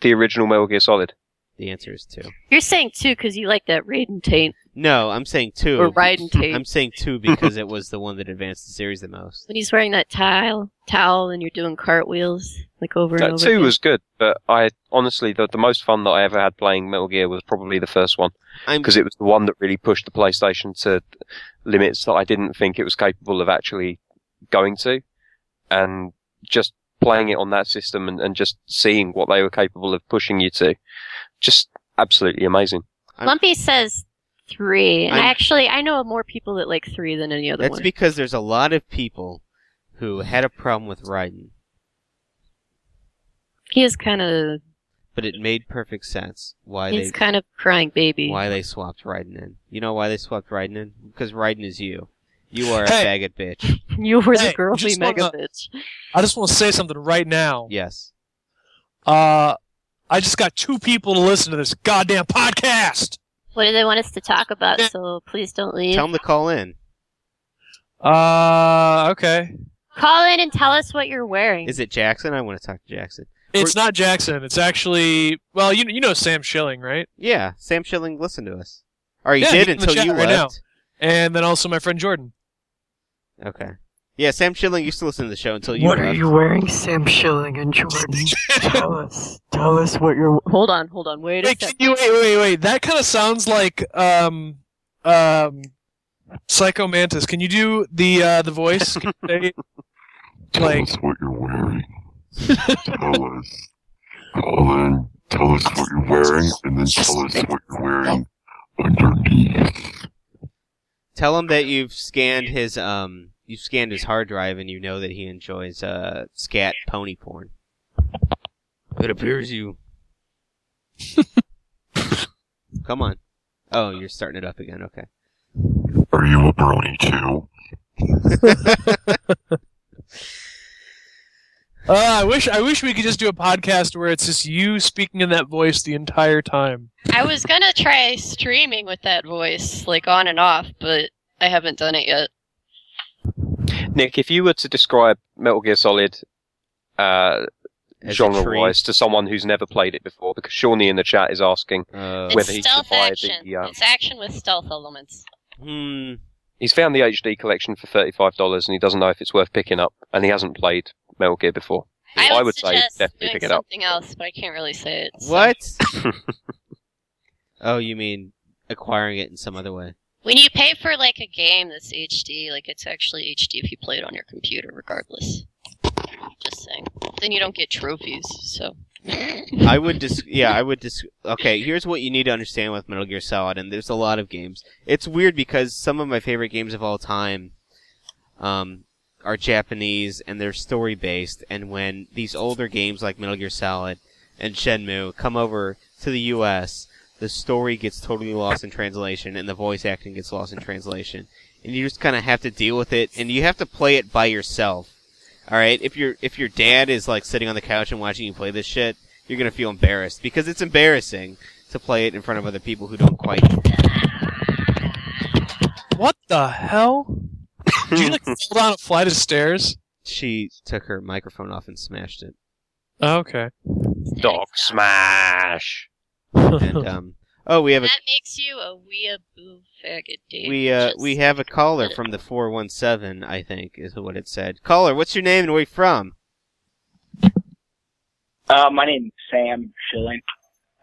Speaker 3: the original Metal Gear Solid.
Speaker 1: The answer is two.
Speaker 2: You're saying two because you like that Raiden taint
Speaker 1: No, I'm saying two.
Speaker 2: or Raiden taint.
Speaker 1: I'm saying two because it was the one that advanced the series the most.
Speaker 2: when he's wearing that towel, towel, and you're doing cartwheels like over and
Speaker 3: That
Speaker 2: over.
Speaker 3: two
Speaker 2: again.
Speaker 3: was good, but I honestly the the most fun that I ever had playing Metal Gear was probably the first one because it was the one that really pushed the PlayStation to limits that I didn't think it was capable of actually going to, and just playing it on that system and, and just seeing what they were capable of pushing you to, just absolutely amazing.
Speaker 2: Lumpy says three, and
Speaker 1: I'm-
Speaker 2: actually, I know more people that like three than any other
Speaker 1: That's
Speaker 2: one.
Speaker 1: because there's a lot of people who had a problem with Raiden,
Speaker 2: he is kind of
Speaker 1: but it made perfect sense why
Speaker 2: he's
Speaker 1: they
Speaker 2: kind of crying baby.
Speaker 1: why they swapped Raiden in. You know why they swapped Raiden in? Because Raiden is you. You are a
Speaker 4: Hey.
Speaker 1: faggot bitch.
Speaker 2: You were
Speaker 4: Hey,
Speaker 2: the girly mega
Speaker 4: wanna-
Speaker 2: bitch.
Speaker 4: I just want to say something right now.
Speaker 1: Yes.
Speaker 4: Uh, I just got two people to listen to this goddamn podcast.
Speaker 2: What do they want us to talk about? So please don't leave.
Speaker 1: Tell them to call in.
Speaker 4: Uh, okay.
Speaker 2: Call in and tell us what you're wearing.
Speaker 1: Is it Jackson? I want to talk to Jackson.
Speaker 4: It's not Jackson. It's actually well, you you know Sam Schilling, right?
Speaker 1: Yeah, Sam Schilling listened to us. Or he
Speaker 4: Yeah,
Speaker 1: did
Speaker 4: he's in the
Speaker 1: until
Speaker 4: chat
Speaker 1: you
Speaker 4: right
Speaker 1: left.
Speaker 4: And then also my friend Jordan.
Speaker 1: Okay. Yeah, Sam Schilling used to listen to the show until you
Speaker 9: What
Speaker 1: left.
Speaker 9: are you wearing, Sam Schilling and Jordan? tell us. Tell us what you're.
Speaker 2: Hold on, hold on, wait a
Speaker 4: Wait,
Speaker 2: second.
Speaker 4: can you wait, wait, wait? That kind of sounds like um um Psycho Mantis. Can you do the uh the voice? Can say-
Speaker 5: Tell
Speaker 4: Like-
Speaker 5: us what you're wearing. tell us. Call in. Tell us what you're wearing, and then tell us what you're wearing underneath.
Speaker 1: Tell him that you've scanned his um you've scanned his hard drive and you know that he enjoys uh scat pony porn. It appears you Come on. Oh, you're starting it up again, okay.
Speaker 5: Are you a brony too?
Speaker 4: Uh, I wish I wish we could just do a podcast where it's just you speaking in that voice the entire time.
Speaker 8: I was gonna try streaming with that voice, like on and off, but I haven't done it yet.
Speaker 3: Nick, if you were to describe Metal Gear Solid uh, genre wise to someone who's never played it before because Shawnee in the chat is asking
Speaker 1: Uh,
Speaker 8: It's
Speaker 3: whether he should
Speaker 8: stealth
Speaker 3: buy
Speaker 8: action.
Speaker 3: the. Uh,
Speaker 8: It's action with stealth elements.
Speaker 1: hmm.
Speaker 3: he's found the HD collection for thirty-five dollars, and he doesn't know if it's worth picking up, and he hasn't played Metal Gear before.
Speaker 8: I would,
Speaker 3: say definitely
Speaker 8: doing
Speaker 3: pick it up.
Speaker 8: something else, but I can't really say it. so-
Speaker 1: What? oh, you mean acquiring it in some other way?
Speaker 8: When you pay for like a game that's HD, like it's actually HD if you play it on your computer, regardless. Just saying. Then you don't get trophies. So.
Speaker 1: I would dis- yeah, I would dis- okay, here's what you need to understand with Metal Gear Solid, and there's a lot of games. It's weird because some of my favorite games of all time, um, are Japanese and they're story based, and when these older games like Metal Gear Solid and Shenmue come over to the US, the story gets totally lost in translation and the voice acting gets lost in translation. And you just kinda have to deal with it, and you have to play it by yourself. All right, if your if your dad is like sitting on the couch and watching you play this shit, you're gonna feel embarrassed because it's embarrassing to play it in front of other people who don't quite.
Speaker 4: What the hell? Did you like fall down a flight of stairs?
Speaker 1: She took her microphone off and smashed it,
Speaker 4: Oh, okay.
Speaker 3: Dog smash.
Speaker 1: And um. Oh, we have a
Speaker 8: That makes you a weeaboo faggot, Dave.
Speaker 1: we uh
Speaker 8: Just-
Speaker 1: we have a caller from the four one seven. I think is what it said. Caller, what's your name and where you from?
Speaker 10: Uh, my name's Sam Schilling.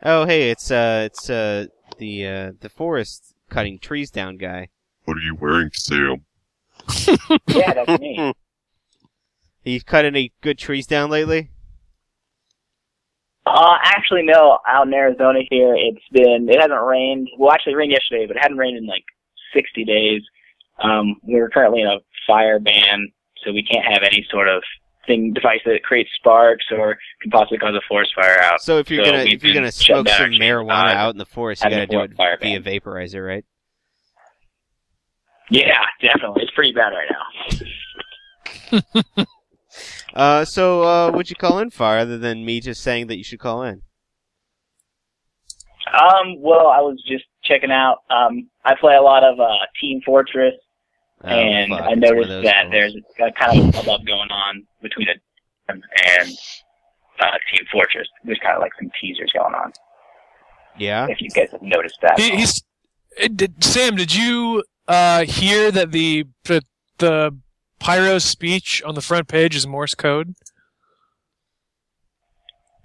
Speaker 1: Oh, hey, it's uh it's uh the uh the forest cutting trees down guy.
Speaker 5: What are you wearing, Sam?
Speaker 10: Yeah, that's me.
Speaker 1: You cut any good trees down lately?
Speaker 10: Uh, actually, no. Out in Arizona here, it's been it hasn't rained. Well, actually, it rained yesterday, but it hadn't rained in like 60 days. Um, we're currently in a fire ban, so we can't have any sort of thing device that creates sparks or can possibly cause a forest fire out.
Speaker 1: So if you're
Speaker 10: So
Speaker 1: gonna if you're gonna smoke some marijuana out in the forest, you
Speaker 10: having
Speaker 1: gotta do it
Speaker 10: fire
Speaker 1: via
Speaker 10: ban.
Speaker 1: vaporizer, right?
Speaker 10: Yeah, definitely. It's pretty bad right now.
Speaker 1: Uh, so uh, what'd you call in for, other than me just saying that you should call in?
Speaker 10: Um, well, I was just checking out. Um, I play a lot of uh, Team Fortress,
Speaker 1: Oh,
Speaker 10: and
Speaker 1: fuck,
Speaker 10: I
Speaker 1: it's one of
Speaker 10: noticed that
Speaker 1: ones.
Speaker 10: there's a kind of a love going on between it and uh, Team Fortress. There's kind of like some teasers going on.
Speaker 1: Yeah.
Speaker 10: If you guys have noticed that.
Speaker 4: He, he's uh, did, Sam. Did you uh, hear that the the, the Pyro's speech on the front page is Morse code?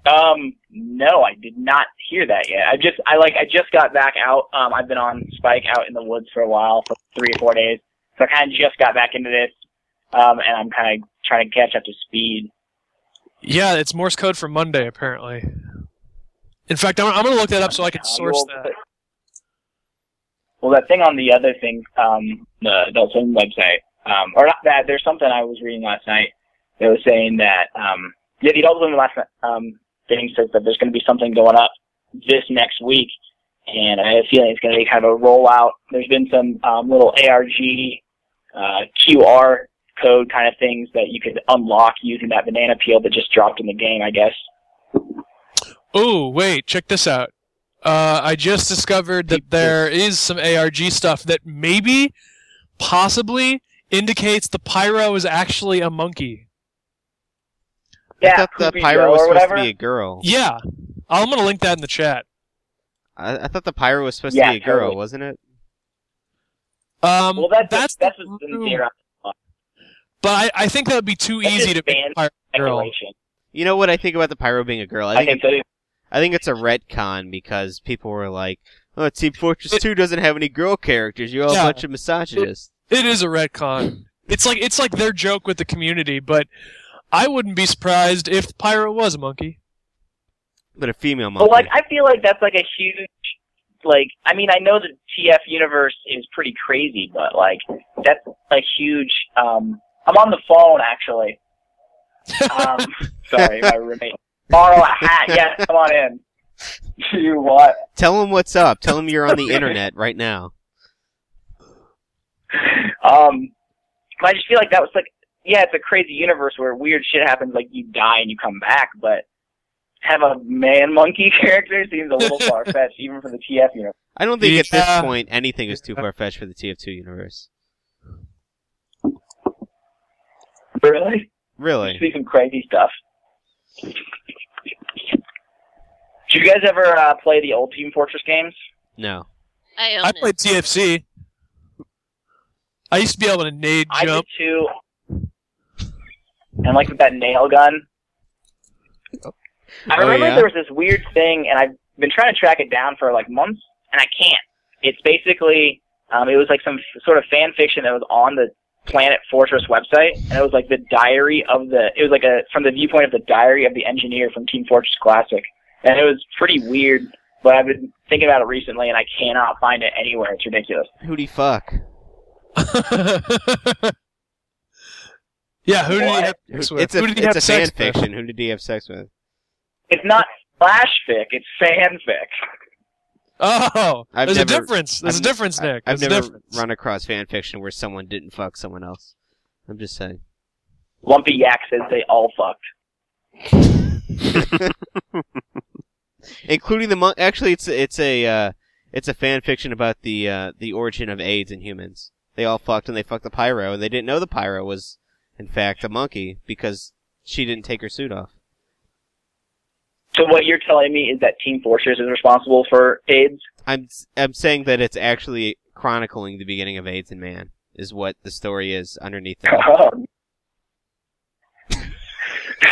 Speaker 10: Um, no, I did not hear that yet. I just, I like, I just got back out. Um, I've been on Spike out in the woods for a while, for three or four days. So I kind of just got back into this. Um, and I'm kind of trying to catch up to speed.
Speaker 4: Yeah, it's Morse code for Monday apparently. In fact, I'm, I'm going to look that up so I can
Speaker 10: Uh,
Speaker 4: source
Speaker 10: well,
Speaker 4: that.
Speaker 10: Well, that thing on the other thing, um, the Adult Swim website, um, or not that, there's something I was reading last night that was saying that, um, yeah, the Swim last um, thing says that there's going to be something going up this next week, and I have a feeling it's going to be kind of a rollout. There's been some um, little ARG uh, QR code kind of things that you could unlock using that banana peel that just dropped in the game, I guess.
Speaker 4: Oh, wait, check this out. Uh, I just discovered that there is some ARG stuff that maybe, possibly, indicates the Pyro is actually a monkey.
Speaker 10: Yeah,
Speaker 1: I thought the pyro was supposed
Speaker 10: whatever.
Speaker 1: to be a girl.
Speaker 4: Yeah, I'm gonna link that in the chat.
Speaker 1: I, I thought the pyro was supposed
Speaker 10: Yeah,
Speaker 1: to be a girl,
Speaker 10: totally.
Speaker 1: wasn't it?
Speaker 4: Um,
Speaker 10: Well, that's
Speaker 4: that's
Speaker 10: that's
Speaker 4: the
Speaker 10: what's been
Speaker 4: but I, I think that would be too
Speaker 10: That's
Speaker 4: easy to make a Pyro a girl.
Speaker 1: You know what I think about the pyro being a girl? I
Speaker 10: I
Speaker 1: think
Speaker 10: think so.
Speaker 1: I think it's a retcon because people were like, "Oh, Team Fortress
Speaker 4: It-
Speaker 1: 2 doesn't have any girl characters. You're all
Speaker 4: Yeah.
Speaker 1: a bunch of misogynists."
Speaker 4: It is a retcon. It's like it's like their joke with the community, but I wouldn't be surprised if Pyro was a monkey.
Speaker 1: But a female monkey.
Speaker 10: But like, I feel like that's like a huge, like, I mean, I know the TF universe is pretty crazy, but like, that's like huge. Um, I'm on the phone actually. Um, sorry, my roommate. Borrow a hat. Yes, come on in. You what?
Speaker 1: Tell him what's up. Tell him you're on the internet right now
Speaker 10: um, I just feel like that was like, yeah, it's a crazy universe where weird shit happens, like you die and you come back, but have a man monkey character seems a little far fetched, even for the TF universe.
Speaker 1: I don't think at this point anything is too far fetched for the TF2 universe.
Speaker 10: Really?
Speaker 1: Really?
Speaker 10: See some crazy stuff. Did you guys ever uh, play the old Team Fortress games?
Speaker 1: No.
Speaker 2: I,
Speaker 4: I played TFC. I used to be able to nade
Speaker 10: I did
Speaker 4: jump.
Speaker 10: too. And like with that nail gun. I
Speaker 1: Oh,
Speaker 10: remember
Speaker 1: yeah?
Speaker 10: there was this weird thing, and I've been trying to track it down for like months, and I can't. It's basically, um, it was like some f- sort of fan fiction that was on the Planet Fortress website, and it was like the diary of the, it was like a, from the viewpoint of the diary of the engineer from Team Fortress Classic. And it was pretty weird, but I've been thinking about it recently, and I cannot find it anywhere. It's ridiculous.
Speaker 1: Who'd he fuck?
Speaker 4: yeah, who did he have sex with?
Speaker 1: It's a,
Speaker 4: who did he
Speaker 1: it's
Speaker 4: have
Speaker 1: a
Speaker 4: sex
Speaker 1: fan
Speaker 4: with?
Speaker 1: fiction. Who did he have sex with?
Speaker 10: It's not flash fic, it's fanfic.
Speaker 4: Oh,
Speaker 1: I've
Speaker 4: there's
Speaker 1: never-
Speaker 4: a difference. There's
Speaker 1: I've-
Speaker 4: a difference, Nick.
Speaker 1: I've never
Speaker 4: difference.
Speaker 1: run across fan fiction where someone didn't fuck someone else. I'm just saying.
Speaker 10: Lumpy Yak says they all fucked.
Speaker 1: Including the mon- actually it's it's a uh, it's a fan fiction about the uh, the origin of AIDS in humans. They all fucked and they fucked the pyro and they didn't know the pyro was in fact a monkey because she didn't take her suit off.
Speaker 10: So what you're telling me is that Team Fortress is responsible for AIDS?
Speaker 1: I'm I'm saying that it's actually chronicling the beginning of AIDS in man is what the story is underneath it.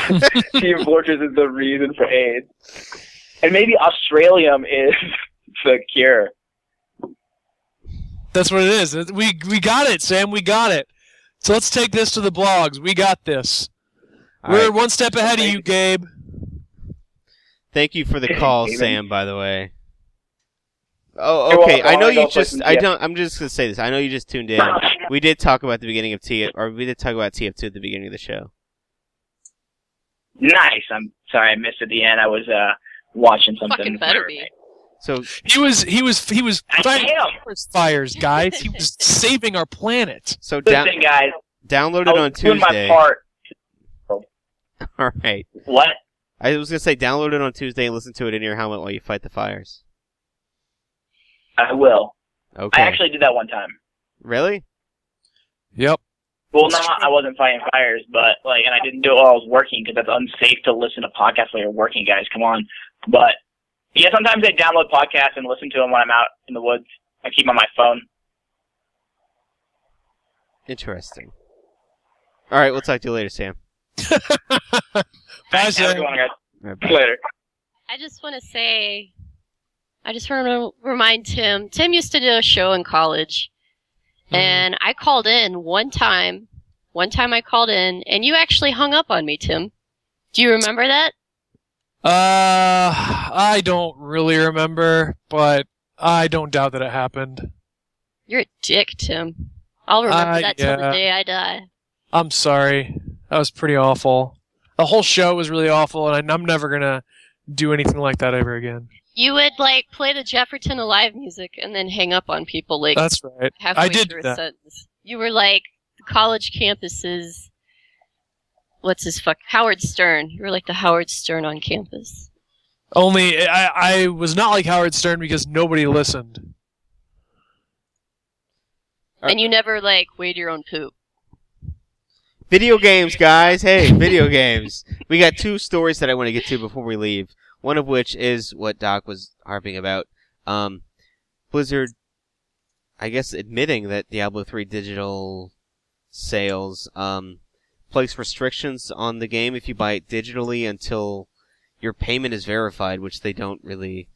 Speaker 10: Um, Team Fortress is the reason for AIDS. And maybe Australium is the cure.
Speaker 4: That's what it is. We we got it, Sam. We got it. So let's take this to the blogs. We got this.
Speaker 1: All
Speaker 4: We're
Speaker 1: right.
Speaker 4: one step ahead of you, Gabe.
Speaker 1: Thank you for the call,
Speaker 10: David.
Speaker 1: Sam. By the way. Oh, okay. I know you just. I don't. I'm just gonna say this. I know you just tuned in. We did talk about the beginning of T, or we did talk about TF2 at the beginning of the show.
Speaker 10: Nice. I'm sorry I missed at the end. I was uh watching something.
Speaker 2: Fucking better be.
Speaker 1: So
Speaker 4: He was he was he was
Speaker 10: I
Speaker 4: fighting forest fires, guys. He was saving our planet.
Speaker 1: so down,
Speaker 10: Listen, guys.
Speaker 1: download it
Speaker 10: was
Speaker 1: on
Speaker 10: doing
Speaker 1: Tuesday.
Speaker 10: my part.
Speaker 1: All right.
Speaker 10: What?
Speaker 1: I was gonna say download it on Tuesday and listen to it in your helmet while you fight the fires.
Speaker 10: I will.
Speaker 1: Okay.
Speaker 10: I actually did that one time.
Speaker 1: really?
Speaker 4: Yep.
Speaker 10: Well, no, I wasn't fighting fires, but like, and I didn't do it while I was working because that's unsafe to listen to podcasts while you're working, guys. Come on. But yeah, sometimes I download podcasts and listen to them when I'm out in the woods. I keep 'em on my phone.
Speaker 1: Interesting. All right. We'll talk to you later, Sam.
Speaker 4: Bye, Sam.
Speaker 10: good one, guys.
Speaker 1: Bye.
Speaker 10: Later.
Speaker 2: I just want to say, I just want to remind Tim. Tim used to do a show in college,
Speaker 4: Mhm.
Speaker 2: and I called in one time. One time I called in, and you actually hung up on me, Tim. Do you remember that?
Speaker 4: Uh, I don't really remember, but I don't doubt that it happened.
Speaker 2: You're a dick, Tim. I'll remember
Speaker 4: Uh,
Speaker 2: that till the day I die.
Speaker 4: I'm sorry. That was pretty awful. The whole show was really awful, and I'm never gonna do anything like that ever again.
Speaker 2: You would like play the Jefferton Alive music and then hang up on people like
Speaker 4: That's right.
Speaker 2: halfway
Speaker 4: I did
Speaker 2: through
Speaker 4: do
Speaker 2: a
Speaker 4: that.
Speaker 2: sentence. You were like college campuses. What's his fuck? Howard Stern. You were like the Howard Stern on campus.
Speaker 4: Only I, I was not like Howard Stern because nobody listened.
Speaker 1: Uh,
Speaker 2: and you never like weighed your own poop.
Speaker 1: Video games, guys. Hey, video games. We got two stories that I want to get to before we leave. One of which is what Doc was harping about. Um, Blizzard, I guess, admitting that Diablo 3 digital sales um, place restrictions on the game if you buy it digitally until your payment is verified, which they don't really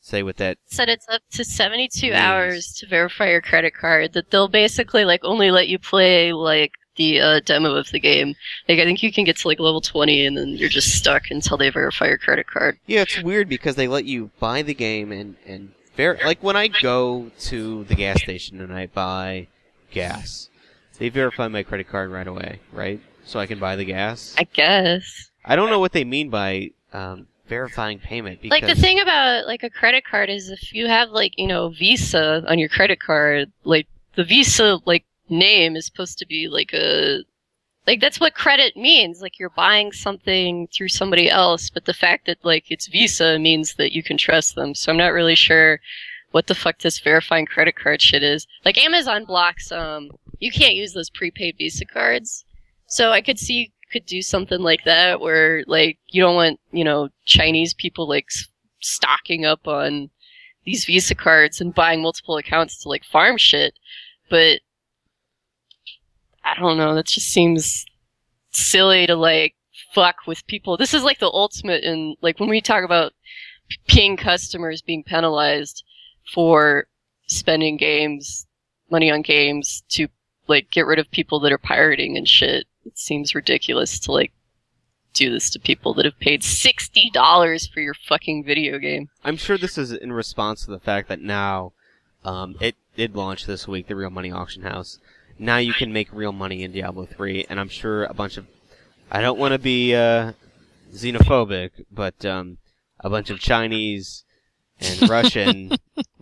Speaker 1: say what that.
Speaker 2: Said it's up to 72
Speaker 1: Yes.
Speaker 2: hours to verify your credit card. That they'll basically like only let you play like the uh, demo of the game. Like I think you can get to like level 20 and then you're just stuck until they verify your credit card.
Speaker 1: Yeah, it's weird because they let you buy the game and and ver- like when I go to the gas station and I buy gas, they verify my credit card right away, right? So I can buy the gas.
Speaker 2: I guess.
Speaker 1: I don't know what they mean by um, verifying payment because
Speaker 2: Like the thing about like a credit card is if you have like you know Visa on your credit card, like the Visa like name is supposed to be like a like that's what credit means. Like you're buying something through somebody else, but the fact that like it's Visa means that you can trust them. So I'm not really sure what the fuck this verifying credit card shit is. Like Amazon blocks um you can't use those prepaid Visa cards. So I could see could do something like that where like you don't want, you know, Chinese people like stocking up on these Visa cards and buying multiple accounts to like farm shit. But I don't know. That just seems silly to like fuck with people. This is like the ultimate in like when we talk about paying customers being penalized for spending games money on games to like get rid of people that are pirating and shit. It seems ridiculous to like do this to people that have paid sixty dollars for your fucking video game.
Speaker 1: I'm sure this is in response to the fact that now, um, it did launch this week, the Real Money Auction House. Now you can make real money in Diablo 3, and I'm sure a bunch of, I don't want to be, uh, xenophobic, but, um, a bunch of Chinese and Russian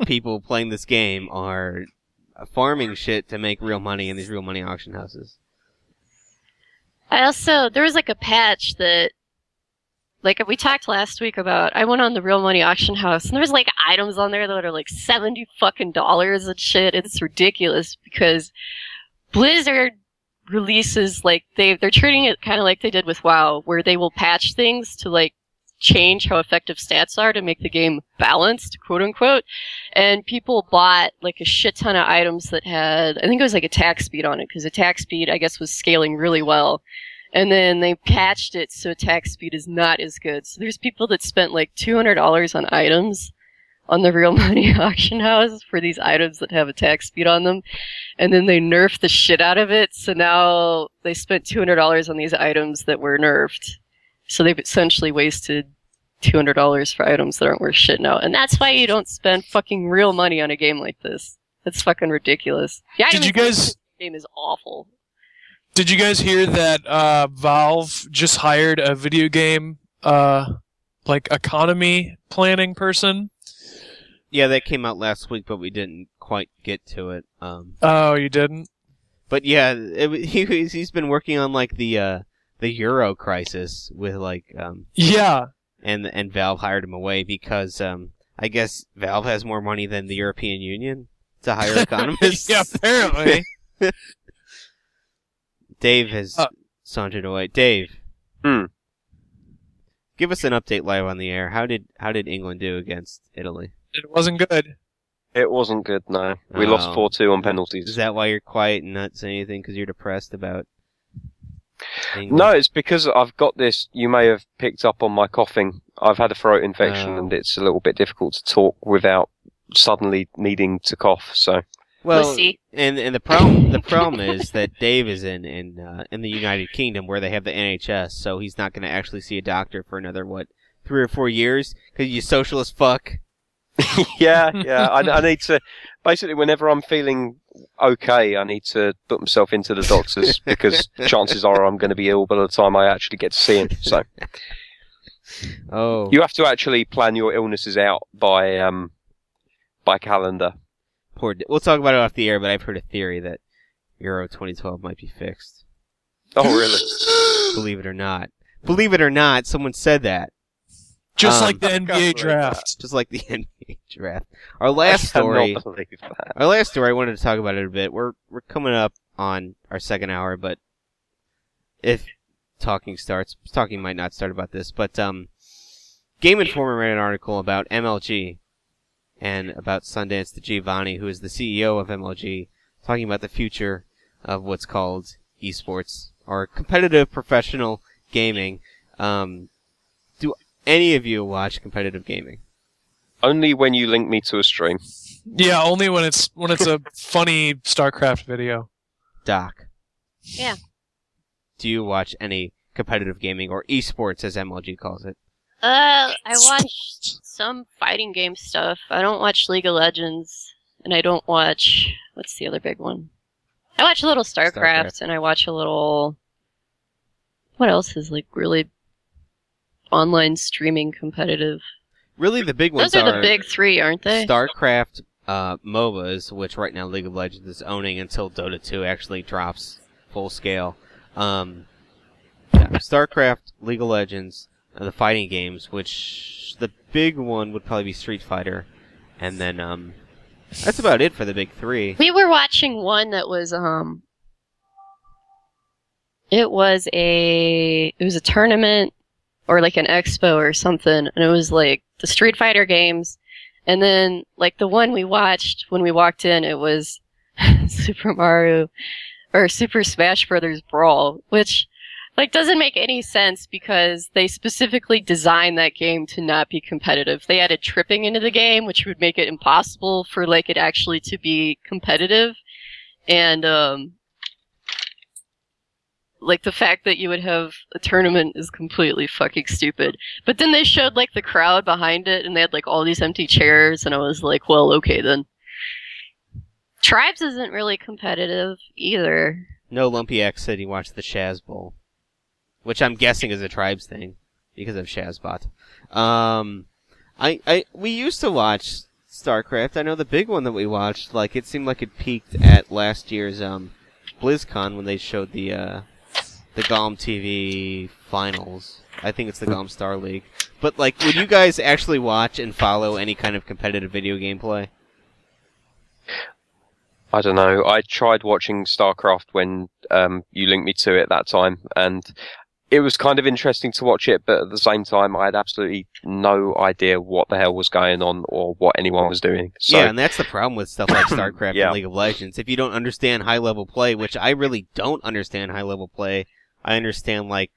Speaker 1: people playing this game are farming shit to make real money in these real money auction houses.
Speaker 2: I also there was like a patch that like we talked last week about I went on the real money auction house and there's like items on there that are like seventy fucking dollars and shit. It's ridiculous because Blizzard releases like they they're treating it kind of like they did with WoW, where they will patch things to like change how effective stats are to make the game balanced, quote unquote. And people bought like a shit ton of items that had, I think it was like attack speed on it, because attack speed, I guess, was scaling really well. And then they patched it so attack speed is not as good. So there's people that spent like $200 on items on the real money auction house for these items that have attack speed on them. And then they nerfed the shit out of it. So now they spent $200 on these items that were nerfed. So they've essentially wasted $200 for items that aren't worth shit now. And that's why you don't spend fucking real money on a game like this. That's fucking ridiculous. Yeah,
Speaker 4: Did you guys-
Speaker 2: this game is awful.
Speaker 4: Did you guys hear that uh, Valve just hired a video game uh, like economy planning person?
Speaker 1: Yeah, that came out last week, but we didn't quite get to it. Um,
Speaker 4: Oh, you didn't?
Speaker 1: but yeah, it, he he's been working on like the uh the Euro crisis with like um
Speaker 4: Yeah.
Speaker 1: and and Valve hired him away because um I guess Valve has more money than the European Union to hire economists.
Speaker 4: yeah, apparently.
Speaker 1: Dave has
Speaker 4: Uh,
Speaker 1: sauntered away. Dave,
Speaker 3: Hmm.
Speaker 1: give us an update live on the air. How did how did England do against Italy?
Speaker 4: it wasn't good.
Speaker 3: It wasn't good, no. We
Speaker 1: Oh.
Speaker 3: lost 4 2 on penalties.
Speaker 1: Is that why you're quiet and not saying anything because you're depressed about? England?
Speaker 3: No, it's because I've got this. You may have picked up on my coughing. I've had a throat infection
Speaker 1: Oh.
Speaker 3: and it's a little bit difficult to talk without suddenly needing to cough. So,
Speaker 1: Well,
Speaker 2: Pussy.
Speaker 1: and and the problem the problem is that Dave is in in uh, in the United Kingdom where they have the NHS, so he's not going to actually see a doctor for another what three or four years because you socialist fuck.
Speaker 3: yeah, yeah. I, I need to. Basically, whenever I'm feeling okay, I need to put myself into the doctors because chances are I'm going to be ill by the time I actually get to see him. So,
Speaker 1: Oh,
Speaker 3: you have to actually plan your illnesses out by um by calendar.
Speaker 1: poor. D- we'll talk about it off the air, but I've heard a theory that Euro 2012 might be fixed.
Speaker 3: Oh, really?
Speaker 1: Believe it or not. Believe it or not, someone said that.
Speaker 4: Just
Speaker 1: Um,
Speaker 4: like the NBA
Speaker 3: believe
Speaker 4: draft.
Speaker 1: Just like the NBA draft. Our last
Speaker 3: I
Speaker 1: story.
Speaker 3: that.
Speaker 1: Our last story, I wanted to talk about it a bit. We're we're coming up on our second hour, but if talking starts, talking might not start about this. But um, Game Informer ran an article about MLG and about Sundance DiGiovanni, who is the CEO of MLG, talking about the future of what's called esports or competitive professional gaming. Um, do any of you watch competitive gaming?
Speaker 3: Only when you link me to a stream.
Speaker 4: Yeah, only when it's when it's a funny StarCraft video.
Speaker 1: Doc.
Speaker 2: Yeah.
Speaker 1: Do you watch any competitive gaming or esports as MLG calls it?
Speaker 2: Uh, I watch some fighting game stuff. I don't watch League of Legends, and I don't watch what's the other big one? I watch a little StarCraft,
Speaker 1: StarCraft.
Speaker 2: and I watch a little. What else is like really online streaming competitive?
Speaker 1: Really, the big ones
Speaker 2: Those are the big three, aren't they?
Speaker 1: StarCraft, uh, MOBAs, which right now League of Legends is owning until Dota 2 actually drops full scale. Um, yeah, StarCraft, League of Legends, uh, the fighting games, which the big one would probably be Street Fighter, and then um, that's about it for the big three.
Speaker 2: We were watching one that was um it was a it was a tournament or like an expo or something, and it was like the Street Fighter games, and then like the one we watched when we walked in, it was Super Mario or Super Smash Brothers Brawl, which like doesn't make any sense because they specifically designed that game to not be competitive. They added tripping into the game, which would make it impossible for like it actually to be competitive. And um like the fact that you would have a tournament is completely fucking stupid. But then they showed like the crowd behind it and they had like all these empty chairs and I was like, well, okay then. Tribes isn't really competitive either.
Speaker 1: No, Lumpy X said he watched the Shaz Bowl, which I'm guessing is a Tribes thing because of Shazbot. Um, I, I, we used to watch StarCraft. I know the big one that we watched, like it seemed like it peaked at last year's um, BlizzCon when they showed the uh, the Golem TV finals. I think it's the Golem Star League. But like, would you guys actually watch and follow any kind of competitive video game play?
Speaker 3: I don't know. I tried watching StarCraft when um, you linked me to it that time, and it was kind of interesting to watch it, but at the same time, I had absolutely no idea what the hell was going on or what anyone was doing. So,
Speaker 1: yeah, and that's the problem with stuff like StarCraft
Speaker 3: Yeah.
Speaker 1: and League of Legends. If you don't understand high level play, which I really don't understand high level play, I understand like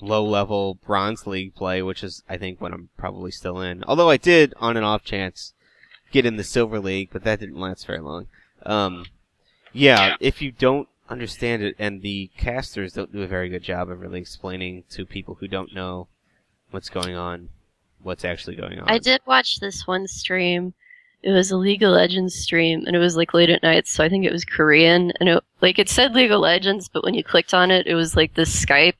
Speaker 1: low level bronze league play, which is I think what I'm probably still in. Although I did on an off chance get in the silver league, but that didn't last very long. Um, yeah, if you don't understand it, and the casters don't do a very good job of really explaining to people who don't know what's going on, what's actually going on.
Speaker 2: I did watch this one stream. It was a League of Legends stream, and it was like late at night, so I think it was Korean. And it, like it said League of Legends, but when you clicked on it, it was like this Skype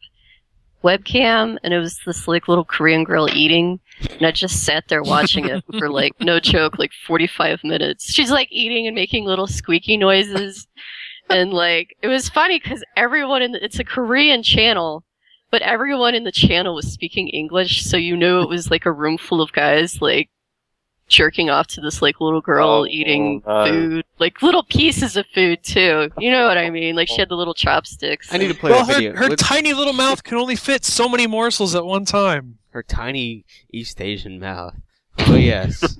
Speaker 2: webcam, and it was this like little Korean girl eating. And I just sat there watching it for like no joke, like forty five minutes. She's like eating and making little squeaky noises, and like it was funny because everyone in the, it's a Korean channel, but everyone in the channel was speaking English, so you knew it was like a room full of guys like jerking off to this like little girl
Speaker 3: Oh,
Speaker 2: eating
Speaker 3: no.
Speaker 2: food, like little pieces of food too. You know what I mean? Like she had the little chopsticks.
Speaker 1: I need to play
Speaker 4: well,
Speaker 1: that video.
Speaker 4: her, her
Speaker 1: What-
Speaker 4: tiny little mouth can only fit so many morsels at one time.
Speaker 1: her tiny East Asian mouth. Oh yes,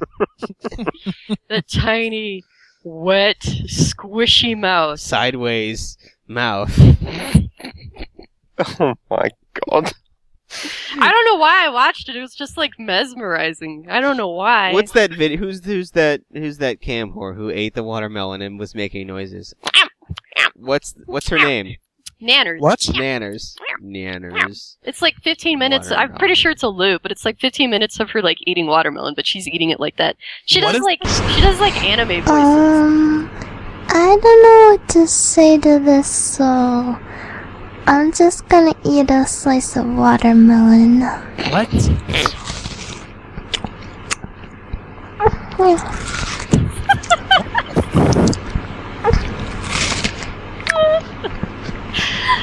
Speaker 2: the tiny, wet, squishy mouth.
Speaker 1: sideways mouth.
Speaker 3: oh my god.
Speaker 2: I don't know why I watched it. It was just like mesmerizing. I don't know why.
Speaker 1: What's that video? Who's who's that? Who's that cam whore who ate the watermelon and was making noises? What's what's her name?
Speaker 2: Nanners.
Speaker 4: What?
Speaker 1: Nanners. Nanners.
Speaker 2: It's like 15 minutes. I'm pretty sure it's a loop, but it's like 15 minutes of her like eating watermelon, but she's eating it like that. She
Speaker 4: What
Speaker 2: does
Speaker 4: is
Speaker 2: like she does like anime voices.
Speaker 11: Um, I don't know what to say to this, so I'm just gonna eat a slice of watermelon.
Speaker 4: What?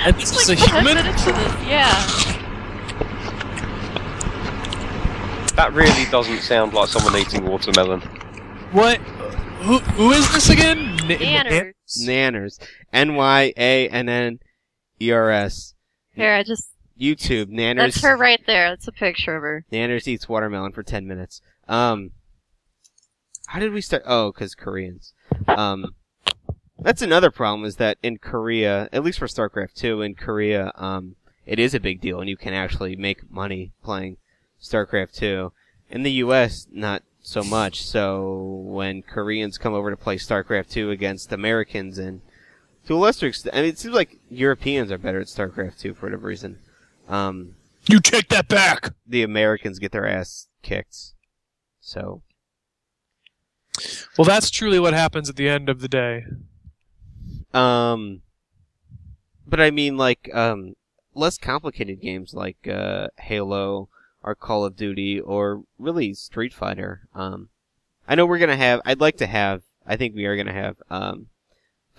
Speaker 4: And this is a
Speaker 2: like 10
Speaker 4: human?
Speaker 2: minutes of this. Yeah.
Speaker 3: That really doesn't sound like someone eating watermelon.
Speaker 4: What? Who, who is this again? N-
Speaker 2: Nanners.
Speaker 1: Nanners. N y a n n e r s.
Speaker 2: Here, I just
Speaker 1: YouTube. Nanners.
Speaker 2: that's her right there. That's a picture of her.
Speaker 1: Nanners eats watermelon for ten minutes. Um, how did we start? Oh, because Koreans. Um, that's another problem is that in Korea, at least for StarCraft 2, in Korea, um, it is a big deal and you can actually make money playing StarCraft 2. In the US, not so much. So when Koreans come over to play StarCraft 2 against Americans and to a lesser extent, I mean, it seems like Europeans are better at StarCraft 2 for whatever reason. Um,
Speaker 4: You take that back!
Speaker 1: the Americans get their ass kicked. So
Speaker 4: Well, that's truly what happens at the end of the day.
Speaker 1: Um, but I mean, like, um, less complicated games like uh, Halo or Call of Duty or really Street Fighter. Um, I know we're gonna have. I'd like to have. I think we are gonna have um,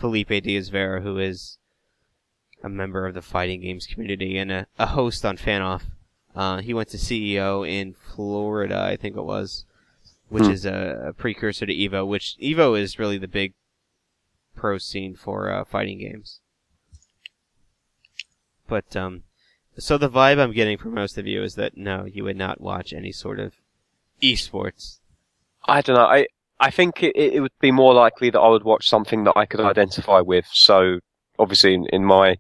Speaker 1: Felipe Diaz Vera, who is a member of the fighting games community and a, a host on Fanoff. Uh, he went to CEO in Florida, I think it was, which
Speaker 3: Hmm.
Speaker 1: is a, a precursor to Evo. Which Evo is really the big pro scene for uh, fighting games. But um, So the vibe I'm getting from most of you is that no, you would not watch any sort of esports.
Speaker 3: I don't know. I I think it, it would be more likely that I would watch something that I could identify with. So obviously, in, in my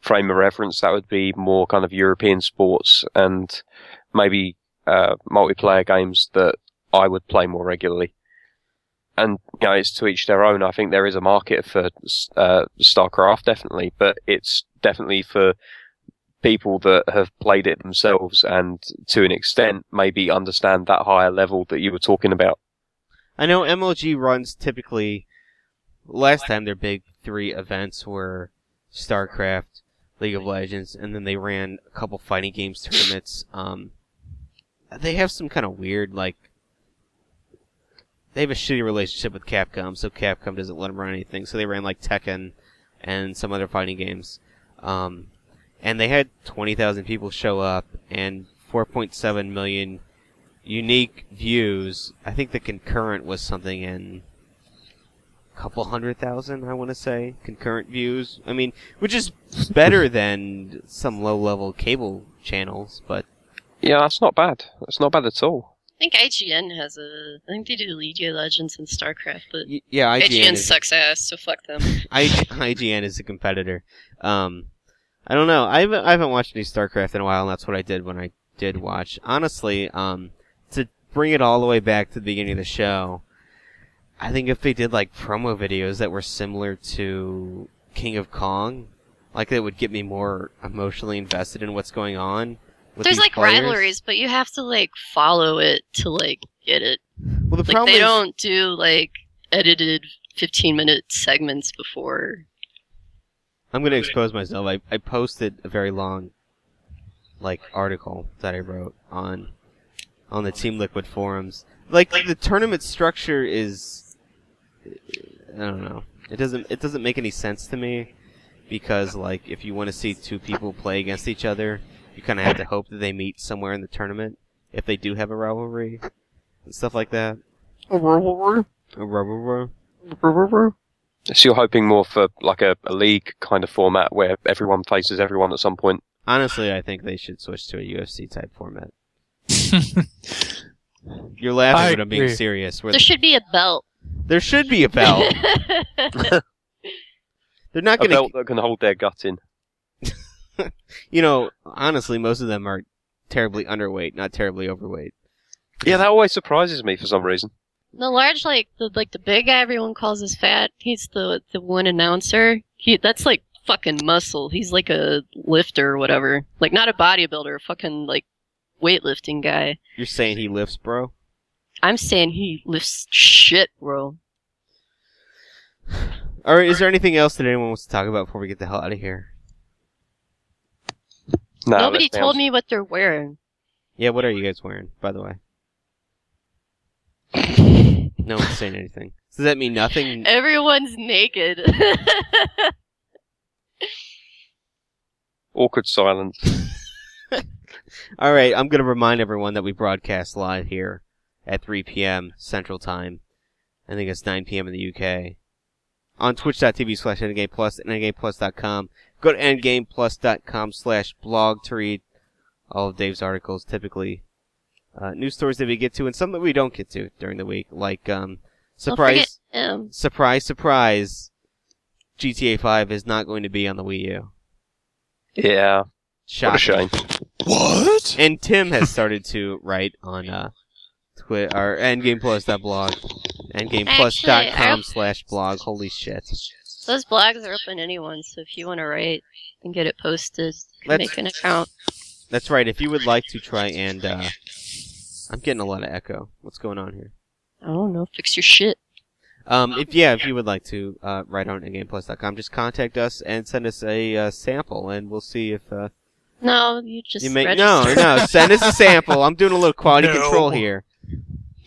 Speaker 3: frame of reference, that would be more kind of European sports and maybe uh, multiplayer games that I would play more regularly. And you know, it's to each their own. I think there is a market for uh, StarCraft, definitely, but it's definitely for people that have played it themselves and to an extent maybe understand that higher level that you were talking about.
Speaker 1: I know MLG runs typically. Last time their big three events were StarCraft, League of Legends, and then they ran a couple fighting games tournaments. Um, they have some kind of weird like. They have a shitty relationship with Capcom, so Capcom doesn't let them run anything. So they ran like Tekken and some other fighting games. Um, and they had 20,000 people show up and 4.7 million unique views. I think the concurrent was something in a couple hundred thousand, I want to say, concurrent views. I mean, which is better than some low level cable channels, but
Speaker 3: Yeah, that's not bad. That's not bad at all.
Speaker 2: I think IGN has a. I think they do League of Legends and StarCraft, but
Speaker 1: y- yeah, IGN,
Speaker 2: IGN
Speaker 1: is,
Speaker 2: sucks ass, so fuck them.
Speaker 1: I, IGN is a competitor. Um, I don't know. I haven't, I haven't watched any StarCraft in a while, and that's what I did when I did watch. Honestly, um, to bring it all the way back to the beginning of the show, I think if they did like promo videos that were similar to King of Kong, like that would get me more emotionally invested in what's going on. With
Speaker 2: There's like
Speaker 1: players.
Speaker 2: rivalries, but you have to like follow it to like get it.
Speaker 1: Well, the
Speaker 2: Like
Speaker 1: problem
Speaker 2: they
Speaker 1: is,
Speaker 2: don't do like edited 15 minute segments before.
Speaker 1: I'm gonna expose myself. I, I posted a very long, like, article that I wrote on, on the Team Liquid forums. Like, the tournament structure is, I don't know. It doesn't, it doesn't make any sense to me, because, like, if you want to see two people play against each other, you kind of have to hope that they meet somewhere in the tournament, if they do have a rivalry, and stuff like that. A rivalry?
Speaker 3: So you're hoping more for like a, a league kind of format where everyone faces everyone at some point.
Speaker 1: Honestly, I think they should switch to a UFC type format. You're laughing,
Speaker 4: I
Speaker 1: but I'm being
Speaker 4: agree.
Speaker 1: serious. Where
Speaker 2: There should be a belt.
Speaker 1: there should be a belt. They're not
Speaker 3: A
Speaker 1: going
Speaker 3: belt that can hold their gut in.
Speaker 1: you know, honestly, most of them are terribly underweight, not terribly overweight.
Speaker 3: Yeah, that always surprises me for some reason.
Speaker 2: the large, like the like the big guy everyone calls is fat. He's the the one announcer. He that's like fucking muscle. He's like a lifter or whatever. Like not a bodybuilder, a fucking like weightlifting guy.
Speaker 1: You're saying he lifts, bro?
Speaker 2: I'm saying he lifts shit, bro.
Speaker 1: All right, is there anything else that anyone wants to talk about before we get the hell out of here?
Speaker 3: No,
Speaker 2: Nobody told me what they're wearing.
Speaker 1: Yeah, what are you guys wearing, by the way? No one's saying anything. Does that mean nothing?
Speaker 2: Everyone's naked.
Speaker 3: Awkward silence.
Speaker 1: All right, I'm going to remind everyone that we broadcast live here at 3 p.m. Central Time. I think it's 9 p.m. in the UK. On twitch.tv slash endgameplus and endgameplus.com. Go to endgameplus.com slash blog to read all of Dave's articles, typically uh, news stories that we get to and some that we don't get to during the week, like um,
Speaker 2: Don't forget
Speaker 1: surprise,
Speaker 2: him.
Speaker 1: surprise, surprise. GTA 5 is not going to be on the Wii U.
Speaker 3: Yeah, what a
Speaker 1: Shocking.
Speaker 3: shame.
Speaker 4: What?
Speaker 1: And Tim has started to write on uh, Twitter or endgameplus.blog, endgameplus.com
Speaker 2: Actually,
Speaker 1: slash blog. Holy shit!
Speaker 2: Those blogs are open to anyone, so if you want to write and get it posted, you can
Speaker 1: Let's-
Speaker 2: make an account.
Speaker 1: That's right. If you would like to try and, uh, I'm getting a lot of echo. What's going on here?
Speaker 2: I don't know, fix your shit.
Speaker 1: Um, if yeah, if you would like to uh, write on endgameplus.com, just contact us and send us a uh, sample, and we'll see if uh,
Speaker 2: No, you just
Speaker 1: you make.
Speaker 2: register.
Speaker 1: No, no, send us a sample. I'm doing a little quality
Speaker 4: No.
Speaker 1: control here.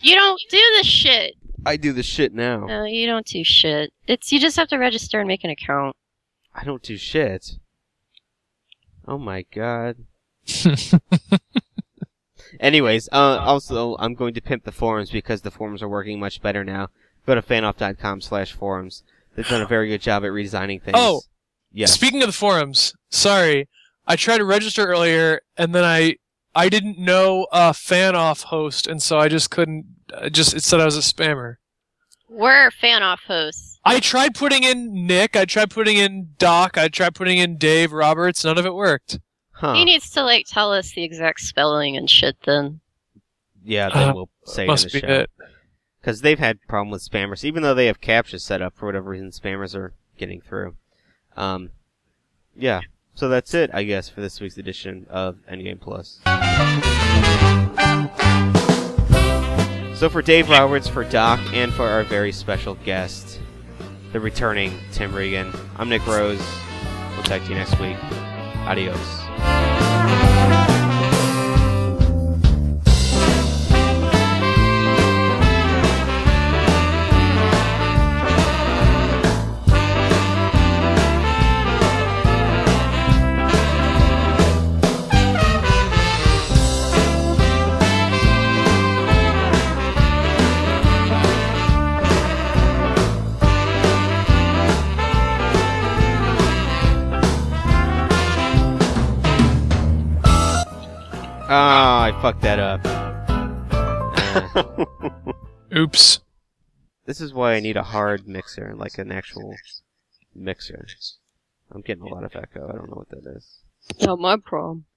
Speaker 2: You don't do this shit.
Speaker 1: I do the shit now.
Speaker 2: No, you don't do shit. It's you just have to register and make an account.
Speaker 1: I don't do shit. Oh my god. Anyways, uh, also, I'm going to pimp the forums because the forums are working much better now. Go to fanoff.com slash forums. They've done a very good job at redesigning things.
Speaker 4: Oh.
Speaker 1: yes.
Speaker 4: Speaking of the forums, sorry, I tried to register earlier, and then I I didn't know a fan off host, and so I just couldn't. I just it said I was a spammer.
Speaker 8: We're fan off hosts.
Speaker 4: I tried putting in Nick. I tried putting in Doc. I tried putting in Dave Roberts. None of it worked.
Speaker 1: Huh.
Speaker 8: He needs to like tell us the exact spelling and shit. Then
Speaker 1: Yeah, then
Speaker 4: Uh,
Speaker 1: we'll say it in
Speaker 4: Must
Speaker 1: the
Speaker 4: be
Speaker 1: show.
Speaker 4: it.
Speaker 1: Because they've had problem with spammers, even though they have captchas set up for whatever reason, spammers are getting through. Um, yeah. So that's it, I guess, for this week's edition of Endgame Plus. So for Dave Roberts, for Doc, and for our very special guest, the returning Tim Regan, I'm Nick Rose. We'll talk to you next week. Adios. Ah, I fucked that up. Uh,
Speaker 4: Oops.
Speaker 1: This is why I need a hard mixer, like an actual mixer. I'm getting a lot of echo. I don't know what that is.
Speaker 2: Not my problem.